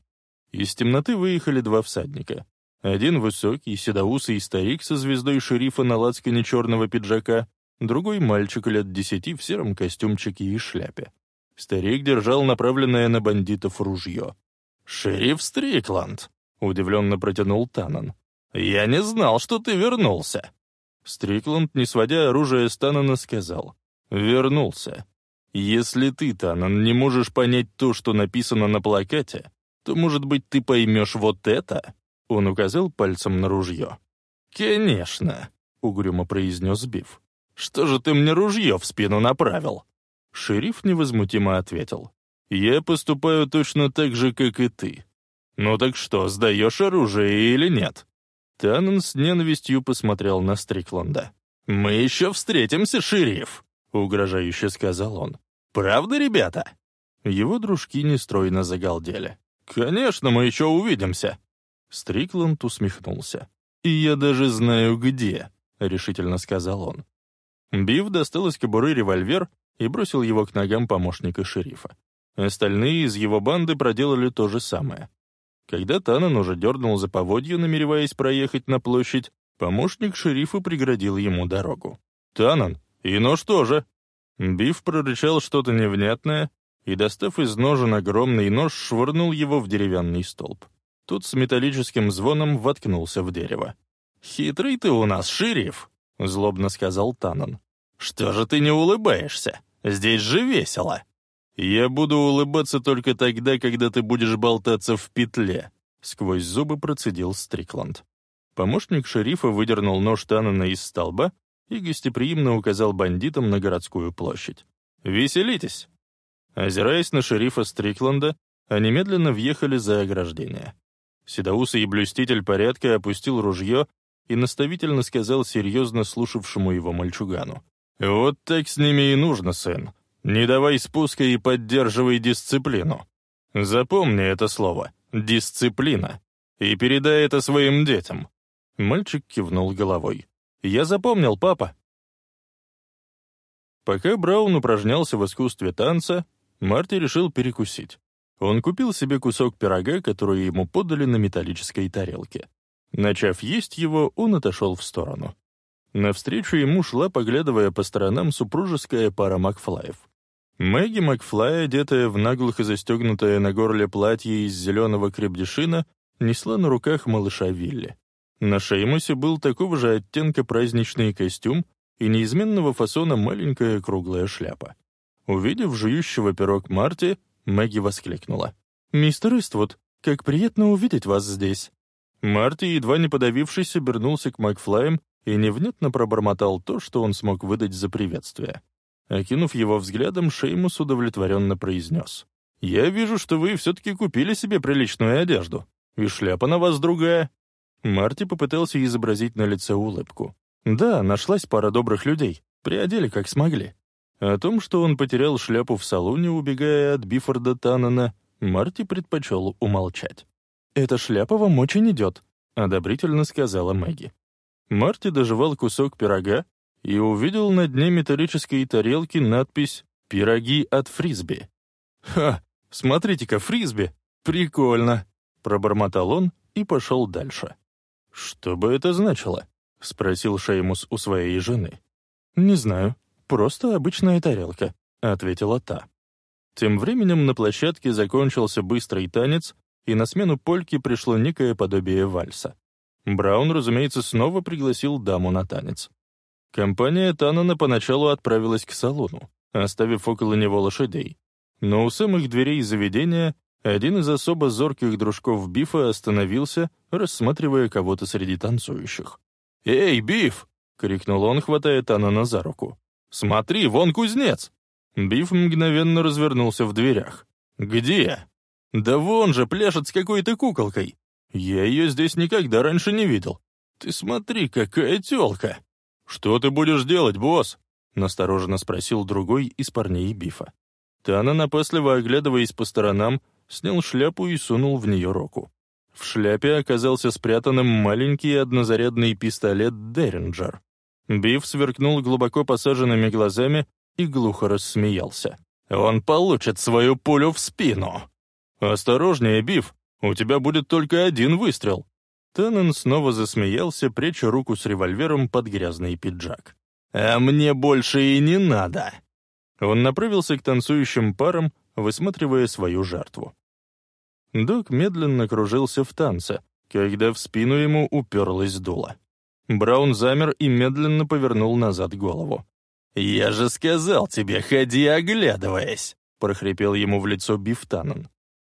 Из темноты выехали два всадника. Один высокий, седоусый старик со звездой шерифа на лацкане черного пиджака, другой мальчик лет десяти в сером костюмчике и шляпе. Старик держал направленное на бандитов ружье. «Шериф Стрикланд», — удивленно протянул Танан. «Я не знал, что ты вернулся». Стрикланд, не сводя оружие с Танана, сказал. «Вернулся. Если ты, Танан, не можешь понять то, что написано на плакате, то, может быть, ты поймешь вот это?» Он указал пальцем на ружье. «Конечно», — угрюмо произнес Биф. «Что же ты мне ружье в спину направил?» Шериф невозмутимо ответил. «Я поступаю точно так же, как и ты. Ну так что, сдаешь оружие или нет?» Таннен с ненавистью посмотрел на Стрикланда. «Мы еще встретимся, шериф!» — угрожающе сказал он. «Правда, ребята?» Его дружки нестройно загалдели. «Конечно, мы еще увидимся!» Стрикланд усмехнулся. «И я даже знаю, где», — решительно сказал он. Бив достал из кобуры револьвер и бросил его к ногам помощника шерифа. Остальные из его банды проделали то же самое. Когда Танан уже дернул за поводья, намереваясь проехать на площадь, помощник шерифа преградил ему дорогу. «Танан, и ну что же?» Биф прорычал что-то невнятное и, достав из ножен огромный нож, швырнул его в деревянный столб. Тут с металлическим звоном воткнулся в дерево. «Хитрый ты у нас, шериф!» — злобно сказал Танан. «Что же ты не улыбаешься? Здесь же весело!» «Я буду улыбаться только тогда, когда ты будешь болтаться в петле», — сквозь зубы процедил Стрикланд. Помощник шерифа выдернул нож Танана из столба и гостеприимно указал бандитам на городскую площадь. «Веселитесь!» Озираясь на шерифа Стрикланда, они медленно въехали за ограждение. Седоусый блюститель порядка опустил ружье и наставительно сказал серьезно слушавшему его мальчугану. «Вот так с ними и нужно, сын. Не давай спуска и поддерживай дисциплину. Запомни это слово — дисциплина. И передай это своим детям». Мальчик кивнул головой. «Я запомнил, папа». Пока Браун упражнялся в искусстве танца, Марти решил перекусить. Он купил себе кусок пирога, который ему подали на металлической тарелке. Начав есть его, он отошел в сторону. Навстречу ему шла, поглядывая по сторонам, супружеская пара Макфлаев. Мэгги Макфлай, одетая в наглых и застегнутое на горле платье из зеленого крепдешина, несла на руках малыша Вилли. На Шеймусе был такого же оттенка праздничный костюм и неизменного фасона маленькая круглая шляпа. Увидев жующего пирог Марти, Мэгги воскликнула. «Мистер Иствуд, как приятно увидеть вас здесь!» Марти, едва не подавившись, обернулся к Макфлаем и невнятно пробормотал то, что он смог выдать за приветствие. Окинув его взглядом, Шеймус удовлетворенно произнес. «Я вижу, что вы все-таки купили себе приличную одежду. И шляпа на вас другая». Марти попытался изобразить на лице улыбку. «Да, нашлась пара добрых людей. Приодели как смогли». О том, что он потерял шляпу в салоне, убегая от Бифорда Таннена, Марти предпочел умолчать. «Эта шляпа вам очень идет», — одобрительно сказала Мэгги. Марти доживал кусок пирога, и увидел на дне металлической тарелки надпись «Пироги от Фрисби». «Ха, смотрите-ка, Фрисби! Прикольно!» — пробормотал он и пошел дальше. «Что бы это значило?» — спросил Шеймус у своей жены. «Не знаю, просто обычная тарелка», — ответила та. Тем временем на площадке закончился быстрый танец, и на смену польки пришло некое подобие вальса. Браун, разумеется, снова пригласил даму на танец. Компания Танана поначалу отправилась к салону, оставив около него лошадей, Но у самых дверей заведения один из особо зорких дружков Бифа остановился, рассматривая кого-то среди танцующих. «Эй, Биф!» — крикнул он, хватая Танана за руку. «Смотри, вон кузнец!» Биф мгновенно развернулся в дверях. «Где?» «Да вон же, пляшет с какой-то куколкой. Я ее здесь никогда раньше не видел. Ты смотри, какая тёлка!» «Что ты будешь делать, босс?» — настороженно спросил другой из парней Бифа. Тана, опасливо оглядываясь по сторонам, снял шляпу и сунул в нее руку. В шляпе оказался спрятанным маленький однозарядный пистолет «Деринджер». Биф сверкнул глубоко посаженными глазами и глухо рассмеялся. «Он получит свою пулю в спину!» «Осторожнее, Биф, у тебя будет только один выстрел!» Теннон снова засмеялся, пряча руку с револьвером под грязный пиджак. «А мне больше и не надо!» Он направился к танцующим парам, высматривая свою жертву. Док медленно кружился в танце, когда в спину ему уперлась дуло. Браун замер и медленно повернул назад голову. «Я же сказал тебе, ходи оглядываясь!» — прохрипел ему в лицо Бифтанан.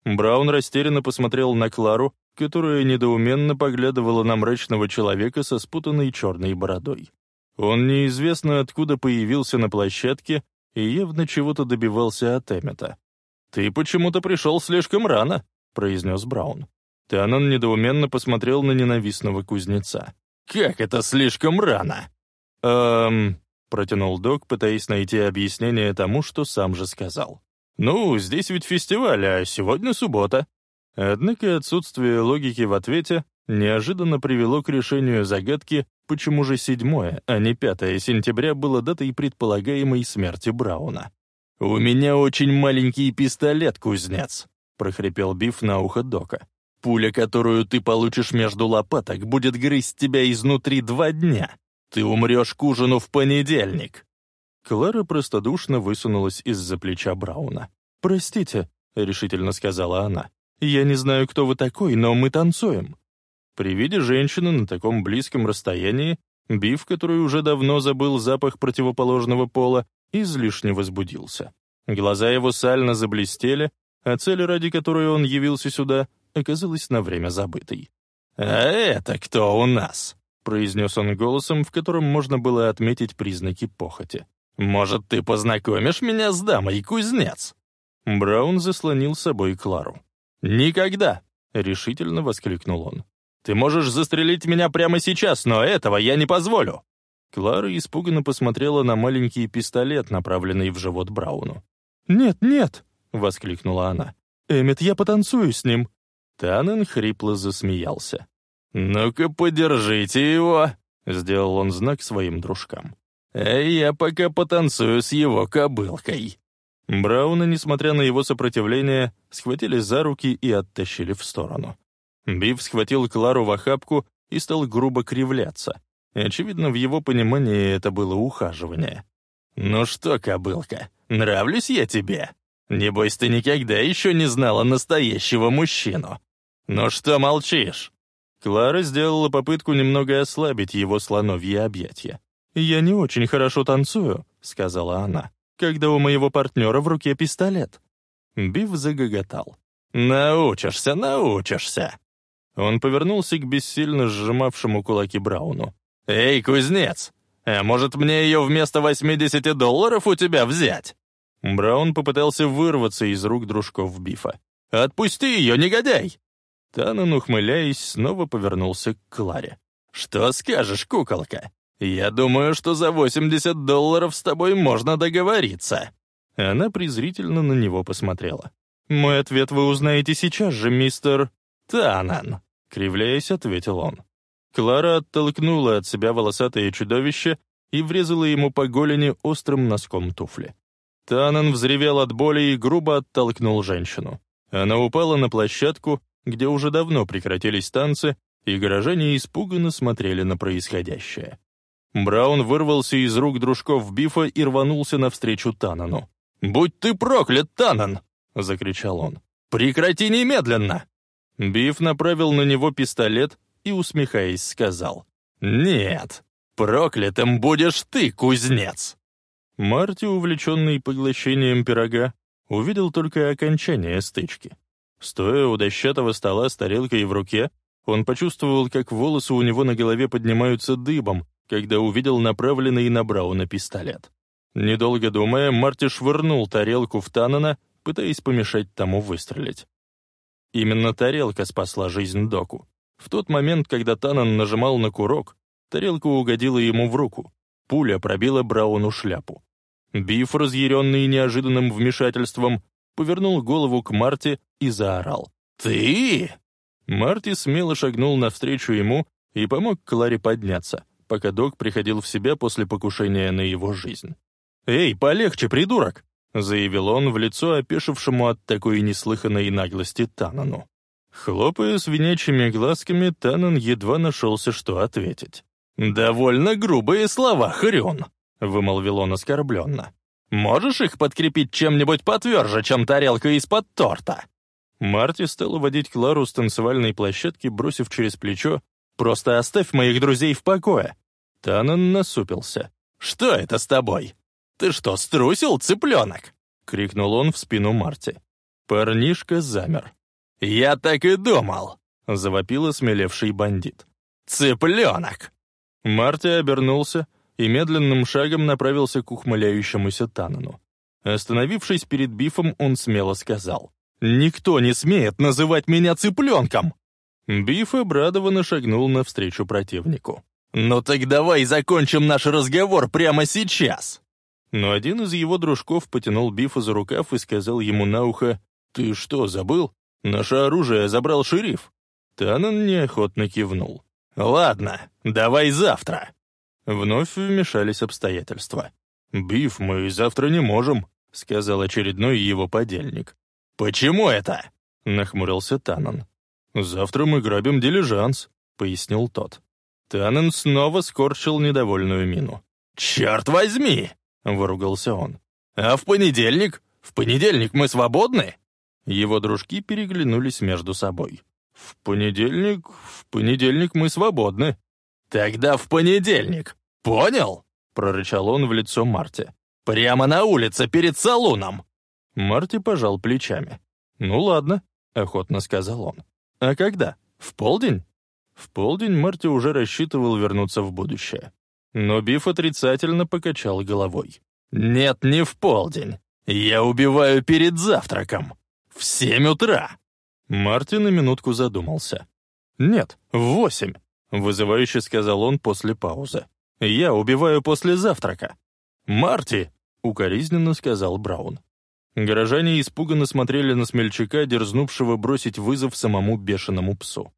Браун растерянно посмотрел на Клару, которая недоуменно поглядывала на мрачного человека со спутанной черной бородой. Он неизвестно откуда появился на площадке и явно чего-то добивался от Эммета. «Ты почему-то пришел слишком рано», — произнес Браун. Танан недоуменно посмотрел на ненавистного кузнеца. «Как это слишком рано?» «Эм...» — протянул док, пытаясь найти объяснение тому, что сам же сказал. «Ну, здесь ведь фестиваль, а сегодня суббота». Однако отсутствие логики в ответе неожиданно привело к решению загадки, почему же 7, а не 5 сентября было датой предполагаемой смерти Брауна. «У меня очень маленький пистолет, кузнец», — прохрипел Биф на ухо Дока. «Пуля, которую ты получишь между лопаток, будет грызть тебя изнутри два дня. Ты умрешь к ужину в понедельник». Клара простодушно высунулась из-за плеча Брауна. «Простите», — решительно сказала она. «Я не знаю, кто вы такой, но мы танцуем». При виде женщины на таком близком расстоянии, Биф, который уже давно забыл запах противоположного пола, излишне возбудился. Глаза его сально заблестели, а цель, ради которой он явился сюда, оказалась на время забытой. «А это кто у нас?» — произнес он голосом, в котором можно было отметить признаки похоти. «Может, ты познакомишь меня с дамой, кузнец?» Браун заслонил собой Клару. «Никогда!» — решительно воскликнул он. «Ты можешь застрелить меня прямо сейчас, но этого я не позволю!» Клара испуганно посмотрела на маленький пистолет, направленный в живот Брауну. «Нет, нет!» — воскликнула она. «Эммет, я потанцую с ним!» Таннен хрипло засмеялся. «Ну-ка, подержите его!» — сделал он знак своим дружкам. «А я пока потанцую с его кобылкой!» Брауна, несмотря на его сопротивление, схватили за руки и оттащили в сторону. Биф схватил Клару в охапку и стал грубо кривляться. Очевидно, в его понимании это было ухаживание. «Ну что, кобылка, нравлюсь я тебе? Небось, ты никогда еще не знала настоящего мужчину. Ну что молчишь?» Клара сделала попытку немного ослабить его слоновье объятия. «Я не очень хорошо танцую», — сказала она, «когда у моего партнера в руке пистолет». Биф загоготал. «Научишься, научишься!» Он повернулся к бессильно сжимавшему кулаки Брауну. «Эй, кузнец, а может мне ее вместо 80 долларов у тебя взять?» Браун попытался вырваться из рук дружков Бифа. «Отпусти ее, негодяй!» Танан, ухмыляясь, снова повернулся к Кларе. «Что скажешь, куколка? Я думаю, что за 80 долларов с тобой можно договориться». Она презрительно на него посмотрела. «Мой ответ вы узнаете сейчас же, мистер...» «Танан», — кривляясь, ответил он. Клара оттолкнула от себя волосатое чудовище и врезала ему по голени острым носком туфли. Танан взревел от боли и грубо оттолкнул женщину. Она упала на площадку, где уже давно прекратились танцы, и горожане испуганно смотрели на происходящее. Браун вырвался из рук дружков Бифа и рванулся навстречу Танану. «Будь ты проклят, Танан!» — закричал он. «Прекрати немедленно!» Биф направил на него пистолет и, усмехаясь, сказал. «Нет, проклятым будешь ты, кузнец!» Марти, увлеченный поглощением пирога, увидел только окончание стычки. Стоя у дощатого стола с тарелкой в руке, он почувствовал, как волосы у него на голове поднимаются дыбом, когда увидел направленный на Брауна пистолет. Недолго думая, Марти швырнул тарелку в Танана, пытаясь помешать тому выстрелить. Именно тарелка спасла жизнь Доку. В тот момент, когда Танан нажимал на курок, тарелка угодила ему в руку. Пуля пробила Брауну шляпу. Биф, разъяренный неожиданным вмешательством, повернул голову к Марте и заорал. «Ты?» Марти смело шагнул навстречу ему и помог Кларе подняться, пока док приходил в себя после покушения на его жизнь. «Эй, полегче, придурок!» — заявил он в лицо опешившему от такой неслыханной наглости Танану. Хлопая свинячьими глазками, Танан едва нашелся, что ответить. «Довольно грубые слова, Хрюн!» — вымолвил он оскорбленно. «Можешь их подкрепить чем-нибудь потверже, чем тарелка из-под торта?» Марти стал уводить Клару с танцевальной площадки, бросив через плечо «Просто оставь моих друзей в покое!» Танан насупился. «Что это с тобой? Ты что, струсил, цыпленок?» — крикнул он в спину Марти. Парнишка замер. «Я так и думал!» — завопил осмелевший бандит. «Цыпленок!» Марти обернулся и медленным шагом направился к ухмыляющемуся Танану. Остановившись перед Бифом, он смело сказал. «Никто не смеет называть меня цыпленком!» Биф обрадованно шагнул навстречу противнику. «Ну так давай закончим наш разговор прямо сейчас!» Но один из его дружков потянул Бифа за рукав и сказал ему на ухо, «Ты что, забыл? Наше оружие забрал шериф». Танан неохотно кивнул. «Ладно, давай завтра». Вновь вмешались обстоятельства. «Биф, мы завтра не можем», — сказал очередной его подельник. «Почему это?» — нахмурился Танан. «Завтра мы грабим дилижанс», — пояснил тот. Танан снова скорчил недовольную мину. «Черт возьми!» — выругался он. «А в понедельник? В понедельник мы свободны?» Его дружки переглянулись между собой. «В понедельник? В понедельник мы свободны». «Тогда в понедельник. Понял?» — прорычал он в лицо Марте. «Прямо на улице, перед салуном!» Марти пожал плечами. «Ну ладно», — охотно сказал он. «А когда? В полдень?» В полдень Марти уже рассчитывал вернуться в будущее. Но Биф отрицательно покачал головой. «Нет, не в полдень. Я убиваю перед завтраком. В семь утра!» Марти на минутку задумался. «Нет, в восемь», — вызывающе сказал он после паузы. «Я убиваю после завтрака». «Марти!» — укоризненно сказал Браун. Горожане испуганно смотрели на смельчака, дерзнувшего бросить вызов самому бешеному псу.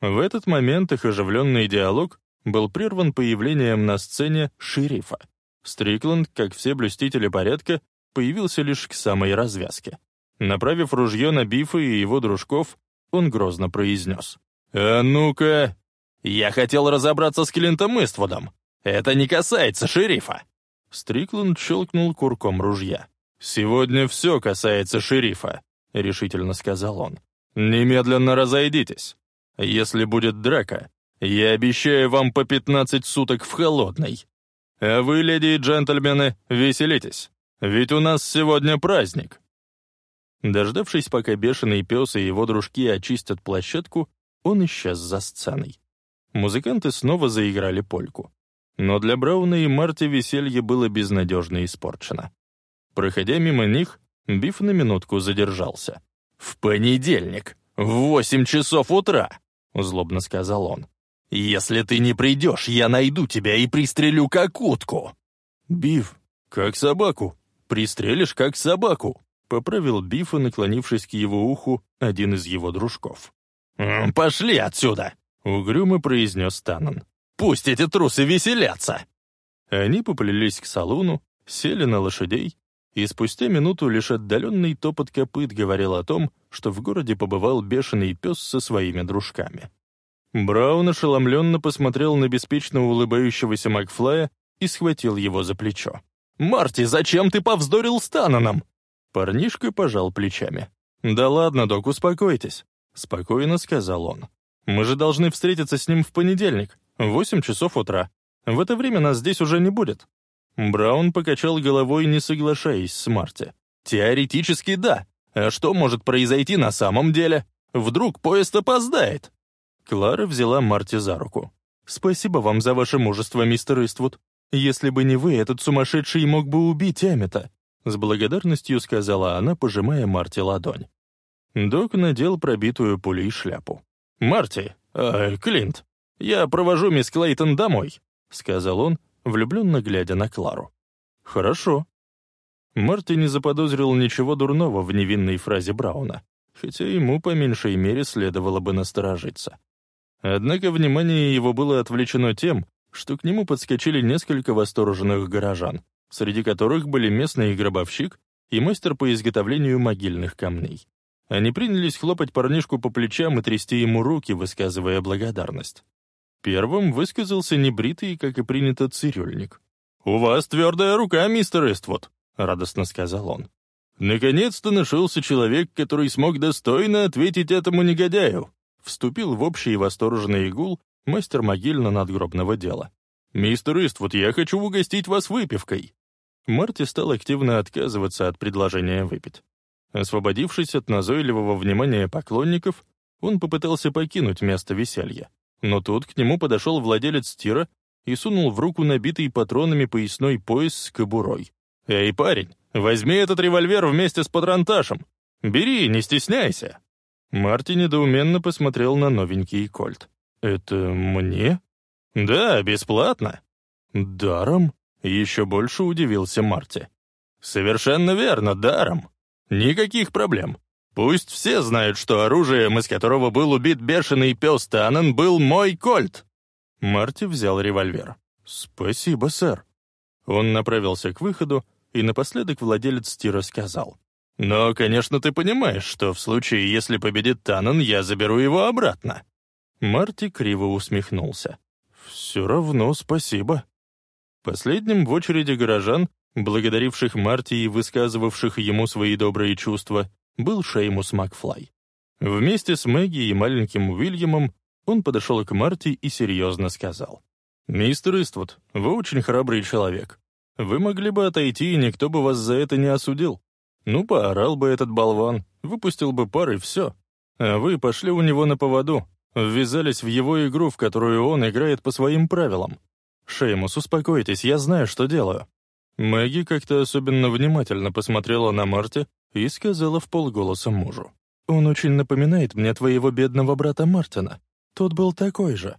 В этот момент их оживленный диалог был прерван появлением на сцене шерифа. Стрикланд, как все блюстители порядка, появился лишь к самой развязке. Направив ружье на Бифа и его дружков, он грозно произнес. «А ну-ка!» «Я хотел разобраться с Клинтом Иствудом. Это не касается шерифа!» Стрикланд щелкнул курком ружья. «Сегодня все касается шерифа», — решительно сказал он. «Немедленно разойдитесь. Если будет драка, я обещаю вам по 15 суток в холодной. А вы, леди и джентльмены, веселитесь, ведь у нас сегодня праздник». Дождавшись, пока бешеный пес и его дружки очистят площадку, он исчез за сценой. Музыканты снова заиграли польку. Но для Брауна и Марти веселье было безнадежно испорчено. Проходя мимо них, Биф на минутку задержался. «В понедельник, в восемь часов утра!» — злобно сказал он. «Если ты не придешь, я найду тебя и пристрелю как утку!» «Биф, как собаку! Пристрелишь как собаку!» — поправил Бифа, наклонившись к его уху, один из его дружков. «Пошли отсюда!» — угрюмо произнес Танан. «Пусть эти трусы веселятся!» Они поплелись к салуну, сели на лошадей, и спустя минуту лишь отдаленный топот копыт говорил о том, что в городе побывал бешеный пес со своими дружками. Браун ошеломленно посмотрел на беспечно улыбающегося Макфлая и схватил его за плечо. «Марти, зачем ты повздорил с Тананом?» Парнишка пожал плечами. «Да ладно, док, успокойтесь», — спокойно сказал он. «Мы же должны встретиться с ним в понедельник, в восемь часов утра. В это время нас здесь уже не будет». Браун покачал головой, не соглашаясь с Марти. Теоретически да. А что может произойти на самом деле? Вдруг поезд опоздает? Клара взяла Марти за руку. «Спасибо вам за ваше мужество, мистер Иствуд. Если бы не вы, этот сумасшедший мог бы убить Эммета», с благодарностью сказала она, пожимая Марти ладонь. Док надел пробитую пулей шляпу. «Марти, э, Клинт, я провожу мисс Клейтон домой», сказал он, влюбленно глядя на Клару. «Хорошо». Марти не заподозрил ничего дурного в невинной фразе Брауна, хотя ему по меньшей мере следовало бы насторожиться. Однако внимание его было отвлечено тем, что к нему подскочили несколько восторженных горожан, среди которых были местный гробовщик и мастер по изготовлению могильных камней. Они принялись хлопать парнишку по плечам и трясти ему руки, высказывая благодарность. Первым высказался небритый, как и принято, цирюльник. «У вас твердая рука, мистер Эствуд», — радостно сказал он. «Наконец-то нашелся человек, который смог достойно ответить этому негодяю вступил в общий восторженный игул мастер могильно-надгробного дела. «Мистер Иствуд, я хочу угостить вас выпивкой!» Марти стал активно отказываться от предложения выпить. Освободившись от назойливого внимания поклонников, он попытался покинуть место веселья. Но тут к нему подошел владелец тира и сунул в руку набитый патронами поясной пояс с кобурой. «Эй, парень, возьми этот револьвер вместе с патронташем! Бери, не стесняйся!» Марти недоуменно посмотрел на новенький кольт. «Это мне?» «Да, бесплатно». «Даром?» — еще больше удивился Марти. «Совершенно верно, даром. Никаких проблем. Пусть все знают, что оружием, из которого был убит бешеный пес Таннен, был мой кольт». Марти взял револьвер. «Спасибо, сэр». Он направился к выходу, и напоследок владелец тира сказал. Но, конечно, ты понимаешь, что в случае, если победит Таннен, я заберу его обратно». Марти криво усмехнулся. «Все равно спасибо». Последним в очереди горожан, благодаривших Марти и высказывавших ему свои добрые чувства, был Шеймус Макфлай. Вместе с Мэгги и маленьким Уильямом он подошел к Марти и серьезно сказал. «Мистер Иствуд, вы очень храбрый человек. Вы могли бы отойти, и никто бы вас за это не осудил. Ну, поорал бы этот болван, выпустил бы пар и все. А вы пошли у него на поводу, ввязались в его игру, в которую он играет по своим правилам. Шеймус, успокойтесь, я знаю, что делаю». Мэгги как-то особенно внимательно посмотрела на Марти и сказала в полголоса мужу. «Он очень напоминает мне твоего бедного брата Мартина. Тот был такой же».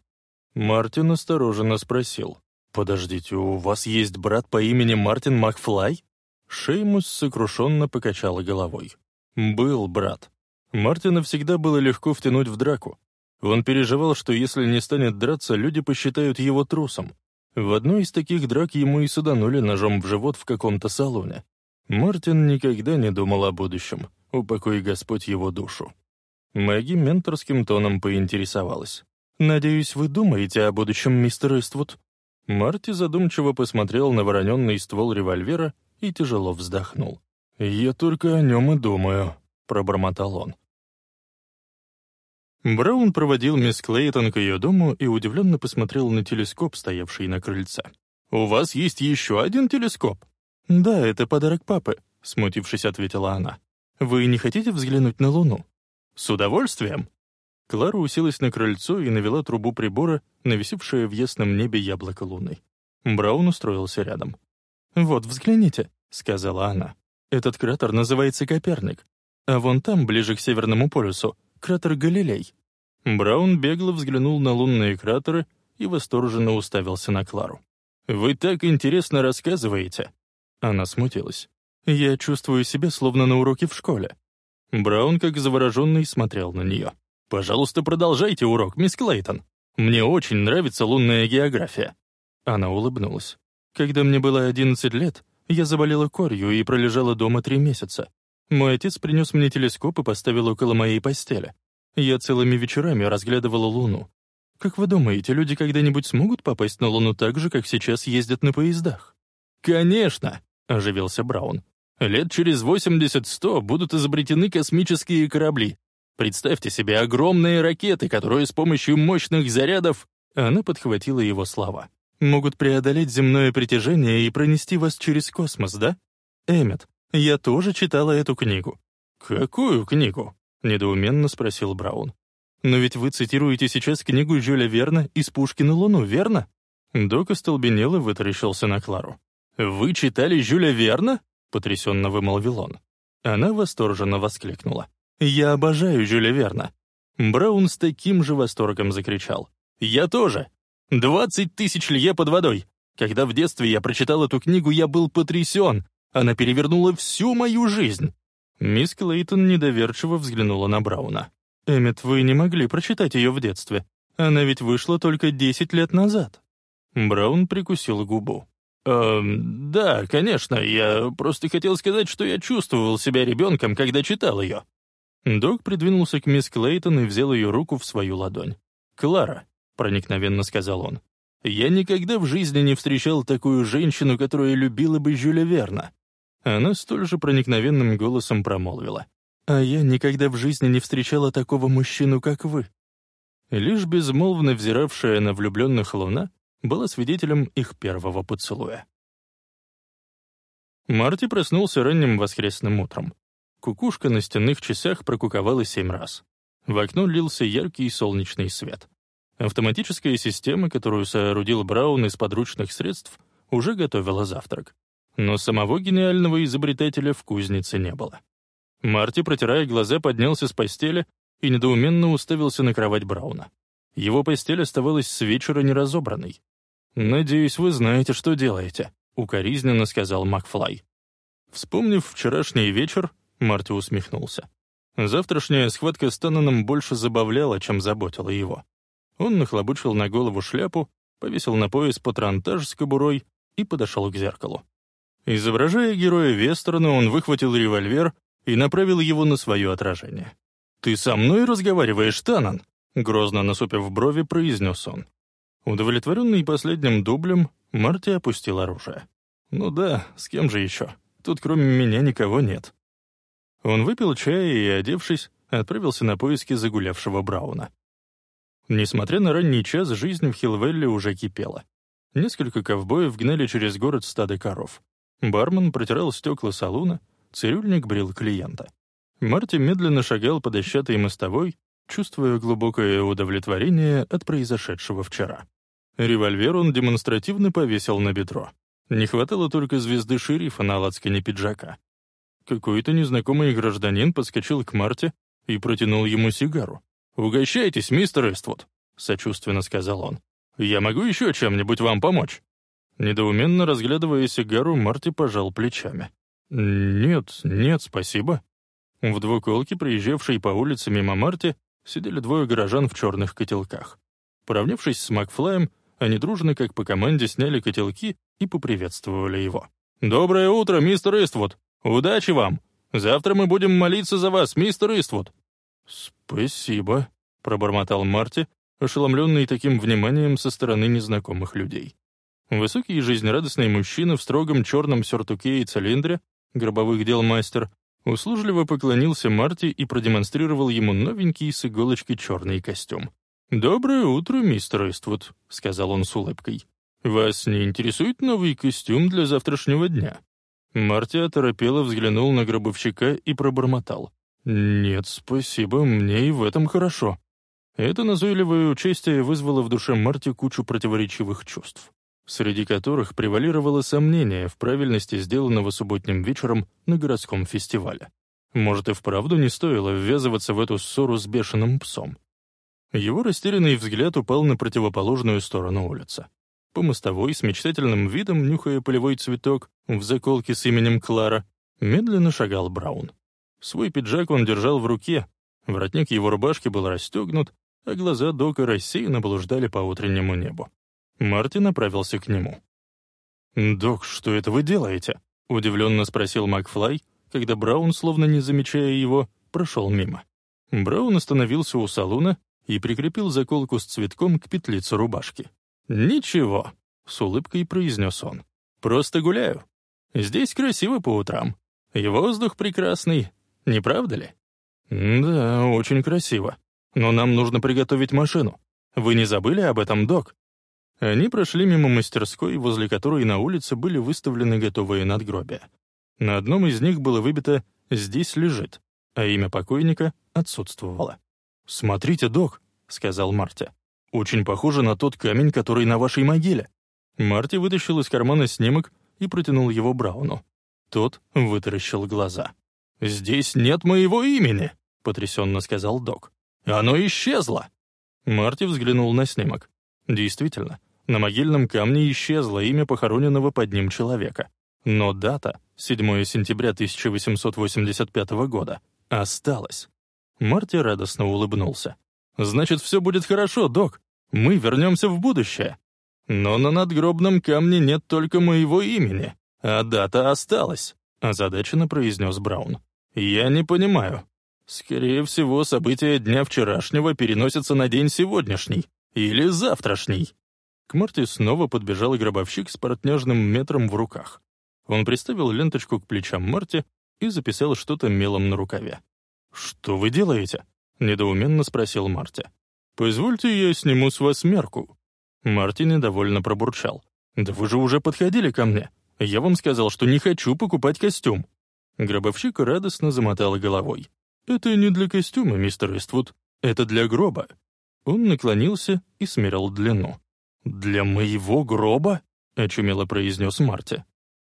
Мартин осторожно спросил. «Подождите, у вас есть брат по имени Мартин Макфлай?» Шеймус сокрушенно покачала головой. «Был брат. Мартина всегда было легко втянуть в драку. Он переживал, что если не станет драться, люди посчитают его трусом. В одной из таких драк ему и суданули ножом в живот в каком-то салоне. Мартин никогда не думал о будущем. Упокой Господь его душу. Мэгги менторским тоном поинтересовалась. «Надеюсь, вы думаете о будущем, мистер Иствуд?» Марти задумчиво посмотрел на вороненный ствол револьвера и тяжело вздохнул. «Я только о нем и думаю», — пробормотал он. Браун проводил мисс Клейтон к ее дому и удивленно посмотрел на телескоп, стоявший на крыльце. «У вас есть еще один телескоп?» «Да, это подарок папы», — смутившись, ответила она. «Вы не хотите взглянуть на Луну?» «С удовольствием». Клара уселась на крыльцо и навела трубу прибора, нависевшее в ясном небе яблоко Луны. Браун устроился рядом. «Вот, взгляните», — сказала она. «Этот кратер называется Коперник, а вон там, ближе к Северному полюсу, кратер Галилей». Браун бегло взглянул на лунные кратеры и восторженно уставился на Клару. «Вы так интересно рассказываете!» Она смутилась. «Я чувствую себя словно на уроке в школе». Браун, как завороженный, смотрел на нее. «Пожалуйста, продолжайте урок, мисс Клейтон. Мне очень нравится лунная география». Она улыбнулась. Когда мне было 11 лет, я заболела корью и пролежала дома три месяца. Мой отец принес мне телескоп и поставил около моей постели. Я целыми вечерами разглядывала Луну. Как вы думаете, люди когда-нибудь смогут попасть на Луну так же, как сейчас ездят на поездах? «Конечно!» — оживился Браун. «Лет через 80-100 будут изобретены космические корабли. Представьте себе огромные ракеты, которые с помощью мощных зарядов...» Она подхватила его слова могут преодолеть земное притяжение и пронести вас через космос, да? Эммет, Я тоже читала эту книгу». «Какую книгу?» — недоуменно спросил Браун. «Но ведь вы цитируете сейчас книгу Жюля Верна «Из пушки на Луну», верно?» Док остолбенел и вытаращился на Клару. «Вы читали Жюля Верна?» — потрясенно вымолвил он. Она восторженно воскликнула. «Я обожаю Жюля Верна». Браун с таким же восторгом закричал. «Я тоже! Двадцать тысяч лье под водой! Когда в детстве я прочитал эту книгу, я был потрясен. Она перевернула всю мою жизнь». Мисс Клейтон недоверчиво взглянула на Брауна. «Эммет, вы не могли прочитать ее в детстве. Она ведь вышла только десять лет назад». Браун прикусил губу. «Эм, да, конечно, я просто хотел сказать, что я чувствовал себя ребенком, когда читал ее». Док придвинулся к мисс Клейтон и взял ее руку в свою ладонь. «Клара», — проникновенно сказал он, — «я никогда в жизни не встречал такую женщину, которая любила бы Жюля Верна». Она столь же проникновенным голосом промолвила. «А я никогда в жизни не встречала такого мужчину, как вы». Лишь безмолвно взиравшая на влюбленных луна была свидетелем их первого поцелуя. Марти проснулся ранним воскресным утром. Кукушка на стенных часах прокуковала семь раз. В окно лился яркий солнечный свет. Автоматическая система, которую соорудил Браун из подручных средств, уже готовила завтрак. Но самого гениального изобретателя в кузнице не было. Марти, протирая глаза, поднялся с постели и недоуменно уставился на кровать Брауна. Его постель оставалась с вечера неразобранной. «Надеюсь, вы знаете, что делаете», — укоризненно сказал Макфлай. Вспомнив вчерашний вечер, Марти усмехнулся. Завтрашняя схватка с Тананом больше забавляла, чем заботила его. Он нахлобучил на голову шляпу, повесил на пояс патронтаж с кобурой и подошел к зеркалу. Изображая героя Вестерна, он выхватил револьвер и направил его на свое отражение. «Ты со мной разговариваешь, Танан?» Грозно насупив брови, произнес он. Удовлетворенный последним дублем, Марти опустил оружие. «Ну да, с кем же еще? Тут кроме меня никого нет». Он выпил чай и, одевшись, отправился на поиски загулявшего Брауна. Несмотря на ранний час, жизнь в Хилвелле уже кипела. Несколько ковбоев гнали через город стадо коров. Бармен протирал стекла салуна, цирюльник брил клиента. Марти медленно шагал по дощатой мостовой, чувствуя глубокое удовлетворение от произошедшего вчера. Револьвер он демонстративно повесил на бедро. Не хватало только звезды шерифа на лацкане пиджака. Какой-то незнакомый гражданин подскочил к Марте и протянул ему сигару. «Угощайтесь, мистер Эствуд», — сочувственно сказал он. «Я могу еще чем-нибудь вам помочь?» Недоуменно разглядывая сигару, Марти пожал плечами. «Нет, нет, спасибо». В двуколке, приезжавшей по улице мимо Марти, сидели двое горожан в черных котелках. Поравнявшись с Макфлаем, они дружно, как по команде, сняли котелки и поприветствовали его. «Доброе утро, мистер Иствуд! Удачи вам! Завтра мы будем молиться за вас, мистер Иствуд!» «Спасибо», — пробормотал Марти, ошеломленный таким вниманием со стороны незнакомых людей. Высокий и жизнерадостный мужчина в строгом черном сюртуке и цилиндре, гробовых дел мастер, услужливо поклонился Марти и продемонстрировал ему новенький с иголочки черный костюм. «Доброе утро, мистер Эствуд», — сказал он с улыбкой. «Вас не интересует новый костюм для завтрашнего дня?» Марти оторопело взглянул на гробовщика и пробормотал. «Нет, спасибо, мне и в этом хорошо». Это назойливое участие вызвало в душе Марти кучу противоречивых чувств, среди которых превалировало сомнение в правильности сделанного субботним вечером на городском фестивале. Может, и вправду не стоило ввязываться в эту ссору с бешеным псом. Его растерянный взгляд упал на противоположную сторону улицы. По мостовой, с мечтательным видом, нюхая полевой цветок, в заколке с именем Клара, медленно шагал Браун. Свой пиджак он держал в руке, воротник его рубашки был расстегнут, а глаза Дока рассеянно блуждали по утреннему небу. Марти направился к нему. «Док, что это вы делаете?» — удивленно спросил Макфлай, когда Браун, словно не замечая его, прошел мимо. Браун остановился у салуна и прикрепил заколку с цветком к петлице рубашки. «Ничего», — с улыбкой произнес он. «Просто гуляю. Здесь красиво по утрам. И воздух прекрасный, не правда ли?» «Да, очень красиво. Но нам нужно приготовить машину. Вы не забыли об этом, док?» Они прошли мимо мастерской, возле которой на улице были выставлены готовые надгробия. На одном из них было выбито «Здесь лежит», а имя покойника отсутствовало. «Смотрите, док», — сказал Марти. «Очень похоже на тот камень, который на вашей могиле». Марти вытащил из кармана снимок и протянул его Брауну. Тот вытаращил глаза. «Здесь нет моего имени», — потрясенно сказал док. «Оно исчезло!» Марти взглянул на снимок. Действительно, на могильном камне исчезло имя похороненного под ним человека. Но дата, 7 сентября 1885 года, осталась. Марти радостно улыбнулся. «Значит, все будет хорошо, док. Мы вернемся в будущее. Но на надгробном камне нет только моего имени, а дата осталась», — озадаченно произнес Браун. «Я не понимаю. Скорее всего, события дня вчерашнего переносятся на день сегодняшний. Или завтрашний». К Марти снова подбежал гробовщик с портняжным метром в руках. Он приставил ленточку к плечам Марти и записал что-то мелом на рукаве. «Что вы делаете?» — недоуменно спросил Марти. «Позвольте, я сниму с вас мерку». Марти недовольно пробурчал. «Да вы же уже подходили ко мне. Я вам сказал, что не хочу покупать костюм». Гробовщик радостно замотал головой. «Это не для костюма, мистер Иствуд. Это для гроба». Он наклонился и смерил длину. «Для моего гроба?» — очумело произнес Марти.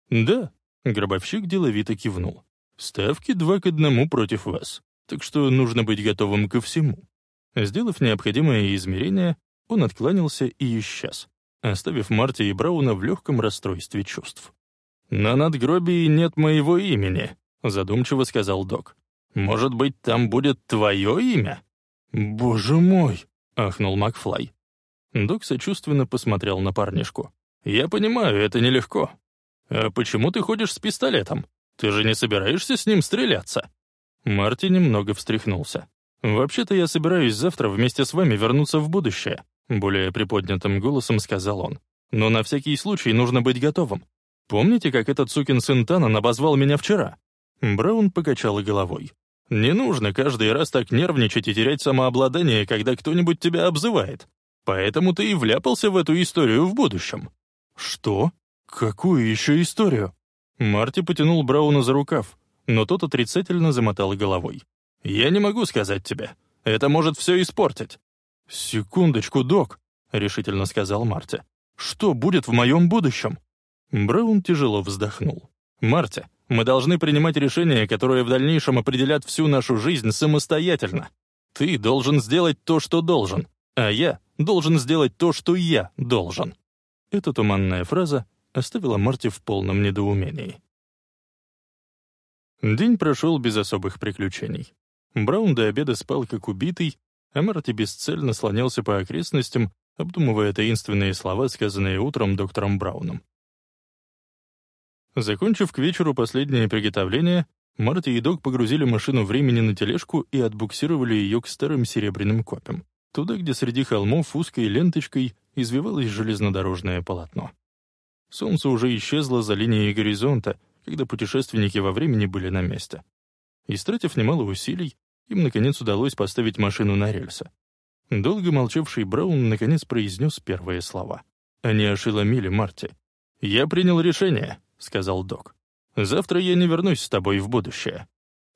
«Да», — гробовщик деловито кивнул. «Ставки два к одному против вас так что нужно быть готовым ко всему. Сделав необходимое измерение, он откланялся и исчез, оставив Марти и Брауна в легком расстройстве чувств. «На надгробии нет моего имени», — задумчиво сказал док. «Может быть, там будет твое имя?» «Боже мой!» — ахнул Макфлай. Док сочувственно посмотрел на парнишку. «Я понимаю, это нелегко. А почему ты ходишь с пистолетом? Ты же не собираешься с ним стреляться?» Марти немного встряхнулся. «Вообще-то я собираюсь завтра вместе с вами вернуться в будущее», более приподнятым голосом сказал он. «Но на всякий случай нужно быть готовым. Помните, как этот сукин сын Танан обозвал меня вчера?» Браун покачал головой. «Не нужно каждый раз так нервничать и терять самообладание, когда кто-нибудь тебя обзывает. Поэтому ты и вляпался в эту историю в будущем». «Что? Какую еще историю?» Марти потянул Брауна за рукав, но тот отрицательно замотал головой. «Я не могу сказать тебе. Это может все испортить». «Секундочку, док», — решительно сказал Марти. «Что будет в моем будущем?» Браун тяжело вздохнул. «Марти, мы должны принимать решения, которые в дальнейшем определят всю нашу жизнь самостоятельно. Ты должен сделать то, что должен, а я должен сделать то, что я должен». Эта туманная фраза оставила Марти в полном недоумении. День прошел без особых приключений. Браун до обеда спал как убитый, а Марти бесцельно слонялся по окрестностям, обдумывая таинственные слова, сказанные утром доктором Брауном. Закончив к вечеру последнее приготовление, Марти и Док погрузили машину времени на тележку и отбуксировали ее к старым серебряным копям, туда, где среди холмов узкой ленточкой извивалось железнодорожное полотно. Солнце уже исчезло за линией горизонта, когда путешественники во времени были на месте. Истратив немало усилий, им, наконец, удалось поставить машину на рельсы. Долго молчавший Браун, наконец, произнес первые слова. Они ошеломили Марти. «Я принял решение», — сказал док. «Завтра я не вернусь с тобой в будущее».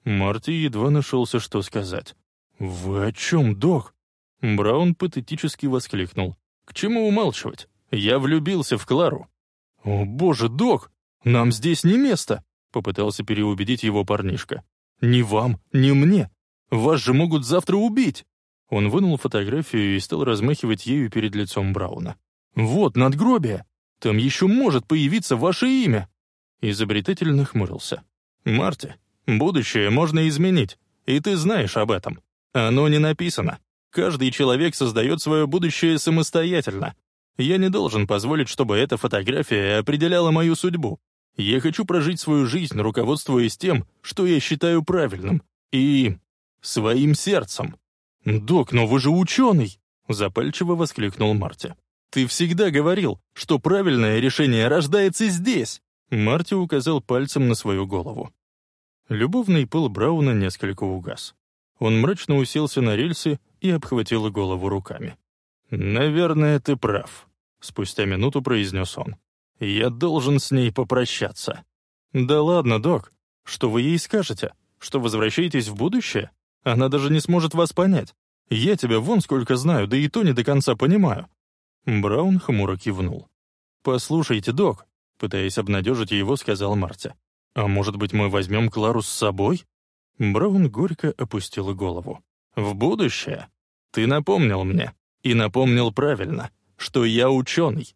Марти едва нашелся, что сказать. «Вы о чем, док?» Браун патетически воскликнул. «К чему умалчивать? Я влюбился в Клару». «О, боже, док! «Нам здесь не место», — попытался переубедить его парнишка. «Ни вам, ни мне. Вас же могут завтра убить». Он вынул фотографию и стал размахивать ею перед лицом Брауна. «Вот надгробие. Там еще может появиться ваше имя». Изобретатель нахмурился. «Марти, будущее можно изменить, и ты знаешь об этом. Оно не написано. Каждый человек создает свое будущее самостоятельно. Я не должен позволить, чтобы эта фотография определяла мою судьбу. Я хочу прожить свою жизнь, руководствуясь тем, что я считаю правильным, и... своим сердцем. «Док, но вы же ученый!» — запальчиво воскликнул Марти. «Ты всегда говорил, что правильное решение рождается здесь!» Марти указал пальцем на свою голову. Любовный пыл Брауна несколько угас. Он мрачно уселся на рельсы и обхватил голову руками. «Наверное, ты прав», — спустя минуту произнес он. Я должен с ней попрощаться. «Да ладно, док. Что вы ей скажете? Что возвращаетесь в будущее? Она даже не сможет вас понять. Я тебя вон сколько знаю, да и то не до конца понимаю». Браун хмуро кивнул. «Послушайте, док», — пытаясь обнадежить его, сказал Марти. «А может быть, мы возьмем Клару с собой?» Браун горько опустила голову. «В будущее? Ты напомнил мне. И напомнил правильно, что я ученый.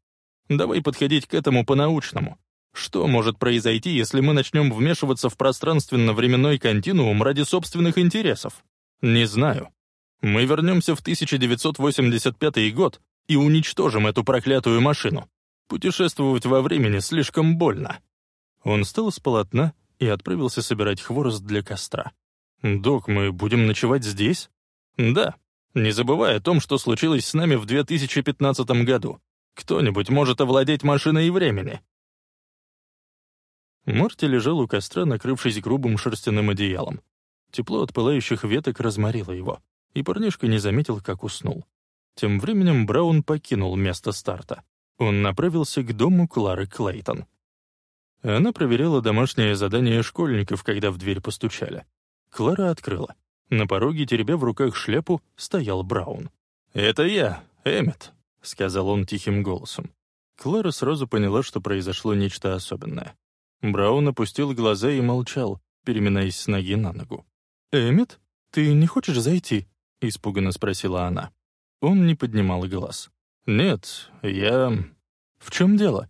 Давай подходить к этому по-научному. Что может произойти, если мы начнем вмешиваться в пространственно-временной континуум ради собственных интересов? Не знаю. Мы вернемся в 1985 год и уничтожим эту проклятую машину. Путешествовать во времени слишком больно. Он встал с полотна и отправился собирать хворост для костра. «Док, мы будем ночевать здесь?» «Да, не забывая о том, что случилось с нами в 2015 году. Кто-нибудь может овладеть машиной времени». Морти лежал у костра, накрывшись грубым шерстяным одеялом. Тепло от пылающих веток разморило его, и парнишка не заметил, как уснул. Тем временем Браун покинул место старта. Он направился к дому Клары Клейтон. Она проверяла домашнее задание школьников, когда в дверь постучали. Клара открыла. На пороге, теребя в руках шляпу, стоял Браун. «Это я, Эммет», — сказал он тихим голосом. Клара сразу поняла, что произошло нечто особенное. Браун опустил глаза и молчал, переминаясь с ноги на ногу. «Эммет, ты не хочешь зайти?» — испуганно спросила она. Он не поднимал глаз. «Нет, я...» «В чем дело?»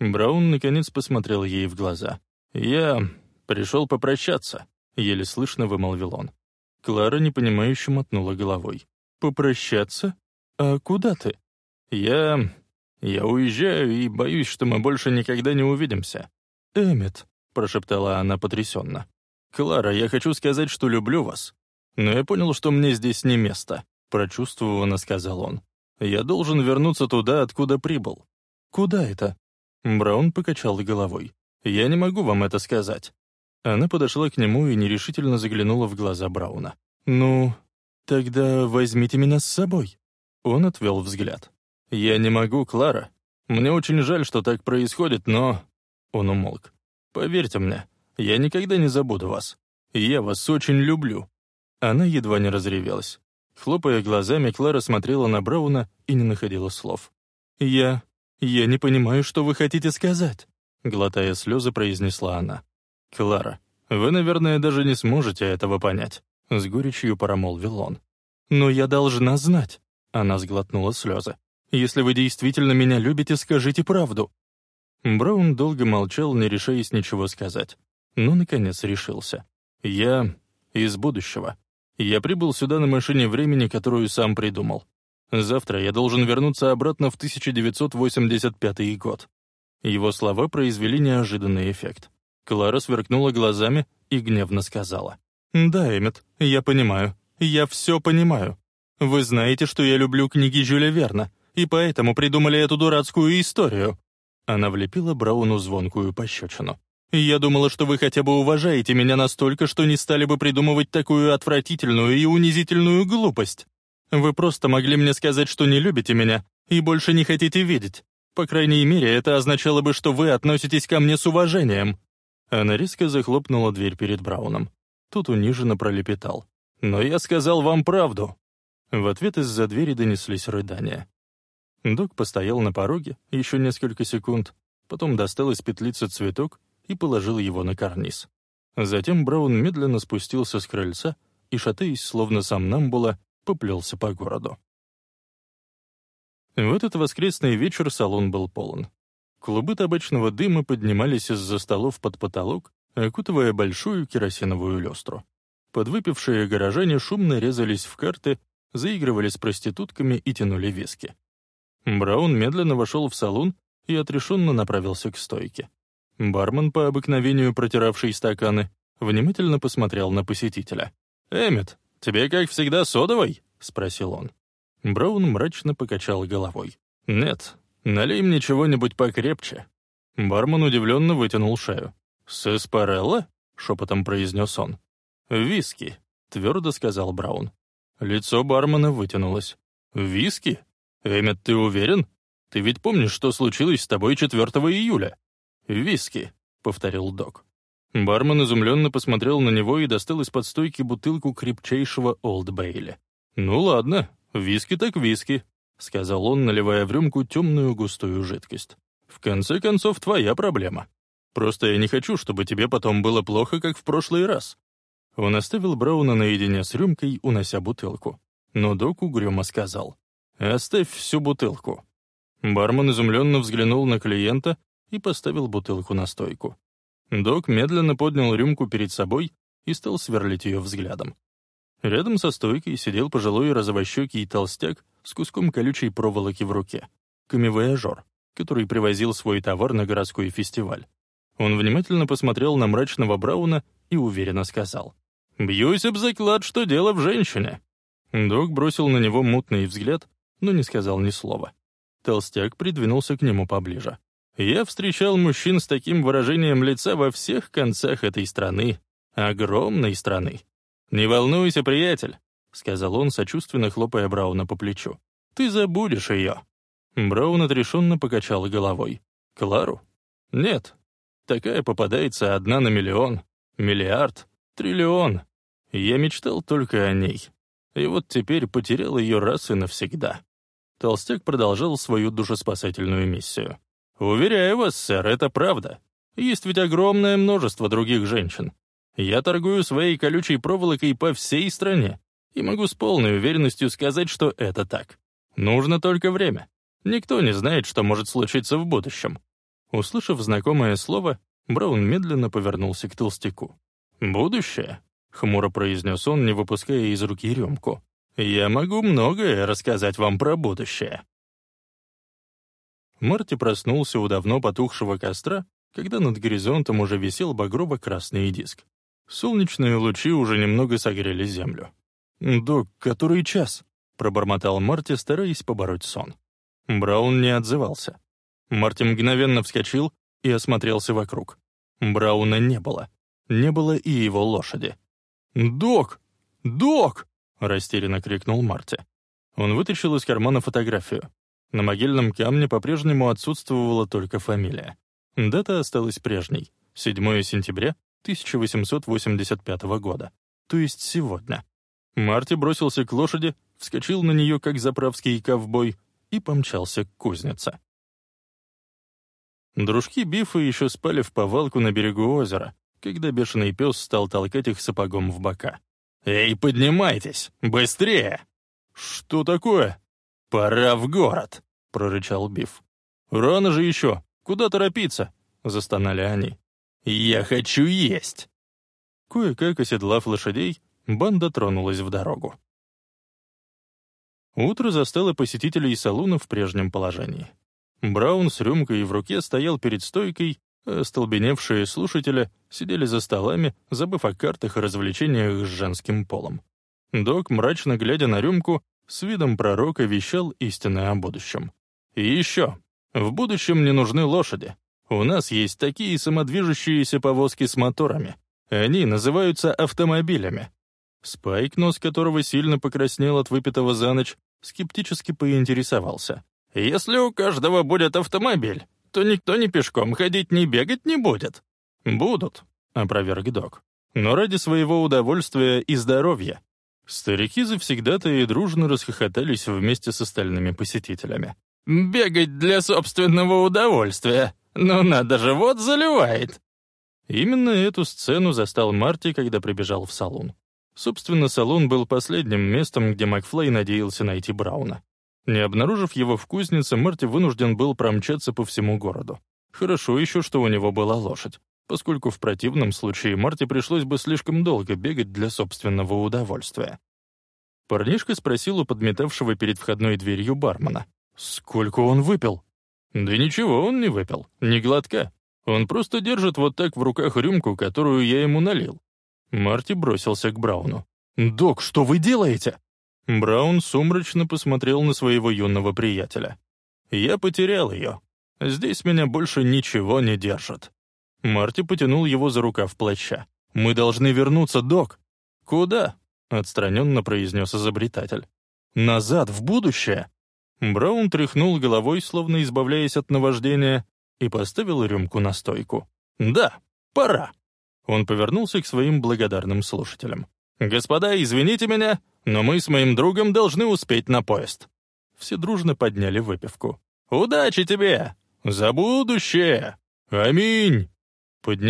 Браун наконец посмотрел ей в глаза. «Я пришел попрощаться», — еле слышно вымолвил он. Клара непонимающе мотнула головой. «Попрощаться? А куда ты?» «Я... я уезжаю и боюсь, что мы больше никогда не увидимся». «Эммет», — прошептала она потрясенно. «Клара, я хочу сказать, что люблю вас. Но я понял, что мне здесь не место», — прочувствованно сказал он. «Я должен вернуться туда, откуда прибыл». «Куда это?» Браун покачал головой. «Я не могу вам это сказать». Она подошла к нему и нерешительно заглянула в глаза Брауна. «Ну, тогда возьмите меня с собой». Он отвел взгляд. «Я не могу, Клара. Мне очень жаль, что так происходит, но...» Он умолк. «Поверьте мне, я никогда не забуду вас. Я вас очень люблю». Она едва не разревелась. Хлопая глазами, Клара смотрела на Брауна и не находила слов. «Я... я не понимаю, что вы хотите сказать», — глотая слезы, произнесла она. «Клара, вы, наверное, даже не сможете этого понять», — с горечью промолвил он. «Но я должна знать», — она сглотнула слезы. «Если вы действительно меня любите, скажите правду». Браун долго молчал, не решаясь ничего сказать. Но, наконец, решился. «Я из будущего. Я прибыл сюда на машине времени, которую сам придумал. Завтра я должен вернуться обратно в 1985 год». Его слова произвели неожиданный эффект. Клара сверкнула глазами и гневно сказала. «Да, Эммет, я понимаю. Я все понимаю. Вы знаете, что я люблю книги Жюля Верна, и поэтому придумали эту дурацкую историю». Она влепила Брауну звонкую пощечину. «Я думала, что вы хотя бы уважаете меня настолько, что не стали бы придумывать такую отвратительную и унизительную глупость. Вы просто могли мне сказать, что не любите меня и больше не хотите видеть. По крайней мере, это означало бы, что вы относитесь ко мне с уважением». Она резко захлопнула дверь перед Брауном. Тут униженно пролепетал. «Но я сказал вам правду!» В ответ из-за двери донеслись рыдания. Док постоял на пороге еще несколько секунд, потом достал из петлицы цветок и положил его на карниз. Затем Браун медленно спустился с крыльца и, шатаясь, словно сам нам было, поплелся по городу. В этот воскресный вечер салон был полон. Клубы табачного дыма поднимались из-за столов под потолок, окутывая большую керосиновую люстру. Подвыпившие горожане шумно резались в карты, заигрывали с проститутками и тянули виски. Браун медленно вошел в салон и отрешенно направился к стойке. Бармен, по обыкновению протиравший стаканы, внимательно посмотрел на посетителя. «Эммет, тебе, как всегда, содовой?» — спросил он. Браун мрачно покачал головой. «Нет, «Налей мне чего-нибудь покрепче». Бармен удивленно вытянул шею. «Сеспарелла?» — шепотом произнес он. «Виски», — твердо сказал Браун. Лицо бармена вытянулось. «Виски? Эммет, ты уверен? Ты ведь помнишь, что случилось с тобой 4 июля?» «Виски», — повторил док. Бармен изумленно посмотрел на него и достал из-под стойки бутылку крепчайшего Олд Бейли. «Ну ладно, виски так виски», — сказал он, наливая в рюмку темную густую жидкость. «В конце концов, твоя проблема. Просто я не хочу, чтобы тебе потом было плохо, как в прошлый раз». Он оставил Брауна наедине с рюмкой, унося бутылку. Но док угрюмо сказал. «Оставь всю бутылку». Бармен изумленно взглянул на клиента и поставил бутылку на стойку. Док медленно поднял рюмку перед собой и стал сверлить ее взглядом. Рядом со стойкой сидел пожилой розовощекий толстяк с куском колючей проволоки в руке, камевояжер, который привозил свой товар на городской фестиваль. Он внимательно посмотрел на мрачного Брауна и уверенно сказал. «Бьюсь об заклад, что дело в женщине». Док бросил на него мутный взгляд, но не сказал ни слова. Толстяк придвинулся к нему поближе. Я встречал мужчин с таким выражением лица во всех концах этой страны, огромной страны. «Не волнуйся, приятель», — сказал он, сочувственно хлопая Брауна по плечу. «Ты забудешь ее». Браун отрешенно покачал головой. «Клару? Нет. Такая попадается одна на миллион, миллиард, триллион. Я мечтал только о ней. И вот теперь потерял ее раз и навсегда». Толстяк продолжал свою душеспасательную миссию. «Уверяю вас, сэр, это правда. Есть ведь огромное множество других женщин. Я торгую своей колючей проволокой по всей стране и могу с полной уверенностью сказать, что это так. Нужно только время. Никто не знает, что может случиться в будущем». Услышав знакомое слово, Браун медленно повернулся к толстяку. «Будущее?» — хмуро произнес он, не выпуская из руки рюмку. «Я могу многое рассказать вам про будущее». Марти проснулся у давно потухшего костра, когда над горизонтом уже висел багрово-красный диск. Солнечные лучи уже немного согрели землю. «Док, который час?» — пробормотал Марти, стараясь побороть сон. Браун не отзывался. Марти мгновенно вскочил и осмотрелся вокруг. Брауна не было. Не было и его лошади. «Док! Док!» — растерянно крикнул Марти. Он вытащил из кармана фотографию. На могильном камне по-прежнему отсутствовала только фамилия. Дата осталась прежней — 7 сентября 1885 года, то есть сегодня. Марти бросился к лошади, вскочил на нее, как заправский ковбой, и помчался к кузнице. Дружки Бифа еще спали в повалку на берегу озера, когда бешеный пес стал толкать их сапогом в бока. «Эй, поднимайтесь! Быстрее!» «Что такое?» «Пора в город», — прорычал Биф. «Рано же еще! Куда торопиться?» — застонали они. «Я хочу есть!» Кое-как оседлав лошадей, банда тронулась в дорогу. Утро застало посетителей салуна в прежнем положении. Браун с рюмкой в руке стоял перед стойкой, а остолбеневшие слушатели сидели за столами, забыв о картах и развлечениях с женским полом. Док, мрачно глядя на рюмку, с видом пророка вещал истинное о будущем. «И еще. В будущем не нужны лошади. У нас есть такие самодвижущиеся повозки с моторами. Они называются автомобилями». Спайк, нос которого сильно покраснел от выпитого за ночь, скептически поинтересовался. «Если у каждого будет автомобиль, то никто ни пешком ходить, ни бегать не будет». «Будут», — опроверг док. «Но ради своего удовольствия и здоровья. Старики завсегда-то и дружно расхохотались вместе с остальными посетителями. «Бегать для собственного удовольствия! Ну надо же, вот заливает!» Именно эту сцену застал Марти, когда прибежал в салон. Собственно, салон был последним местом, где Макфлей надеялся найти Брауна. Не обнаружив его в кузнице, Марти вынужден был промчаться по всему городу. Хорошо еще, что у него была лошадь, поскольку в противном случае Марти пришлось бы слишком долго бегать для собственного удовольствия. Парнишка спросил у подметавшего перед входной дверью бармена. «Сколько он выпил?» «Да ничего он не выпил, ни глотка. Он просто держит вот так в руках рюмку, которую я ему налил». Марти бросился к Брауну. «Док, что вы делаете?» Браун сумрачно посмотрел на своего юного приятеля. «Я потерял ее. Здесь меня больше ничего не держит». Марти потянул его за рукав плаща. «Мы должны вернуться, док». «Куда?» — отстраненно произнес изобретатель. «Назад, в будущее!» Браун тряхнул головой, словно избавляясь от наваждения, и поставил рюмку на стойку. «Да, пора!» Он повернулся к своим благодарным слушателям. «Господа, извините меня, но мы с моим другом должны успеть на поезд». Все дружно подняли выпивку. «Удачи тебе! За будущее! Аминь!» Под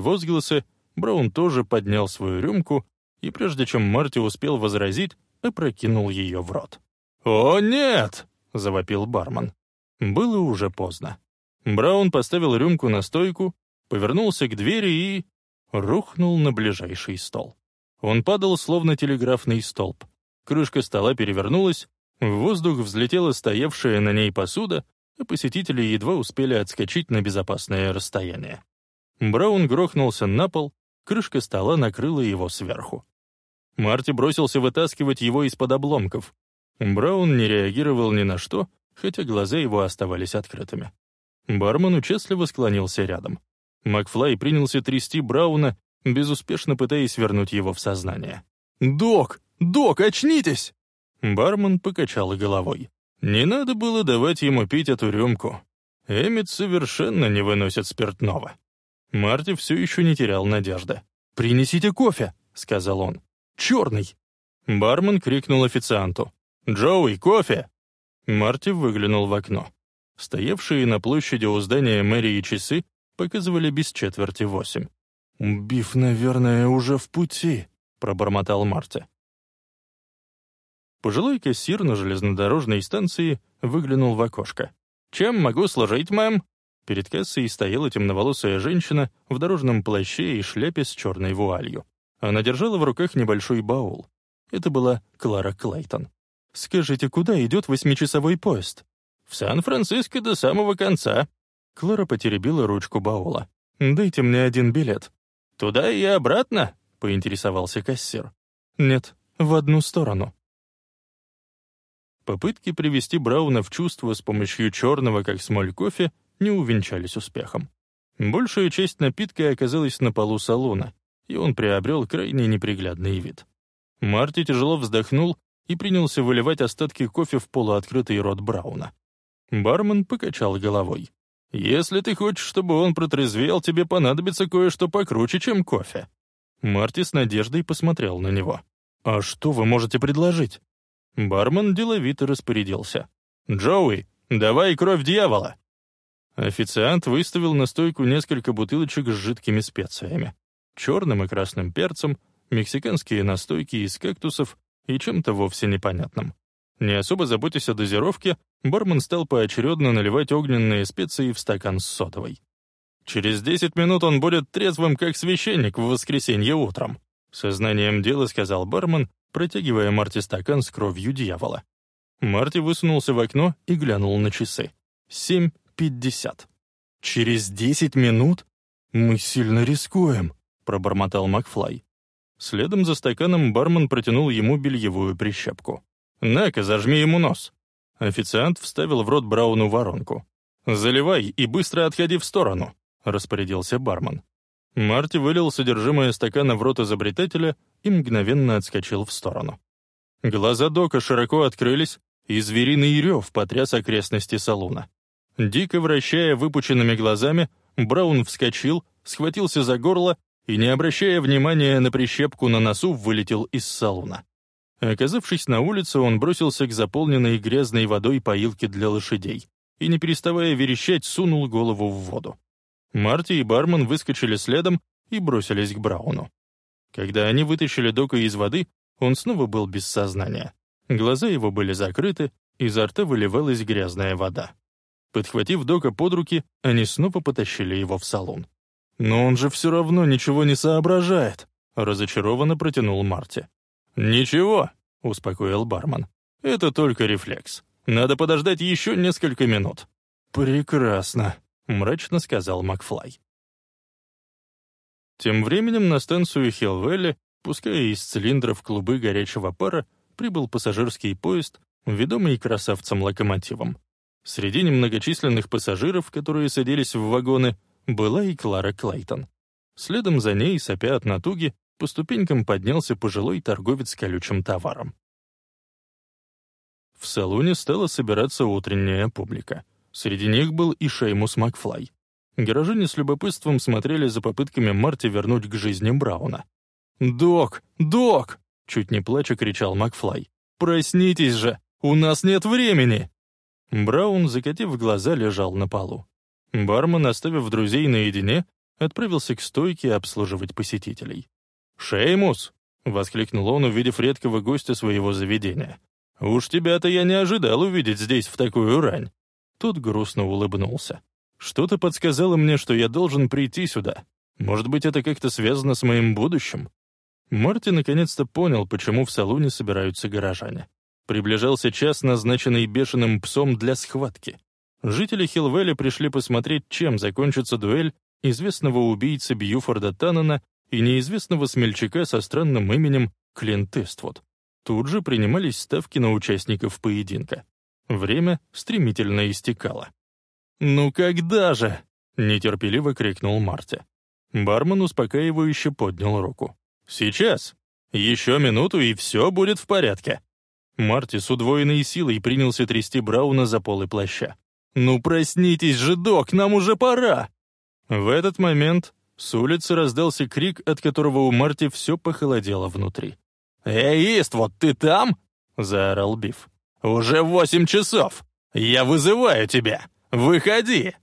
возгласы Браун тоже поднял свою рюмку и, прежде чем Марти успел возразить, опрокинул ее в рот. «О, нет!» — завопил бармен. Было уже поздно. Браун поставил рюмку на стойку, повернулся к двери и... рухнул на ближайший стол. Он падал, словно телеграфный столб. Крышка стола перевернулась, в воздух взлетела стоявшая на ней посуда, а посетители едва успели отскочить на безопасное расстояние. Браун грохнулся на пол, крышка стола накрыла его сверху. Марти бросился вытаскивать его из-под обломков. Браун не реагировал ни на что, хотя глаза его оставались открытыми. Бармен участливо склонился рядом. Макфлай принялся трясти Брауна, безуспешно пытаясь вернуть его в сознание. «Док! Док, очнитесь!» Бармен покачал головой. Не надо было давать ему пить эту рюмку. Эммит совершенно не выносит спиртного. Марти все еще не терял надежды. «Принесите кофе», — сказал он. «Черный». Бармен крикнул официанту. «Джоуи, кофе!» Марти выглянул в окно. Стоявшие на площади у здания мэрии часы показывали без четверти восемь. «Биф, наверное, уже в пути», — пробормотал Марти. Пожилой кассир на железнодорожной станции выглянул в окошко. «Чем могу служить, мэм?» Перед кассой стояла темноволосая женщина в дорожном плаще и шляпе с черной вуалью. Она держала в руках небольшой баул. Это была Клара Клейтон. «Скажите, куда идет восьмичасовой поезд?» «В Сан-Франциско до самого конца». Клара потеребила ручку баула. «Дайте мне один билет». «Туда и обратно?» — поинтересовался кассир. «Нет, в одну сторону». Попытки привести Брауна в чувство с помощью черного, как смоль кофе, не увенчались успехом. Большая часть напитка оказалась на полу салона, и он приобрел крайне неприглядный вид. Марти тяжело вздохнул и принялся выливать остатки кофе в полуоткрытый рот Брауна. Бармен покачал головой. «Если ты хочешь, чтобы он протрезвел, тебе понадобится кое-что покруче, чем кофе». Марти с надеждой посмотрел на него. «А что вы можете предложить?» Бармен деловито распорядился. «Джоуи, давай кровь дьявола!» Официант выставил на стойку несколько бутылочек с жидкими специями. Черным и красным перцем, мексиканские настойки из кактусов и чем-то вовсе непонятным. Не особо заботясь о дозировке, бармен стал поочередно наливать огненные специи в стакан с содовой. «Через десять минут он будет трезвым, как священник в воскресенье утром», сознанием дела сказал бармен, протягивая Марти стакан с кровью дьявола. Марти высунулся в окно и глянул на часы. Семь пятьдесят. «Через десять минут? Мы сильно рискуем», — пробормотал Макфлай. Следом за стаканом бармен протянул ему бельевую прищепку. «На-ка, зажми ему нос». Официант вставил в рот Брауну воронку. «Заливай и быстро отходи в сторону», — распорядился бармен. Марти вылил содержимое стакана в рот изобретателя и мгновенно отскочил в сторону. Глаза Дока широко открылись, и звериный рев потряс окрестности салуна. Дико вращая выпученными глазами, Браун вскочил, схватился за горло и, не обращая внимания на прищепку на носу, вылетел из салуна. Оказавшись на улице, он бросился к заполненной грязной водой поилке для лошадей и, не переставая верещать, сунул голову в воду. Марти и бармен выскочили следом и бросились к Брауну. Когда они вытащили Дока из воды, он снова был без сознания. Глаза его были закрыты, изо рта выливалась грязная вода. Подхватив Дока под руки, они снова потащили его в салон. «Но он же все равно ничего не соображает», — разочарованно протянул Марти. «Ничего», — успокоил бармен. «Это только рефлекс. Надо подождать еще несколько минут». «Прекрасно», — мрачно сказал Макфлай. Тем временем на станцию Хилвелли, пуская из цилиндров клубы горячего пара, прибыл пассажирский поезд, ведомый красавцем-локомотивом. Среди немногочисленных пассажиров, которые садились в вагоны, была и Клара Клейтон. Следом за ней, сопя от натуги, по ступенькам поднялся пожилой торговец колючим товаром. В салоне стала собираться утренняя публика. Среди них был и Шеймус Макфлай. Горожане с любопытством смотрели за попытками Марти вернуть к жизни Брауна. «Док! Док!» — чуть не плача кричал Макфлай. «Проснитесь же! У нас нет времени!» Браун, закатив глаза, лежал на полу. Бармен, оставив друзей наедине, отправился к стойке обслуживать посетителей. «Шеймус!» — воскликнул он, увидев редкого гостя своего заведения. «Уж тебя-то я не ожидал увидеть здесь в такую рань!» Тот грустно улыбнулся. «Что-то подсказало мне, что я должен прийти сюда. Может быть, это как-то связано с моим будущим?» Марти наконец-то понял, почему в салоне собираются горожане. Приближался час, назначенный бешеным псом для схватки. Жители Хилвелли пришли посмотреть, чем закончится дуэль известного убийцы Бьюфорда Таннена и неизвестного смельчака со странным именем Клинт Иствуд. Тут же принимались ставки на участников поединка. Время стремительно истекало. «Ну когда же?» — нетерпеливо крикнул Марти. Бармен успокаивающе поднял руку. «Сейчас. Еще минуту, и все будет в порядке». Марти с удвоенной силой принялся трясти Брауна за полы плаща. «Ну проснитесь же, док, нам уже пора!» В этот момент с улицы раздался крик, от которого у Марти все похолодело внутри. «Эй, Ист, вот ты там?» — заорал Биф. «Уже восемь часов! Я вызываю тебя! Выходи!»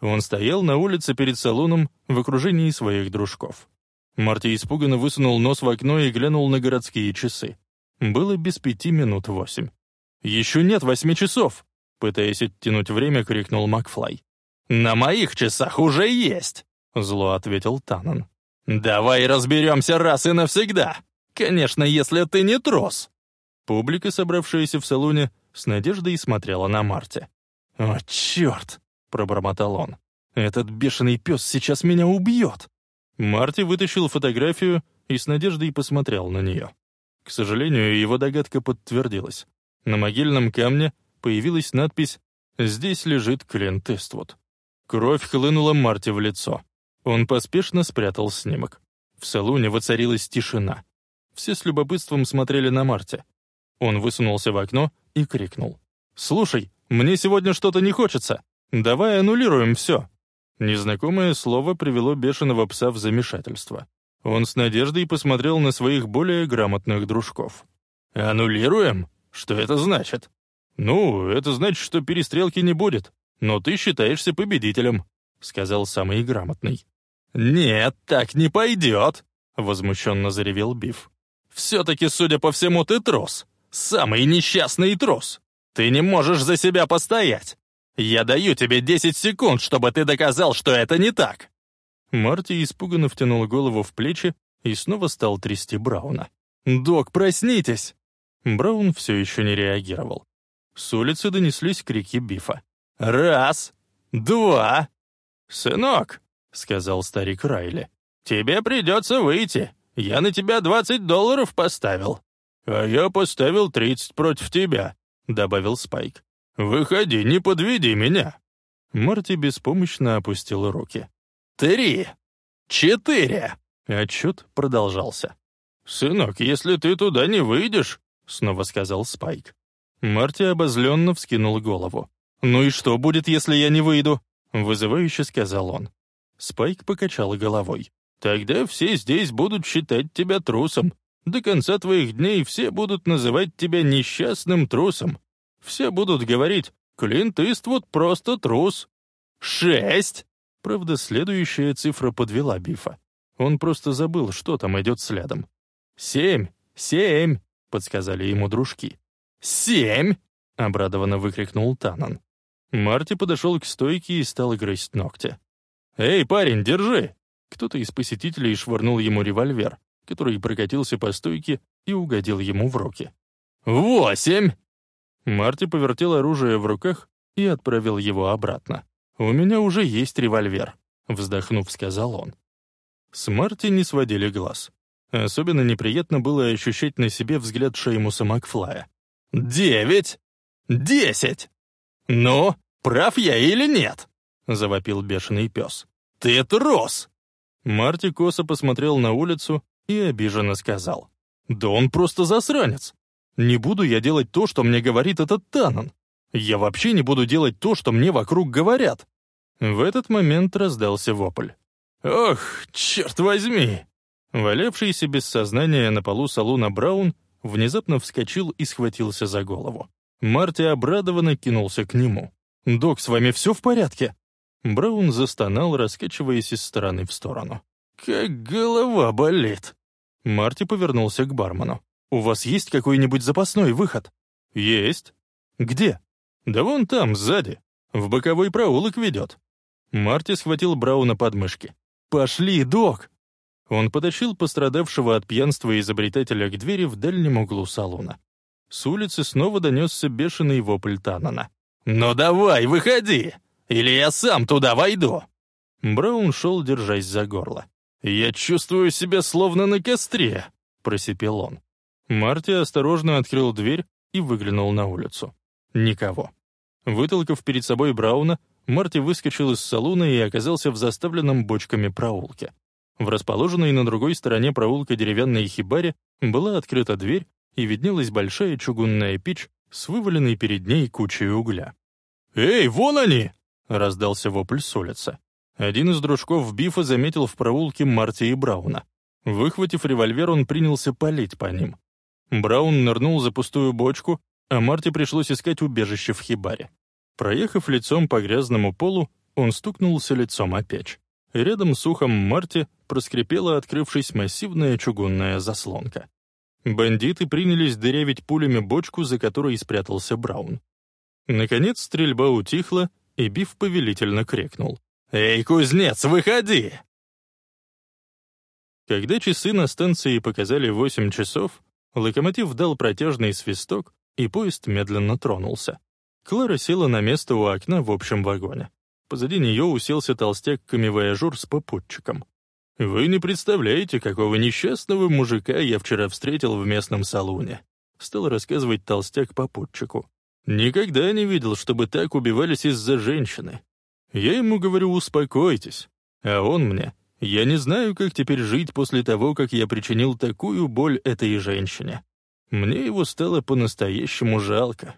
Он стоял на улице перед салоном в окружении своих дружков. Марти испуганно высунул нос в окно и глянул на городские часы. Было без пяти минут восемь. «Еще нет восьми часов!» Пытаясь оттянуть время, крикнул Макфлай. «На моих часах уже есть!» Зло ответил Танан. «Давай разберемся раз и навсегда! Конечно, если ты не трос!» Публика, собравшаяся в салоне, с надеждой смотрела на Марте. «О, черт!» — пробормотал он. «Этот бешеный пес сейчас меня убьет!» Марти вытащил фотографию и с надеждой посмотрел на нее. К сожалению, его догадка подтвердилась. На могильном камне появилась надпись «Здесь лежит Клинт Иствуд». Кровь хлынула Марти в лицо. Он поспешно спрятал снимок. В салоне воцарилась тишина. Все с любопытством смотрели на Марти. Он высунулся в окно и крикнул. «Слушай, мне сегодня что-то не хочется. Давай аннулируем все». Незнакомое слово привело бешеного пса в замешательство. Он с надеждой посмотрел на своих более грамотных дружков. «Аннулируем? Что это значит?» «Ну, это значит, что перестрелки не будет, но ты считаешься победителем», — сказал самый грамотный. «Нет, так не пойдет», — возмущенно заревел Биф. «Все-таки, судя по всему, ты трос. Самый несчастный трос. Ты не можешь за себя постоять. Я даю тебе 10 секунд, чтобы ты доказал, что это не так». Марти испуганно втянул голову в плечи и снова стал трясти Брауна. «Док, проснитесь!» Браун все еще не реагировал. С улицы донеслись крики Бифа. «Раз! Два!» «Сынок!» — сказал старик Райли. «Тебе придется выйти. Я на тебя двадцать долларов поставил». «А я поставил тридцать против тебя», — добавил Спайк. «Выходи, не подведи меня». Марти беспомощно опустил руки. «Три! Четыре!» Отчет продолжался. «Сынок, если ты туда не выйдешь», — снова сказал Спайк. Марти обозленно вскинул голову. «Ну и что будет, если я не выйду?» — вызывающе сказал он. Спайк покачал головой. «Тогда все здесь будут считать тебя трусом. До конца твоих дней все будут называть тебя несчастным трусом. Все будут говорить, Клинт Иствуд просто трус. Шесть!» Правда, следующая цифра подвела Бифа. Он просто забыл, что там идет следом. «Семь! Семь!» — подсказали ему дружки. «Семь!» — обрадованно выкрикнул Танан. Марти подошел к стойке и стал грызть ногти. «Эй, парень, держи!» Кто-то из посетителей швырнул ему револьвер, который прокатился по стойке и угодил ему в руки. «Восемь!» Марти повертел оружие в руках и отправил его обратно. «У меня уже есть револьвер», — вздохнув, сказал он. С Марти не сводили глаз. Особенно неприятно было ощущать на себе взгляд Шеймуса Макфлая. «Девять! Десять! Ну, прав я или нет?» — завопил бешеный пес. «Ты трус!» Марти косо посмотрел на улицу и обиженно сказал. «Да он просто засранец! Не буду я делать то, что мне говорит этот Танан. Я вообще не буду делать то, что мне вокруг говорят. В этот момент раздался вопль. «Ох, черт возьми!» Валявшийся без сознания на полу салуна Браун внезапно вскочил и схватился за голову. Марти обрадованно кинулся к нему. «Док, с вами все в порядке?» Браун застонал, раскачиваясь из стороны в сторону. «Как голова болит!» Марти повернулся к бармену. «У вас есть какой-нибудь запасной выход?» «Есть». «Где?» «Да вон там, сзади. В боковой проулок ведет». Марти схватил Брауна под мышки. «Пошли, док!» Он потащил пострадавшего от пьянства изобретателя к двери в дальнем углу салона. С улицы снова донесся бешеный вопль Танана. «Ну давай, выходи! Или я сам туда войду!» Браун шел, держась за горло. «Я чувствую себя словно на костре», — просипел он. Марти осторожно открыл дверь и выглянул на улицу. Никого. Вытолкав перед собой Брауна, Марти выскочил из салуна и оказался в заставленном бочками проулке. В расположенной на другой стороне проулка деревянной хибаре была открыта дверь, и виднелась большая чугунная печь с вываленной перед ней кучей угля. «Эй, вон они!» — раздался вопль с улицы. Один из дружков Бифа заметил в проулке Марти и Брауна. Выхватив револьвер, он принялся палить по ним. Браун нырнул за пустую бочку, а Марти пришлось искать убежище в хибаре. Проехав лицом по грязному полу, он стукнулся лицом о печь. Рядом с ухом Марти проскрипела, открывшись массивная чугунная заслонка. Бандиты принялись дырявить пулями бочку, за которой спрятался Браун. Наконец стрельба утихла, и Биф повелительно крикнул. «Эй, кузнец, выходи!» Когда часы на станции показали восемь часов, локомотив дал протяжный свисток, и поезд медленно тронулся. Клара села на место у окна в общем вагоне. Позади нее уселся толстяк-камевояжур с попутчиком. «Вы не представляете, какого несчастного мужика я вчера встретил в местном салуне», — стал рассказывать толстяк попутчику. «Никогда не видел, чтобы так убивались из-за женщины. Я ему говорю, успокойтесь. А он мне, я не знаю, как теперь жить после того, как я причинил такую боль этой женщине. Мне его стало по-настоящему жалко.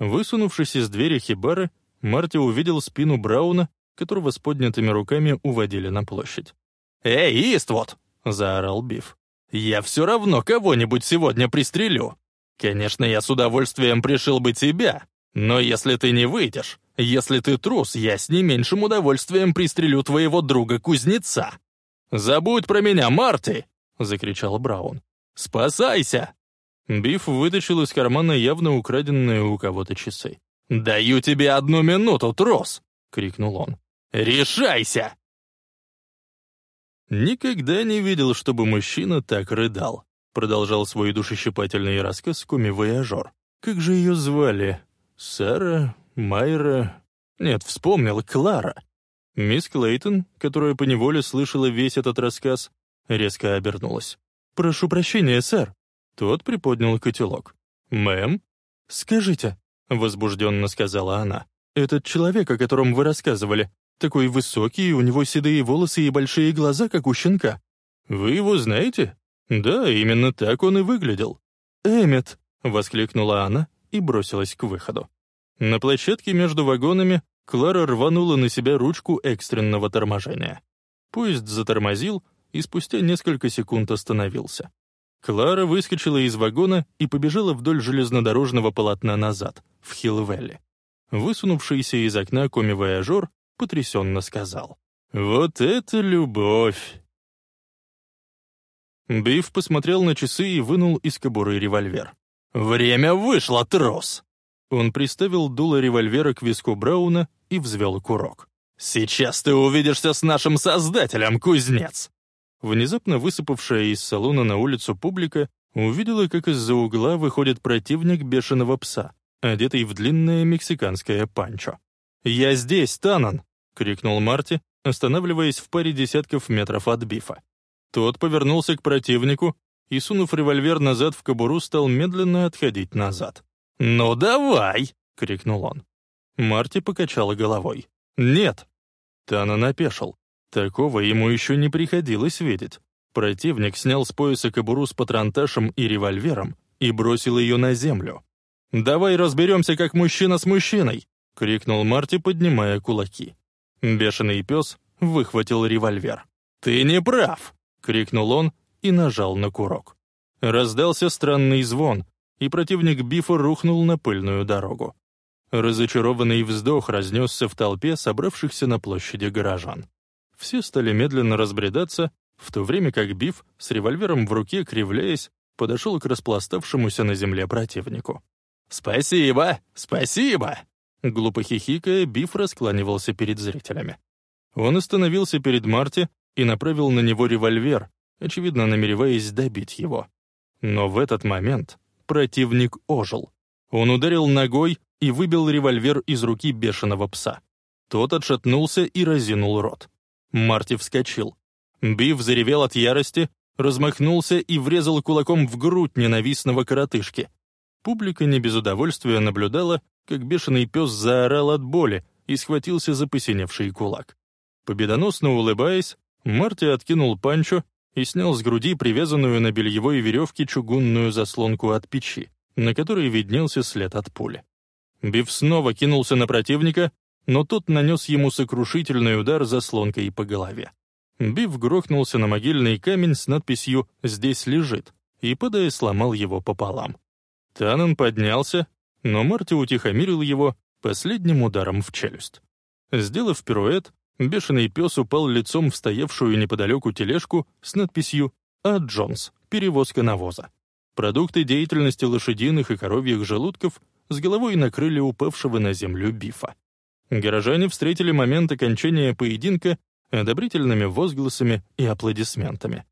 Высунувшись из двери хибары, Марти увидел спину Брауна, которого с поднятыми руками уводили на площадь. «Эй, Иствуд!» — заорал Биф. «Я все равно кого-нибудь сегодня пристрелю. Конечно, я с удовольствием пришил бы тебя, но если ты не выйдешь, если ты трус, я с не меньшим удовольствием пристрелю твоего друга-кузнеца. Забудь про меня, Марти!» — закричал Браун. «Спасайся!» Биф вытащил из кармана явно украденные у кого-то часы. «Даю тебе одну минуту, трос!» — крикнул он. «Решайся!» «Никогда не видел, чтобы мужчина так рыдал», — продолжал свой душещипательный рассказ коми-вояжер. «Как же ее звали? Сара? Майра? Нет, вспомнил, Клара». Мисс Клейтон, которая поневоле слышала весь этот рассказ, резко обернулась. «Прошу прощения, сэр». Тот приподнял котелок. «Мэм?» «Скажите», — возбужденно сказала она. «Этот человек, о котором вы рассказывали, такой высокий, у него седые волосы и большие глаза, как у щенка. Вы его знаете?» «Да, именно так он и выглядел». «Эммет», — воскликнула она и бросилась к выходу. На площадке между вагонами Клара рванула на себя ручку экстренного торможения. Поезд затормозил, и спустя несколько секунд остановился. Клара выскочила из вагона и побежала вдоль железнодорожного полотна назад, в Хиллвелле. Высунувшийся из окна коми-вояжер потрясенно сказал. «Вот это любовь!» Биф посмотрел на часы и вынул из кобуры револьвер. «Время вышло, трос!» Он приставил дуло револьвера к виску Брауна и взвел курок. «Сейчас ты увидишься с нашим создателем, кузнец!» Внезапно высыпавшая из салона на улицу публика увидела, как из-за угла выходит противник бешеного пса, одетый в длинное мексиканское панчо. «Я здесь, Танан!» — крикнул Марти, останавливаясь в паре десятков метров от Бифа. Тот повернулся к противнику и, сунув револьвер назад в кобуру, стал медленно отходить назад. «Ну давай!» — крикнул он. Марти покачала головой. «Нет!» Танан опешил. Такого ему еще не приходилось видеть. Противник снял с пояса кобуру с патронташем и револьвером и бросил ее на землю. «Давай разберемся, как мужчина с мужчиной!» — крикнул Марти, поднимая кулаки. Бешеный пес выхватил револьвер. «Ты не прав!» — крикнул он и нажал на курок. Раздался странный звон, и противник Бифа рухнул на пыльную дорогу. Разочарованный вздох разнесся в толпе собравшихся на площади горожан. Все стали медленно разбредаться, в то время как Биф с револьвером в руке, кривляясь, подошел к распластавшемуся на земле противнику. «Спасибо! Спасибо!» Глупо хихикая, Биф раскланивался перед зрителями. Он остановился перед Марти и направил на него револьвер, очевидно, намереваясь добить его. Но в этот момент противник ожил. Он ударил ногой и выбил револьвер из руки бешеного пса. Тот отшатнулся и разинул рот. Марти вскочил. Биф заревел от ярости, размахнулся и врезал кулаком в грудь ненавистного коротышки. Публика не без удовольствия наблюдала, как бешеный пес заорал от боли и схватился за посиневший кулак. Победоносно улыбаясь, Марти откинул панчо и снял с груди привязанную на бельевой веревке чугунную заслонку от печи, на которой виднелся след от пули. Биф снова кинулся на противника, но тот нанес ему сокрушительный удар заслонкой по голове. Биф грохнулся на могильный камень с надписью «Здесь лежит» и, падая, сломал его пополам. Танан поднялся, но Марти утихомирил его последним ударом в челюсть. Сделав пируэт, бешеный пес упал лицом в стоявшую неподалеку тележку с надписью «А. Джонс. Перевозка навоза». Продукты деятельности лошадиных и коровьих желудков с головой накрыли упавшего на землю бифа. Горожане встретили момент окончания поединка одобрительными возгласами и аплодисментами.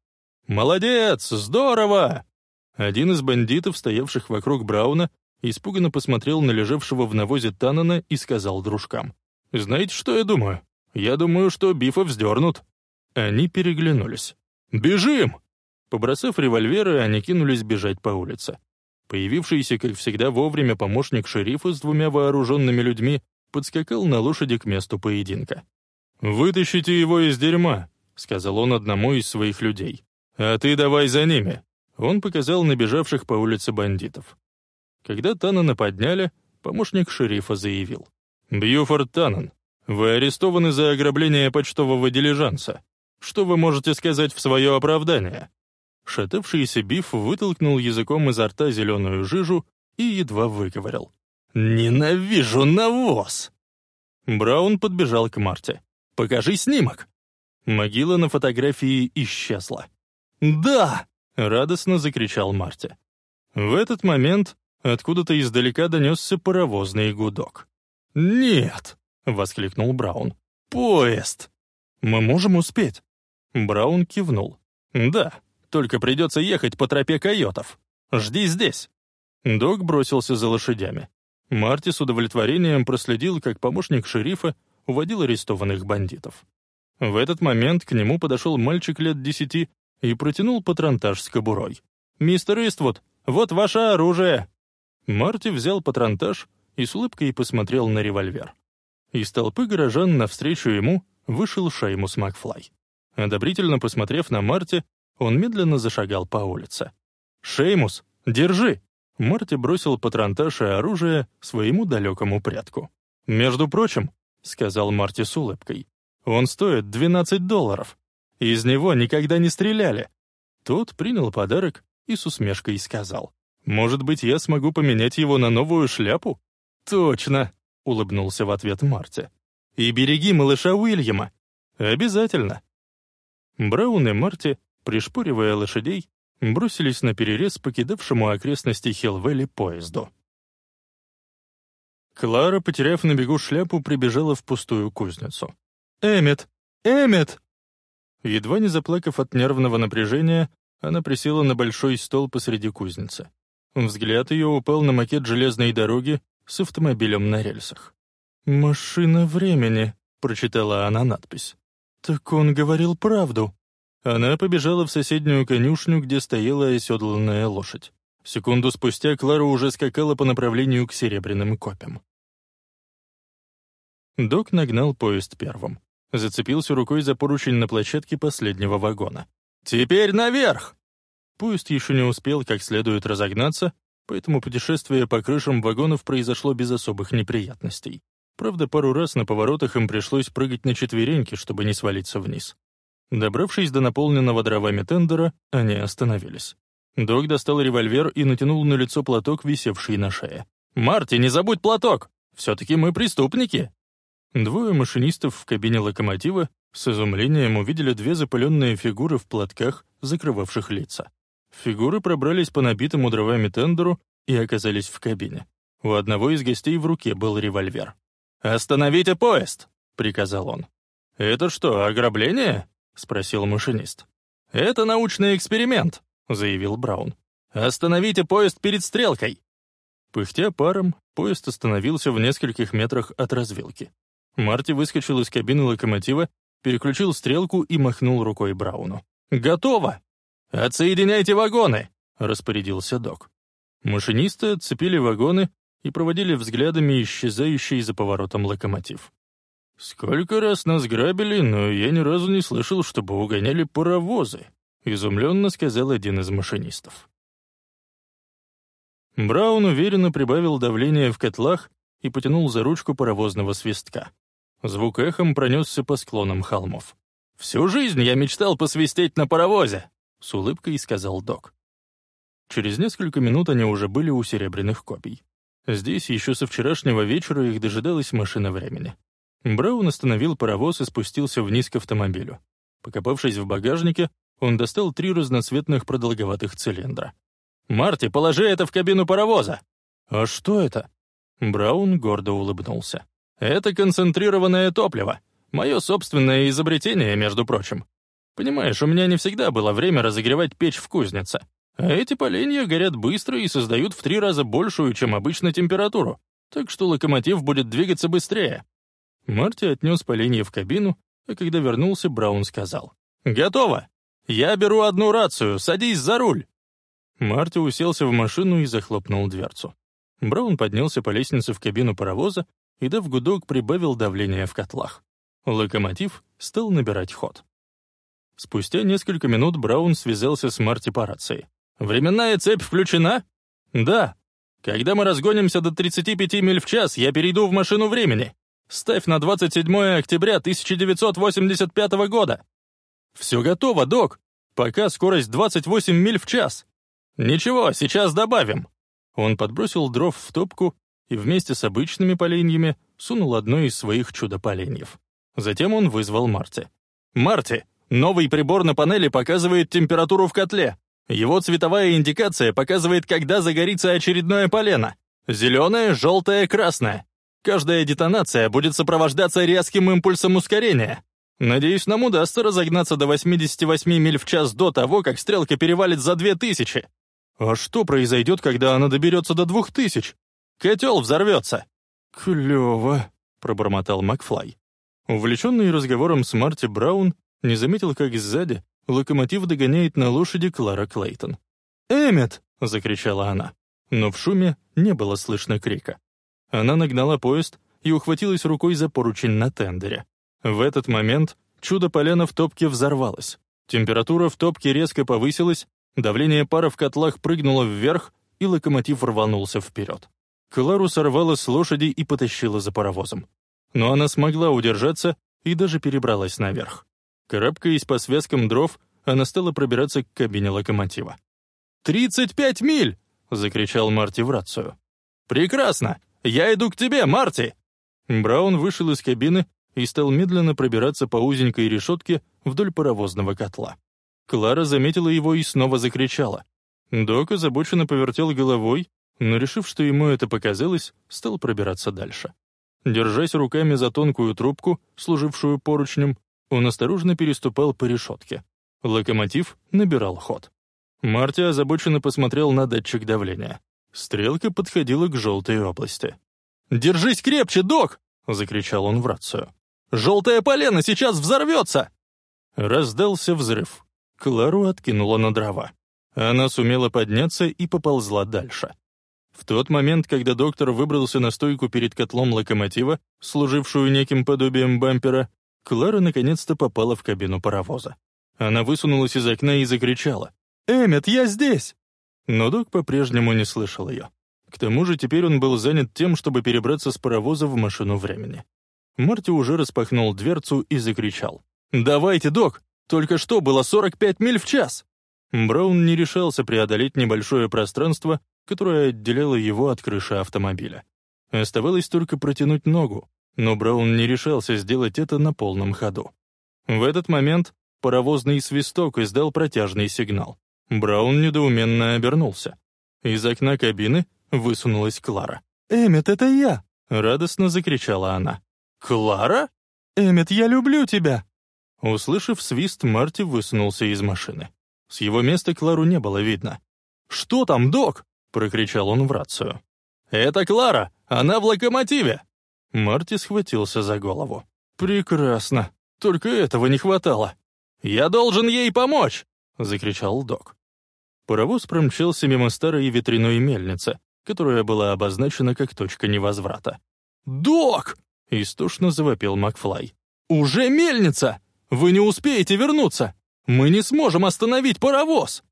«Молодец! Здорово!» Один из бандитов, стоявших вокруг Брауна, испуганно посмотрел на лежавшего в навозе Танана и сказал дружкам. «Знаете, что я думаю? Я думаю, что Бифа вздернут». Они переглянулись. «Бежим!» Побросав револьверы, они кинулись бежать по улице. Появившийся, как всегда, вовремя помощник шерифа с двумя вооруженными людьми подскакал на лошади к месту поединка. «Вытащите его из дерьма», — сказал он одному из своих людей. «А ты давай за ними». Он показал набежавших по улице бандитов. Когда Танана подняли, помощник шерифа заявил. «Бьюфорд Танан, вы арестованы за ограбление почтового дилижанса. Что вы можете сказать в свое оправдание?» Шатавшийся Биф вытолкнул языком изо рта зеленую жижу и едва выговорил. «Ненавижу навоз!» Браун подбежал к Марте. «Покажи снимок!» Могила на фотографии исчезла. «Да!» — радостно закричал Марти. В этот момент откуда-то издалека донесся паровозный гудок. «Нет!» — воскликнул Браун. «Поезд!» «Мы можем успеть!» Браун кивнул. «Да, только придется ехать по тропе койотов. Жди здесь». Док бросился за лошадями. Марти с удовлетворением проследил, как помощник шерифа уводил арестованных бандитов. В этот момент к нему подошел мальчик лет десяти и протянул патронтаж с кобурой. «Мистер Иствуд, вот ваше оружие!» Марти взял патронтаж и с улыбкой посмотрел на револьвер. Из толпы горожан навстречу ему вышел Шеймус Макфлай. Одобрительно посмотрев на Марти, он медленно зашагал по улице. «Шеймус, держи!» Марти бросил патронтаж и оружие своему далекому предку. «Между прочим», — сказал Марти с улыбкой, «он стоит 12 долларов. Из него никогда не стреляли». Тот принял подарок и с усмешкой сказал, «Может быть, я смогу поменять его на новую шляпу?» «Точно», — улыбнулся в ответ Марти. «И береги малыша Уильяма». «Обязательно». Браун и Марти пришпоривая лошадей, бросились на перерез покидавшему окрестности Хилвелли поезду. Клара, потеряв на бегу шляпу, прибежала в пустую кузницу. «Эммет! Эммет!» Едва не заплакав от нервного напряжения, она присела на большой стол посреди кузницы. Взгляд ее упал на макет железной дороги с автомобилем на рельсах. «Машина времени», — прочитала она надпись. «Так он говорил правду». Она побежала в соседнюю конюшню, где стояла оседланная лошадь. Секунду спустя Клара уже скакала по направлению к серебряным копьям. Док нагнал поезд первым. Зацепился рукой за поручень на площадке последнего вагона. «Теперь наверх!» Поезд еще не успел как следует разогнаться, поэтому путешествие по крышам вагонов произошло без особых неприятностей. Правда, пару раз на поворотах им пришлось прыгать на четвереньки, чтобы не свалиться вниз. Добравшись до наполненного дровами тендера, они остановились. Док достал револьвер и натянул на лицо платок, висевший на шее. «Марти, не забудь платок! Все-таки мы преступники!» Двое машинистов в кабине локомотива с изумлением увидели две запыленные фигуры в платках, закрывавших лица. Фигуры пробрались по набитому дровами тендеру и оказались в кабине. У одного из гостей в руке был револьвер. «Остановите поезд!» — приказал он. «Это что, ограбление?» — спросил машинист. «Это научный эксперимент», — заявил Браун. «Остановите поезд перед стрелкой!» Пыхтя паром, поезд остановился в нескольких метрах от развилки. Марти выскочил из кабины локомотива, переключил стрелку и махнул рукой Брауну. «Готово! Отсоединяйте вагоны!» — распорядился док. Машинисты отцепили вагоны и проводили взглядами исчезающий за поворотом локомотив. «Сколько раз нас грабили, но я ни разу не слышал, чтобы угоняли паровозы», — изумленно сказал один из машинистов. Браун уверенно прибавил давление в котлах и потянул за ручку паровозного свистка. Звук эхом пронесся по склонам холмов. «Всю жизнь я мечтал посвистеть на паровозе!» — с улыбкой сказал док. Через несколько минут они уже были у серебряных копий. Здесь еще со вчерашнего вечера их дожидалась машина времени. Браун остановил паровоз и спустился вниз к автомобилю. Покопавшись в багажнике, он достал три разноцветных продолговатых цилиндра. «Марти, положи это в кабину паровоза!» «А что это?» Браун гордо улыбнулся. «Это концентрированное топливо. Мое собственное изобретение, между прочим. Понимаешь, у меня не всегда было время разогревать печь в кузнице. А эти поленья горят быстро и создают в три раза большую, чем обычно, температуру, так что локомотив будет двигаться быстрее. Марти отнес поленья в кабину, а когда вернулся, Браун сказал. «Готово! Я беру одну рацию, садись за руль!» Марти уселся в машину и захлопнул дверцу. Браун поднялся по лестнице в кабину паровоза и, дав гудок, прибавил давление в котлах. Локомотив стал набирать ход. Спустя несколько минут Браун связался с Марти по рации. Временная цепь включена? Да. Когда мы разгонимся до 35 миль в час, я перейду в машину времени. Ставь на 27 октября 1985 года. Все готово, док. Пока скорость 28 миль в час. Ничего, сейчас добавим. Он подбросил дров в топку и вместе с обычными поленьями сунул одно из своих чудо-поленьев. Затем он вызвал Марти. «Марти, новый прибор на панели показывает температуру в котле. Его цветовая индикация показывает, когда загорится очередное полено. Зеленое, желтое, красное. Каждая детонация будет сопровождаться резким импульсом ускорения. Надеюсь, нам удастся разогнаться до 88 миль в час до того, как стрелка перевалит за 2000. А что произойдет, когда она доберется до 2000? Котел взорвется. «Клево», — пробормотал Макфлай. Увлеченный разговором с Марти Браун не заметил, как сзади локомотив догоняет на лошади Клара Клейтон. «Эммет!» — закричала она. Но в шуме не было слышно крика. Она нагнала поезд и ухватилась рукой за поручень на тендере. В этот момент чудо-полено в топке взорвалось. Температура в топке резко повысилась, давление пара в котлах прыгнуло вверх, и локомотив рванулся вперед. Клару сорвала с лошади и потащила за паровозом. Но она смогла удержаться и даже перебралась наверх. Карабкаясь по связкам дров, она стала пробираться к кабине локомотива. «Тридцать пять миль!» — закричал Марти в рацию. «Прекрасно! Я иду к тебе, Марти!» Браун вышел из кабины и стал медленно пробираться по узенькой решетке вдоль паровозного котла. Клара заметила его и снова закричала. Док озабоченно повертел головой, но, решив, что ему это показалось, стал пробираться дальше. Держась руками за тонкую трубку, служившую поручнем, он осторожно переступал по решетке. Локомотив набирал ход. Марти озабоченно посмотрел на датчик давления. Стрелка подходила к желтой области. «Держись крепче, док!» — закричал он в рацию. «Желтая полена сейчас взорвется!» Раздался взрыв. Клару откинула на дрова. Она сумела подняться и поползла дальше. В тот момент, когда доктор выбрался на стойку перед котлом локомотива, служившую неким подобием бампера, Клара наконец-то попала в кабину паровоза. Она высунулась из окна и закричала. «Эммет, я здесь!» Но док по-прежнему не слышал ее. К тому же теперь он был занят тем, чтобы перебраться с паровоза в машину времени. Марти уже распахнул дверцу и закричал. «Давайте, док! Только что было 45 миль в час!» Браун не решался преодолеть небольшое пространство, которое отделяло его от крыши автомобиля. Оставалось только протянуть ногу, но Браун не решался сделать это на полном ходу. В этот момент паровозный свисток издал протяжный сигнал. Браун недоуменно обернулся. Из окна кабины высунулась Клара. «Эммет, это я!» — радостно закричала она. «Клара? Эммет, я люблю тебя!» Услышав свист, Марти высунулся из машины. С его места Клару не было видно. «Что там, док?» — прокричал он в рацию. «Это Клара! Она в локомотиве!» Марти схватился за голову. «Прекрасно! Только этого не хватало! Я должен ей помочь!» — закричал док. Паровоз промчался мимо старой ветряной мельницы, которая была обозначена как точка невозврата. «Док!» — истошно завопил Макфлай. «Уже мельница! Вы не успеете вернуться! Мы не сможем остановить паровоз!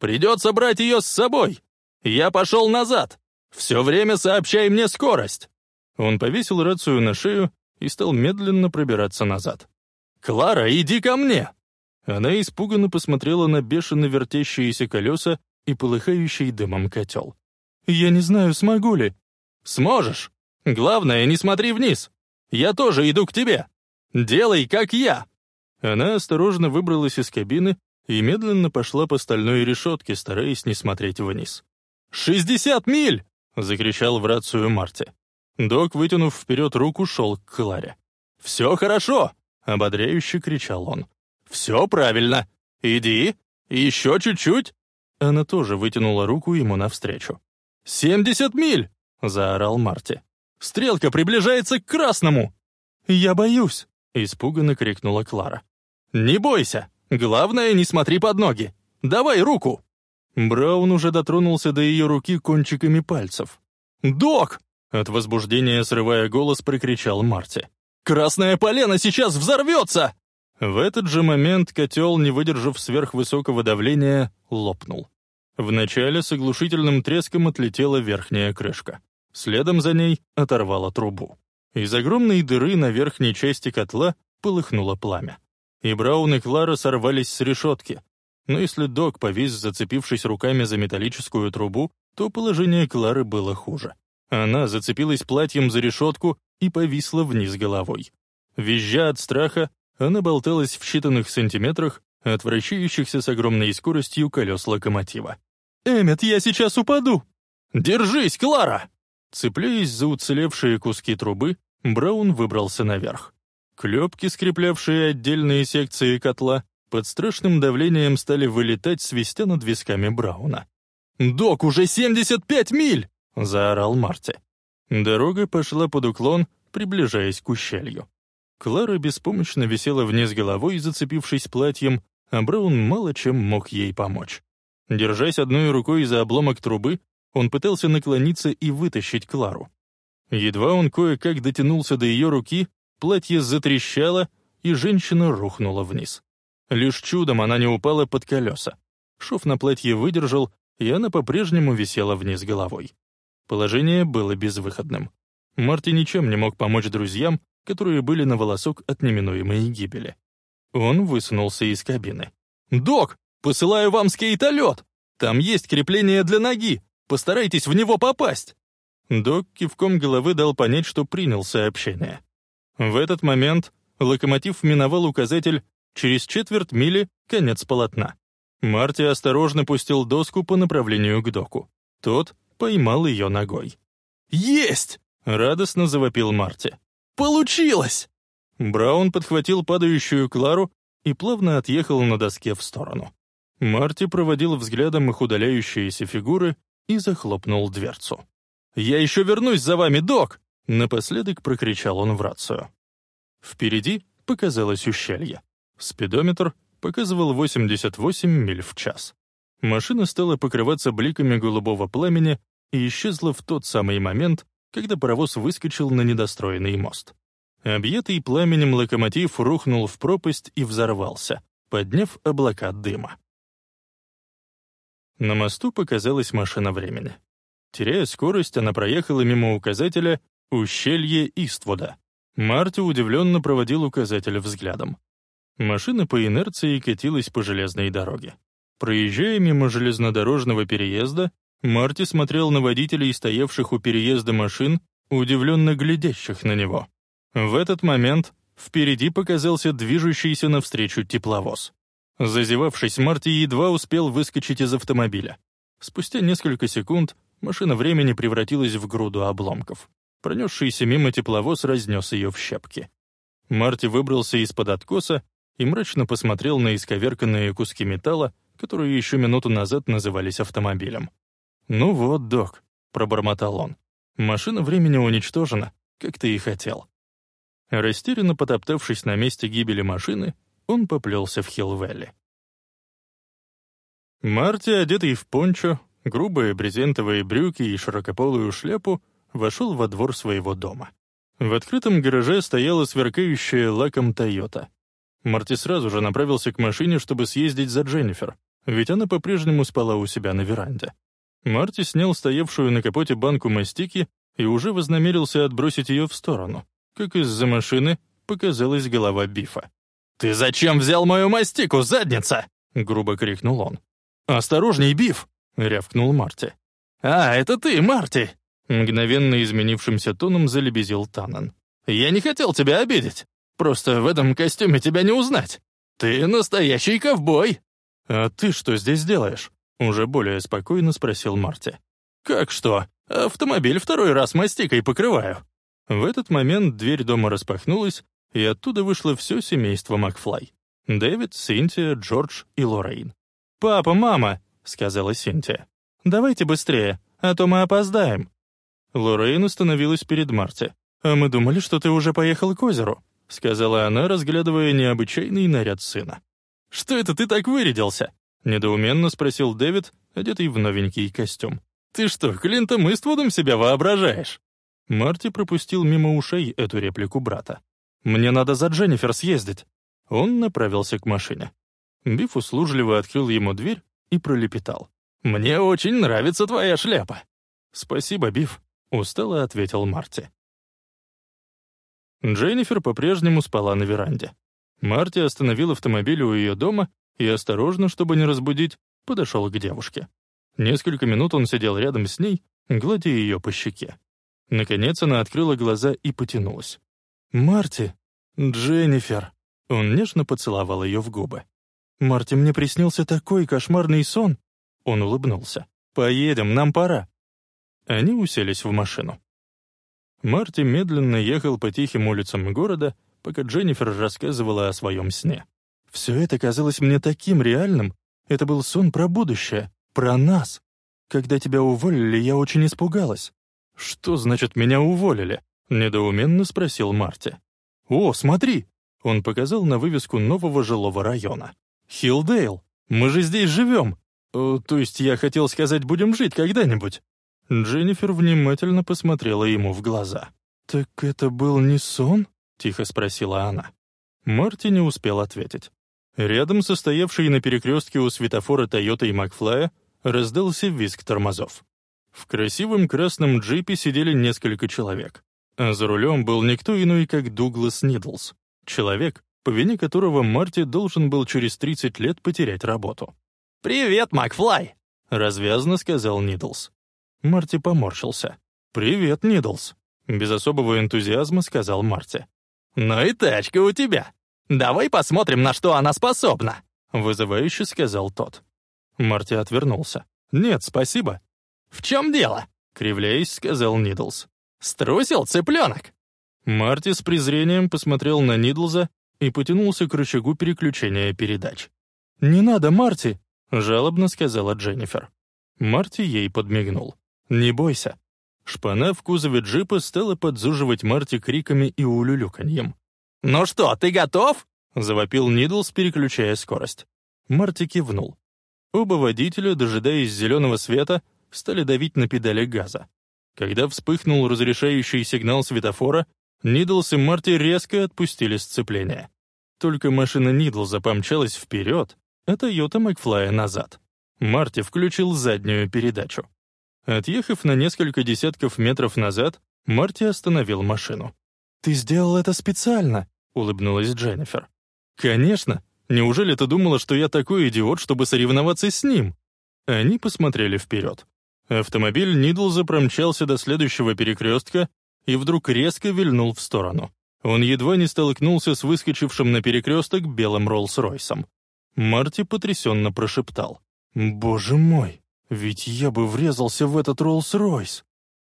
Придется брать ее с собой! Я пошел назад! Все время сообщай мне скорость!» Он повесил рацию на шею и стал медленно пробираться назад. «Клара, иди ко мне!» Она испуганно посмотрела на бешено вертящиеся колеса и полыхающий дымом котел. «Я не знаю, смогу ли». «Сможешь. Главное, не смотри вниз. Я тоже иду к тебе. Делай, как я». Она осторожно выбралась из кабины и медленно пошла по стальной решетке, стараясь не смотреть вниз. «Шестьдесят миль!» — закричал в рацию Марти. Док, вытянув вперед руку, шел к Кларе. «Все хорошо!» — ободряюще кричал он. «Все правильно. Иди. Еще чуть-чуть». Она тоже вытянула руку ему навстречу. «Семьдесят миль!» — заорал Марти. «Стрелка приближается к красному!» «Я боюсь!» — испуганно крикнула Клара. «Не бойся! Главное, не смотри под ноги! Давай руку!» Браун уже дотронулся до ее руки кончиками пальцев. «Док!» — от возбуждения срывая голос, прикричал Марти. «Красная полена сейчас взорвется!» В этот же момент котел, не выдержав сверхвысокого давления, лопнул. Вначале с оглушительным треском отлетела верхняя крышка. Следом за ней оторвала трубу. Из огромной дыры на верхней части котла полыхнуло пламя. И Браун и Клара сорвались с решетки. Но если док повис, зацепившись руками за металлическую трубу, то положение Клары было хуже. Она зацепилась платьем за решетку и повисла вниз головой. Визжа от страха, она болталась в считанных сантиметрах от вращающихся с огромной скоростью колес локомотива. «Эммет, я сейчас упаду!» «Держись, Клара!» Цепляясь за уцелевшие куски трубы, Браун выбрался наверх. Клепки, скреплявшие отдельные секции котла, под страшным давлением стали вылетать, свистя над висками Брауна. «Док, уже 75 миль!» — заорал Марти. Дорога пошла под уклон, приближаясь к ущелью. Клара беспомощно висела вниз головой, зацепившись платьем, а Браун мало чем мог ей помочь. Держась одной рукой за обломок трубы, он пытался наклониться и вытащить Клару. Едва он кое-как дотянулся до ее руки, платье затрещало, и женщина рухнула вниз. Лишь чудом она не упала под колеса. Шов на платье выдержал, и она по-прежнему висела вниз головой. Положение было безвыходным. Марти ничем не мог помочь друзьям, которые были на волосок от неминуемой гибели. Он высунулся из кабины. «Док, посылаю вам скейтолет! Там есть крепление для ноги! Постарайтесь в него попасть!» Док кивком головы дал понять, что принял сообщение. В этот момент локомотив миновал указатель «Через четверть мили конец полотна». Марти осторожно пустил доску по направлению к доку. Тот поймал ее ногой. «Есть!» — радостно завопил Марти. Получилось!» Браун подхватил падающую Клару и плавно отъехал на доске в сторону. Марти проводил взглядом их удаляющиеся фигуры и захлопнул дверцу. «Я еще вернусь за вами, док!» Напоследок прокричал он в рацию. Впереди показалось ущелье. Спидометр показывал 88 миль в час. Машина стала покрываться бликами голубого пламени и исчезла в тот самый момент, когда паровоз выскочил на недостроенный мост. Объятый пламенем локомотив рухнул в пропасть и взорвался, подняв облака дыма. На мосту показалась машина времени. Теряя скорость, она проехала мимо указателя «Ущелье Иствуда». Марти удивленно проводил указатель взглядом. Машина по инерции катилась по железной дороге. Проезжая мимо железнодорожного переезда, Марти смотрел на водителей, стоявших у переезда машин, удивленно глядящих на него. В этот момент впереди показался движущийся навстречу тепловоз. Зазевавшись, Марти едва успел выскочить из автомобиля. Спустя несколько секунд машина времени превратилась в груду обломков. Пронесшийся мимо тепловоз разнес ее в щепки. Марти выбрался из-под откоса и мрачно посмотрел на исковерканные куски металла, которые еще минуту назад назывались автомобилем. «Ну вот, док», — пробормотал он. «Машина времени уничтожена, как ты и хотел». Растерянно потоптавшись на месте гибели машины, он поплелся в Хилл-Вэлли. Марти, одетый в пончо, грубые брезентовые брюки и широкополую шляпу, вошел во двор своего дома. В открытом гараже стояла сверкающая лаком «Тойота». Марти сразу же направился к машине, чтобы съездить за Дженнифер, ведь она по-прежнему спала у себя на веранде. Марти снял стоявшую на капоте банку мастики и уже вознамерился отбросить ее в сторону, как из-за машины показалась голова Бифа. «Ты зачем взял мою мастику, задница?» — грубо крикнул он. «Осторожней, Биф!» — рявкнул Марти. «А, это ты, Марти!» Мгновенно изменившимся тоном залебезил Танан. «Я не хотел тебя обидеть. Просто в этом костюме тебя не узнать. Ты настоящий ковбой!» «А ты что здесь делаешь?» Уже более спокойно спросил Марти. «Как что? Автомобиль второй раз мастикой покрываю». В этот момент дверь дома распахнулась, и оттуда вышло все семейство Макфлай. Дэвид, Синтия, Джордж и Лоррейн. «Папа, мама!» — сказала Синтия. «Давайте быстрее, а то мы опоздаем». Лоррейн остановилась перед Марти. «А мы думали, что ты уже поехал к озеру», — сказала она, разглядывая необычайный наряд сына. «Что это ты так вырядился?» — недоуменно спросил Дэвид, одетый в новенький костюм. «Ты что, Клинтом Иствудом себя воображаешь?» Марти пропустил мимо ушей эту реплику брата. «Мне надо за Дженнифер съездить». Он направился к машине. Биф услужливо открыл ему дверь и пролепетал. «Мне очень нравится твоя шляпа». «Спасибо, Биф», Устало ответил Марти. Дженнифер по-прежнему спала на веранде. Марти остановил автомобиль у ее дома и, осторожно, чтобы не разбудить, подошел к девушке. Несколько минут он сидел рядом с ней, гладя ее по щеке. Наконец она открыла глаза и потянулась. «Марти! Дженнифер!» Он нежно поцеловал ее в губы. «Марти, мне приснился такой кошмарный сон!» Он улыбнулся. «Поедем, нам пора!» Они уселись в машину. Марти медленно ехал по тихим улицам города, пока Дженнифер рассказывала о своем сне. «Все это казалось мне таким реальным. Это был сон про будущее, про нас. Когда тебя уволили, я очень испугалась». «Что значит меня уволили?» — недоуменно спросил Марти. «О, смотри!» — он показал на вывеску нового жилого района. «Хилдейл! Мы же здесь живем! Э, то есть я хотел сказать, будем жить когда-нибудь!» Дженнифер внимательно посмотрела ему в глаза. «Так это был не сон?» — тихо спросила она. Марти не успел ответить. Рядом со стоявшей на перекрестке у светофора Тойота и Макфлая раздался визг тормозов. В красивом красном джипе сидели несколько человек, а за рулем был никто иной, как Дуглас Нидлс, человек, по вине которого Марти должен был через 30 лет потерять работу. «Привет, Макфлай!» — развязно сказал Нидлс. Марти поморщился. «Привет, Нидлс», — без особого энтузиазма сказал Марти. «Ну и тачка у тебя. Давай посмотрим, на что она способна», — вызывающе сказал тот. Марти отвернулся. «Нет, спасибо». «В чем дело?» — кривляясь, сказал Нидлс. «Струсил цыпленок?» Марти с презрением посмотрел на Нидлза и потянулся к рычагу переключения передач. «Не надо, Марти!» — жалобно сказала Дженнифер. Марти ей подмигнул. «Не бойся». Шпана в кузове джипа стала подзуживать Марти криками и улюлюканьем. «Ну что, ты готов?» — завопил Нидлс, переключая скорость. Марти кивнул. Оба водителя, дожидаясь зеленого света, стали давить на педали газа. Когда вспыхнул разрешающий сигнал светофора, Нидлс и Марти резко отпустили сцепление. Только машина Нидлза помчалась вперед, а Тойота Макфлая назад. Марти включил заднюю передачу. Отъехав на несколько десятков метров назад, Марти остановил машину. «Ты сделал это специально», — улыбнулась Дженнифер. «Конечно. Неужели ты думала, что я такой идиот, чтобы соревноваться с ним?» Они посмотрели вперед. Автомобиль Нидлза промчался до следующего перекрестка и вдруг резко вильнул в сторону. Он едва не столкнулся с выскочившим на перекресток белым Роллс-Ройсом. Марти потрясенно прошептал. «Боже мой, ведь я бы врезался в этот Роллс-Ройс!»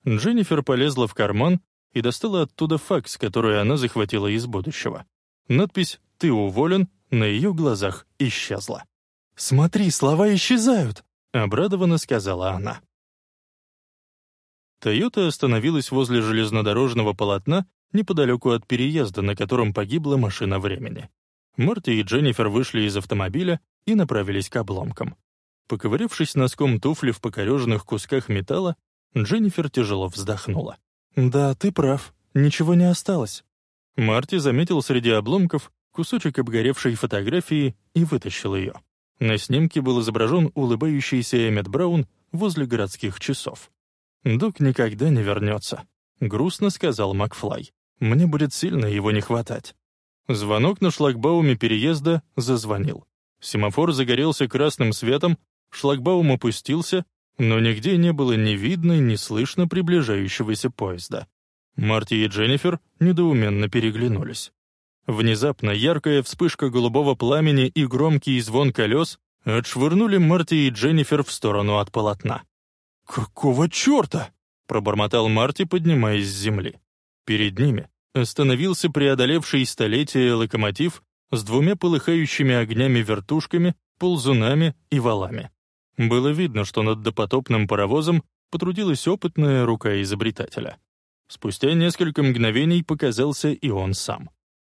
Дженнифер полезла в карман и достала оттуда факс, который она захватила из будущего. Надпись «Ты уволен» на ее глазах исчезла. «Смотри, слова исчезают!» — обрадованно сказала она. Тойота остановилась возле железнодорожного полотна неподалеку от переезда, на котором погибла машина времени. Марти и Дженнифер вышли из автомобиля и направились к обломкам. Поковырявшись носком туфли в покореженных кусках металла, Дженнифер тяжело вздохнула. «Да, ты прав, ничего не осталось». Марти заметил среди обломков кусочек обгоревшей фотографии и вытащил ее. На снимке был изображен улыбающийся Эммет Браун возле городских часов. «Док никогда не вернется», — грустно сказал Макфлай. «Мне будет сильно его не хватать». Звонок на шлагбауме переезда зазвонил. Семафор загорелся красным светом, шлагбаум опустился, но нигде не было ни видно, ни слышно приближающегося поезда. Марти и Дженнифер недоуменно переглянулись. Внезапно яркая вспышка голубого пламени и громкий звон колес отшвырнули Марти и Дженнифер в сторону от полотна. «Какого черта?» — пробормотал Марти, поднимаясь с земли. Перед ними остановился преодолевший столетие локомотив с двумя полыхающими огнями вертушками, ползунами и валами. Было видно, что над допотопным паровозом потрудилась опытная рука изобретателя. Спустя несколько мгновений показался и он сам.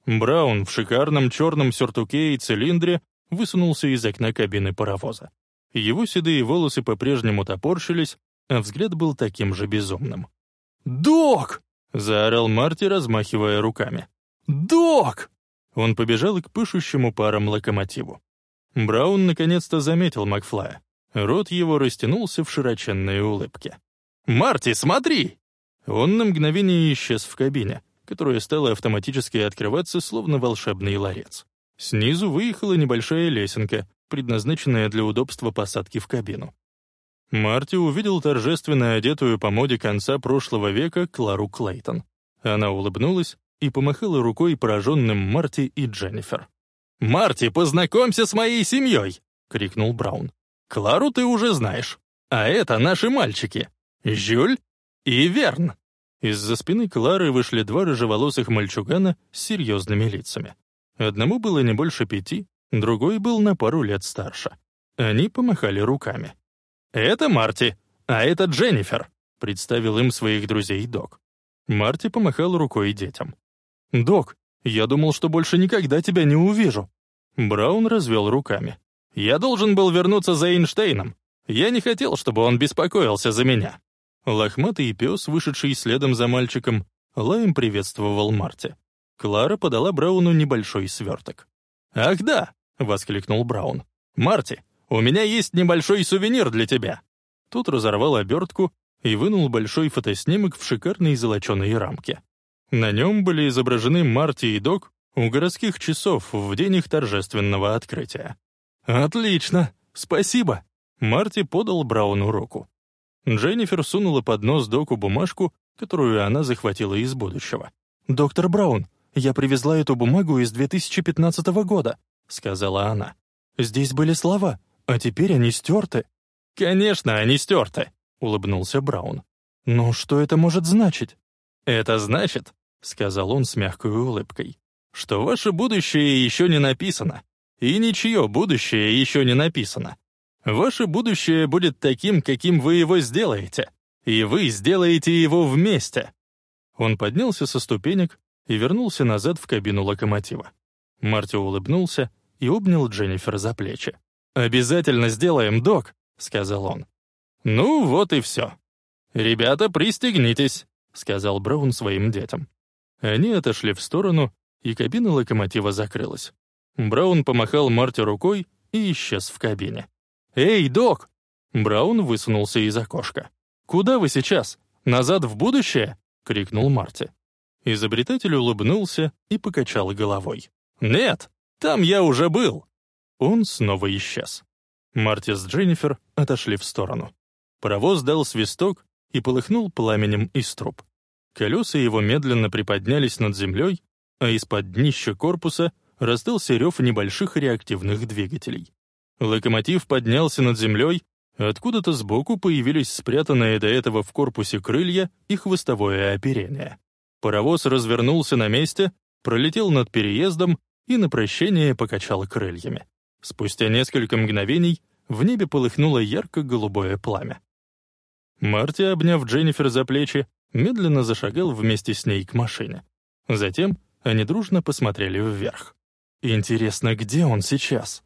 Браун в шикарном черном сюртуке и цилиндре высунулся из окна кабины паровоза. Его седые волосы по-прежнему топорщились, а взгляд был таким же безумным. «Док!» — заорал Марти, размахивая руками. «Док!» Он побежал к пышущему паром локомотиву. Браун наконец-то заметил Макфлая. Рот его растянулся в широченные улыбки. «Марти, смотри!» Он на мгновение исчез в кабине, которая стала автоматически открываться, словно волшебный ларец. Снизу выехала небольшая лесенка, предназначенная для удобства посадки в кабину. Марти увидел торжественно одетую по моде конца прошлого века Клару Клейтон. Она улыбнулась и помахала рукой пораженным Марти и Дженнифер. «Марти, познакомься с моей семьей!» — крикнул Браун. Клару ты уже знаешь. А это наши мальчики. Жюль и Верн». Из-за спины Клары вышли два рыжеволосых мальчугана с серьезными лицами. Одному было не больше пяти, другой был на пару лет старше. Они помахали руками. «Это Марти, а это Дженнифер», — представил им своих друзей Док. Марти помахал рукой детям. «Док, я думал, что больше никогда тебя не увижу». Браун развел руками. Я должен был вернуться за Эйнштейном. Я не хотел, чтобы он беспокоился за меня». Лохматый пес, вышедший следом за мальчиком, лаем приветствовал Марти. Клара подала Брауну небольшой сверток. «Ах да!» — воскликнул Браун. «Марти, у меня есть небольшой сувенир для тебя!» Тут разорвал обертку и вынул большой фотоснимок в шикарной золоченой рамке. На нем были изображены Марти и Док у городских часов в день их торжественного открытия. «Отлично! Спасибо!» Марти подал Брауну руку. Дженнифер сунула под нос доку бумажку, которую она захватила из будущего. «Доктор Браун, я привезла эту бумагу из 2015 года», — сказала она. «Здесь были слова, а теперь они стерты». «Конечно, они стерты», — улыбнулся Браун. «Но что это может значить?» «Это значит», — сказал он с мягкой улыбкой, «что ваше будущее еще не написано, и ничье будущее еще не написано. Ваше будущее будет таким, каким вы его сделаете, и вы сделаете его вместе». Он поднялся со ступенек и вернулся назад в кабину локомотива. Марти улыбнулся и обнял Дженнифер за плечи. «Обязательно сделаем, док», — сказал он. «Ну, вот и все. Ребята, пристегнитесь», — сказал Браун своим детям. Они отошли в сторону, и кабина локомотива закрылась. Браун помахал Марти рукой и исчез в кабине. «Эй, док!» Браун высунулся из окошка. Куда вы сейчас? Назад в будущее?» — крикнул Марти. Изобретатель улыбнулся и покачал головой. «Нет, там я уже был!» Он снова исчез. Марти с Дженнифер отошли в сторону. Паровоз дал свисток и полыхнул пламенем из труб. Колеса его медленно приподнялись над землей, а из-под днища корпуса раздался рев небольших реактивных двигателей. Локомотив поднялся над землей, откуда-то сбоку появились спрятанные до этого в корпусе крылья и хвостовое оперение. Паровоз развернулся на месте, пролетел над переездом и на прощение покачал крыльями. Спустя несколько мгновений в небе полыхнуло ярко-голубое пламя. Марти, обняв Дженнифер за плечи, медленно зашагал вместе с ней к машине. Затем они дружно посмотрели вверх. «Интересно, где он сейчас?»